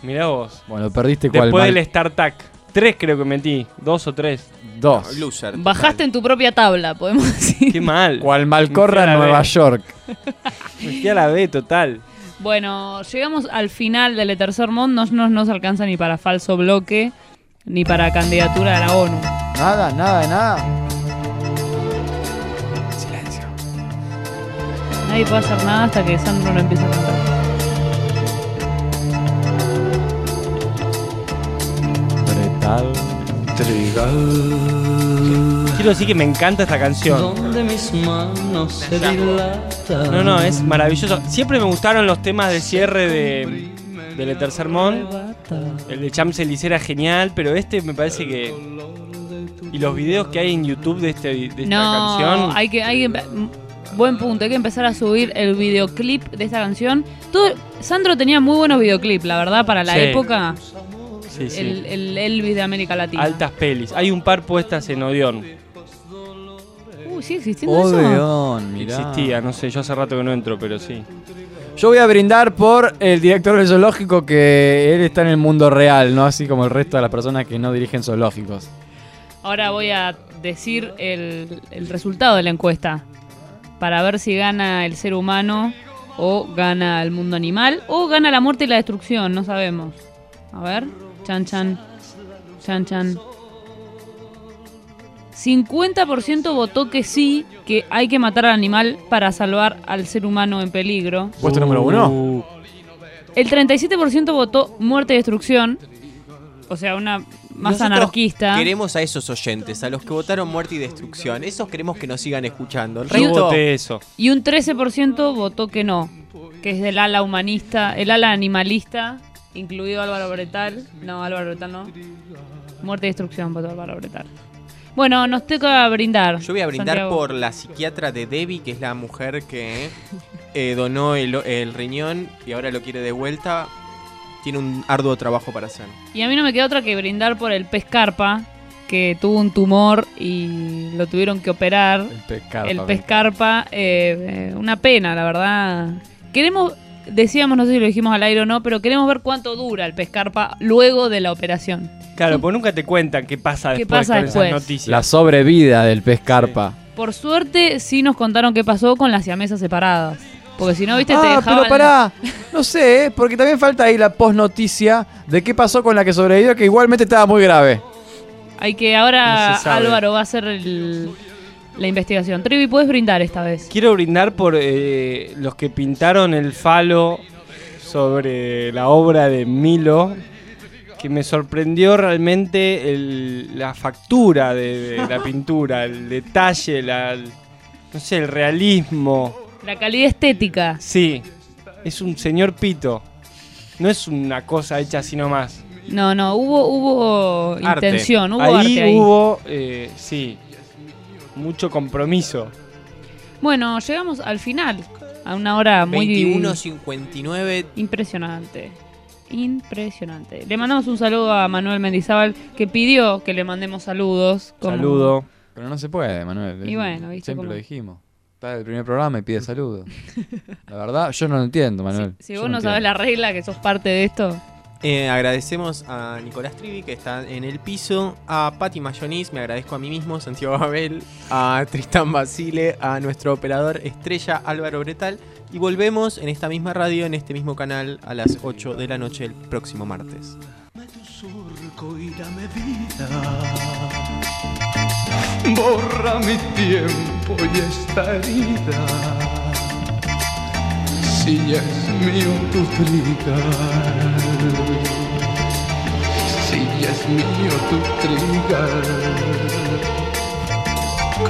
Mirá vos. Bueno, perdiste cuál Después del StarTAC. Tres creo que metí. Dos o tres. Dos. Loser. total. Bajaste en tu propia tabla, podemos decir. Qué mal. Cual Malcorra en Nueva B. York. Me a la B total. Bueno, llegamos al final del tercer mod, no nos, nos alcanza ni para falso bloque, ni para candidatura a la ONU. Nada, nada, de nada. Nadie puede hacer nada hasta que Sandro no empiece a cantar. Pretal. Quiero decir que me encanta esta canción. Donde mis manos se dilatan. No, no, es maravilloso. Siempre me gustaron los temas de cierre de, del Ether Sermón. El de Champs-Élysées era genial, pero este me parece que... Y los videos que hay en YouTube de, este, de esta No, canción... hay que, hay que- Buen punto, hay que empezar a subir el videoclip de esta canción. Todo, Sandro tenía muy buenos videoclips, la verdad, para la Sí. época. Sí, sí. El, el Elvis de América Latina. Altas pelis. Hay un par puestas en Odeón. Uy, sigue existiendo eso. Odeón, mirá. Existía, no sé, yo hace rato que no entro, pero sí. Yo voy a brindar por el director del zoológico que él está en el mundo real, no así como el resto de las personas que no dirigen zoológicos. Ahora voy a decir el, el resultado de la encuesta para ver si gana el ser humano o gana el mundo animal o gana la muerte y la destrucción, no sabemos. A ver, chan chan, chan chan. 50% votó que sí, que hay que matar al animal para salvar al ser humano en peligro. Puesto número uno. El 37% votó muerte y destrucción. O sea, una más Nosotros anarquista. Queremos a esos oyentes, a los que votaron muerte y destrucción. Esos queremos que nos sigan escuchando. El Yo resto- voté eso. Y un 13% votó que no, que es del ala humanista, el ala animalista, incluido Álvaro Bretal. No, Álvaro Bretal no. Muerte y destrucción votó Álvaro Bretal. Bueno, nos toca brindar. Yo voy a brindar Santiago. por la psiquiatra de Debbie, que es la mujer que eh, donó el, el riñón y ahora lo quiere de vuelta. Tiene un arduo trabajo para hacer. Y a mí no me queda otra que brindar por el pez carpa, que tuvo un tumor y lo tuvieron que operar. El pez carpa. El pez carpa, eh, eh, una pena, la verdad. Queremos, decíamos, no sé si lo dijimos al aire o no, pero queremos ver cuánto dura el pez carpa luego de la operación. Claro, pues nunca te cuentan qué pasa ¿Qué después pasa con después? esas noticias. La sobrevida del pez carpa. Por suerte, sí nos contaron qué pasó con las siamesas separadas. Porque si no, viste, te Ah, dejaban... pero pará. No sé, ¿eh? porque también falta ahí la post-noticia de qué pasó con la que sobrevivió, que igualmente estaba muy grave. Hay que ahora No. Álvaro va a hacer el- la investigación. Trivi, puedes brindar esta vez. Quiero brindar por eh, los que pintaron el falo sobre la obra de Milo, que me sorprendió realmente el- la factura de, de la pintura, el detalle, la, el- no sé, el realismo. La calidad estética. Sí, es un señor pito. No es una cosa hecha así nomás. No, no, hubo, hubo Arte. intención, hubo ahí arte ahí. hubo, eh, sí, mucho compromiso. Bueno, llegamos al final, a una hora muy 21.59. impresionante. Impresionante. Le mandamos un saludo a Manuel Mendizábal que pidió que le mandemos saludos. como- Saludo. Pero no se puede, Manuel. Y bueno, ¿viste Siempre cómo? lo dijimos. Está el primer programa y pide saludos. la verdad, yo no lo entiendo, Manuel. Si vos no sabes la regla, que sos parte de esto. Eh, agradecemos a Nicolás Trivi, que está en el piso, a Patti Mayonis, me agradezco a mí mismo, Santiago Abel, a Tristán Basile, a nuestro operador estrella Álvaro Bretal, y volvemos en esta misma radio, en este mismo canal, a las 8 de la noche el próximo martes. Borra mi tiempo y esta herida. Si ya es mío tu trigal. Si ya es mío tu trigal.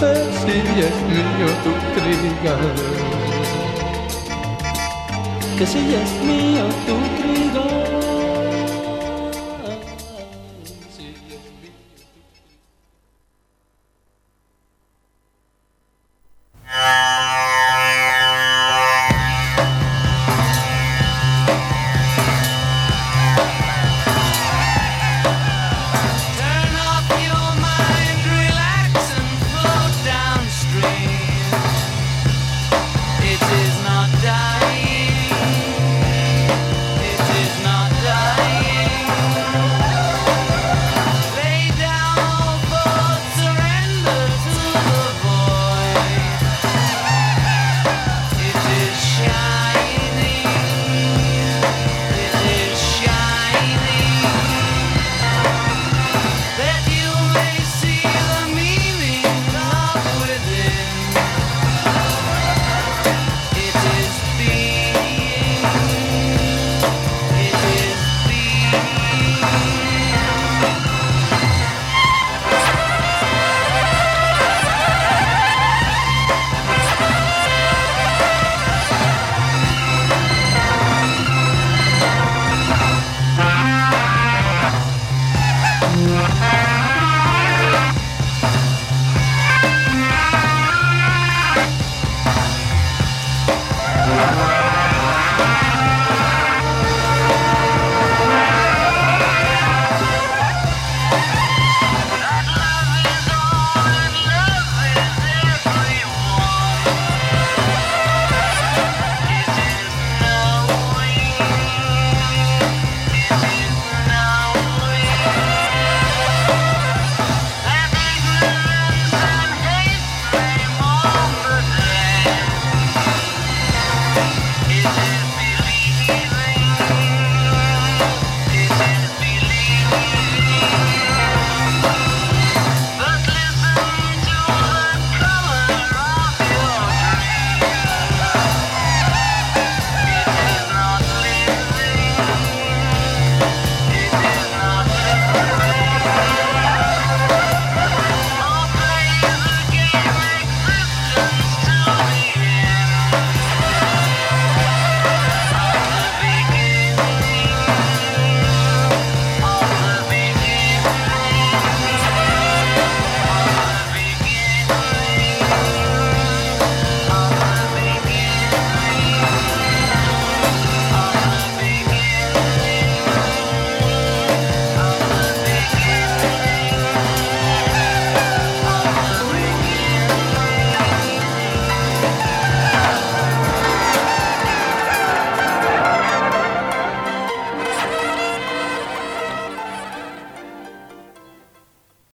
Que si ya es mío tu trigal. Que si ya es mío tu trigal.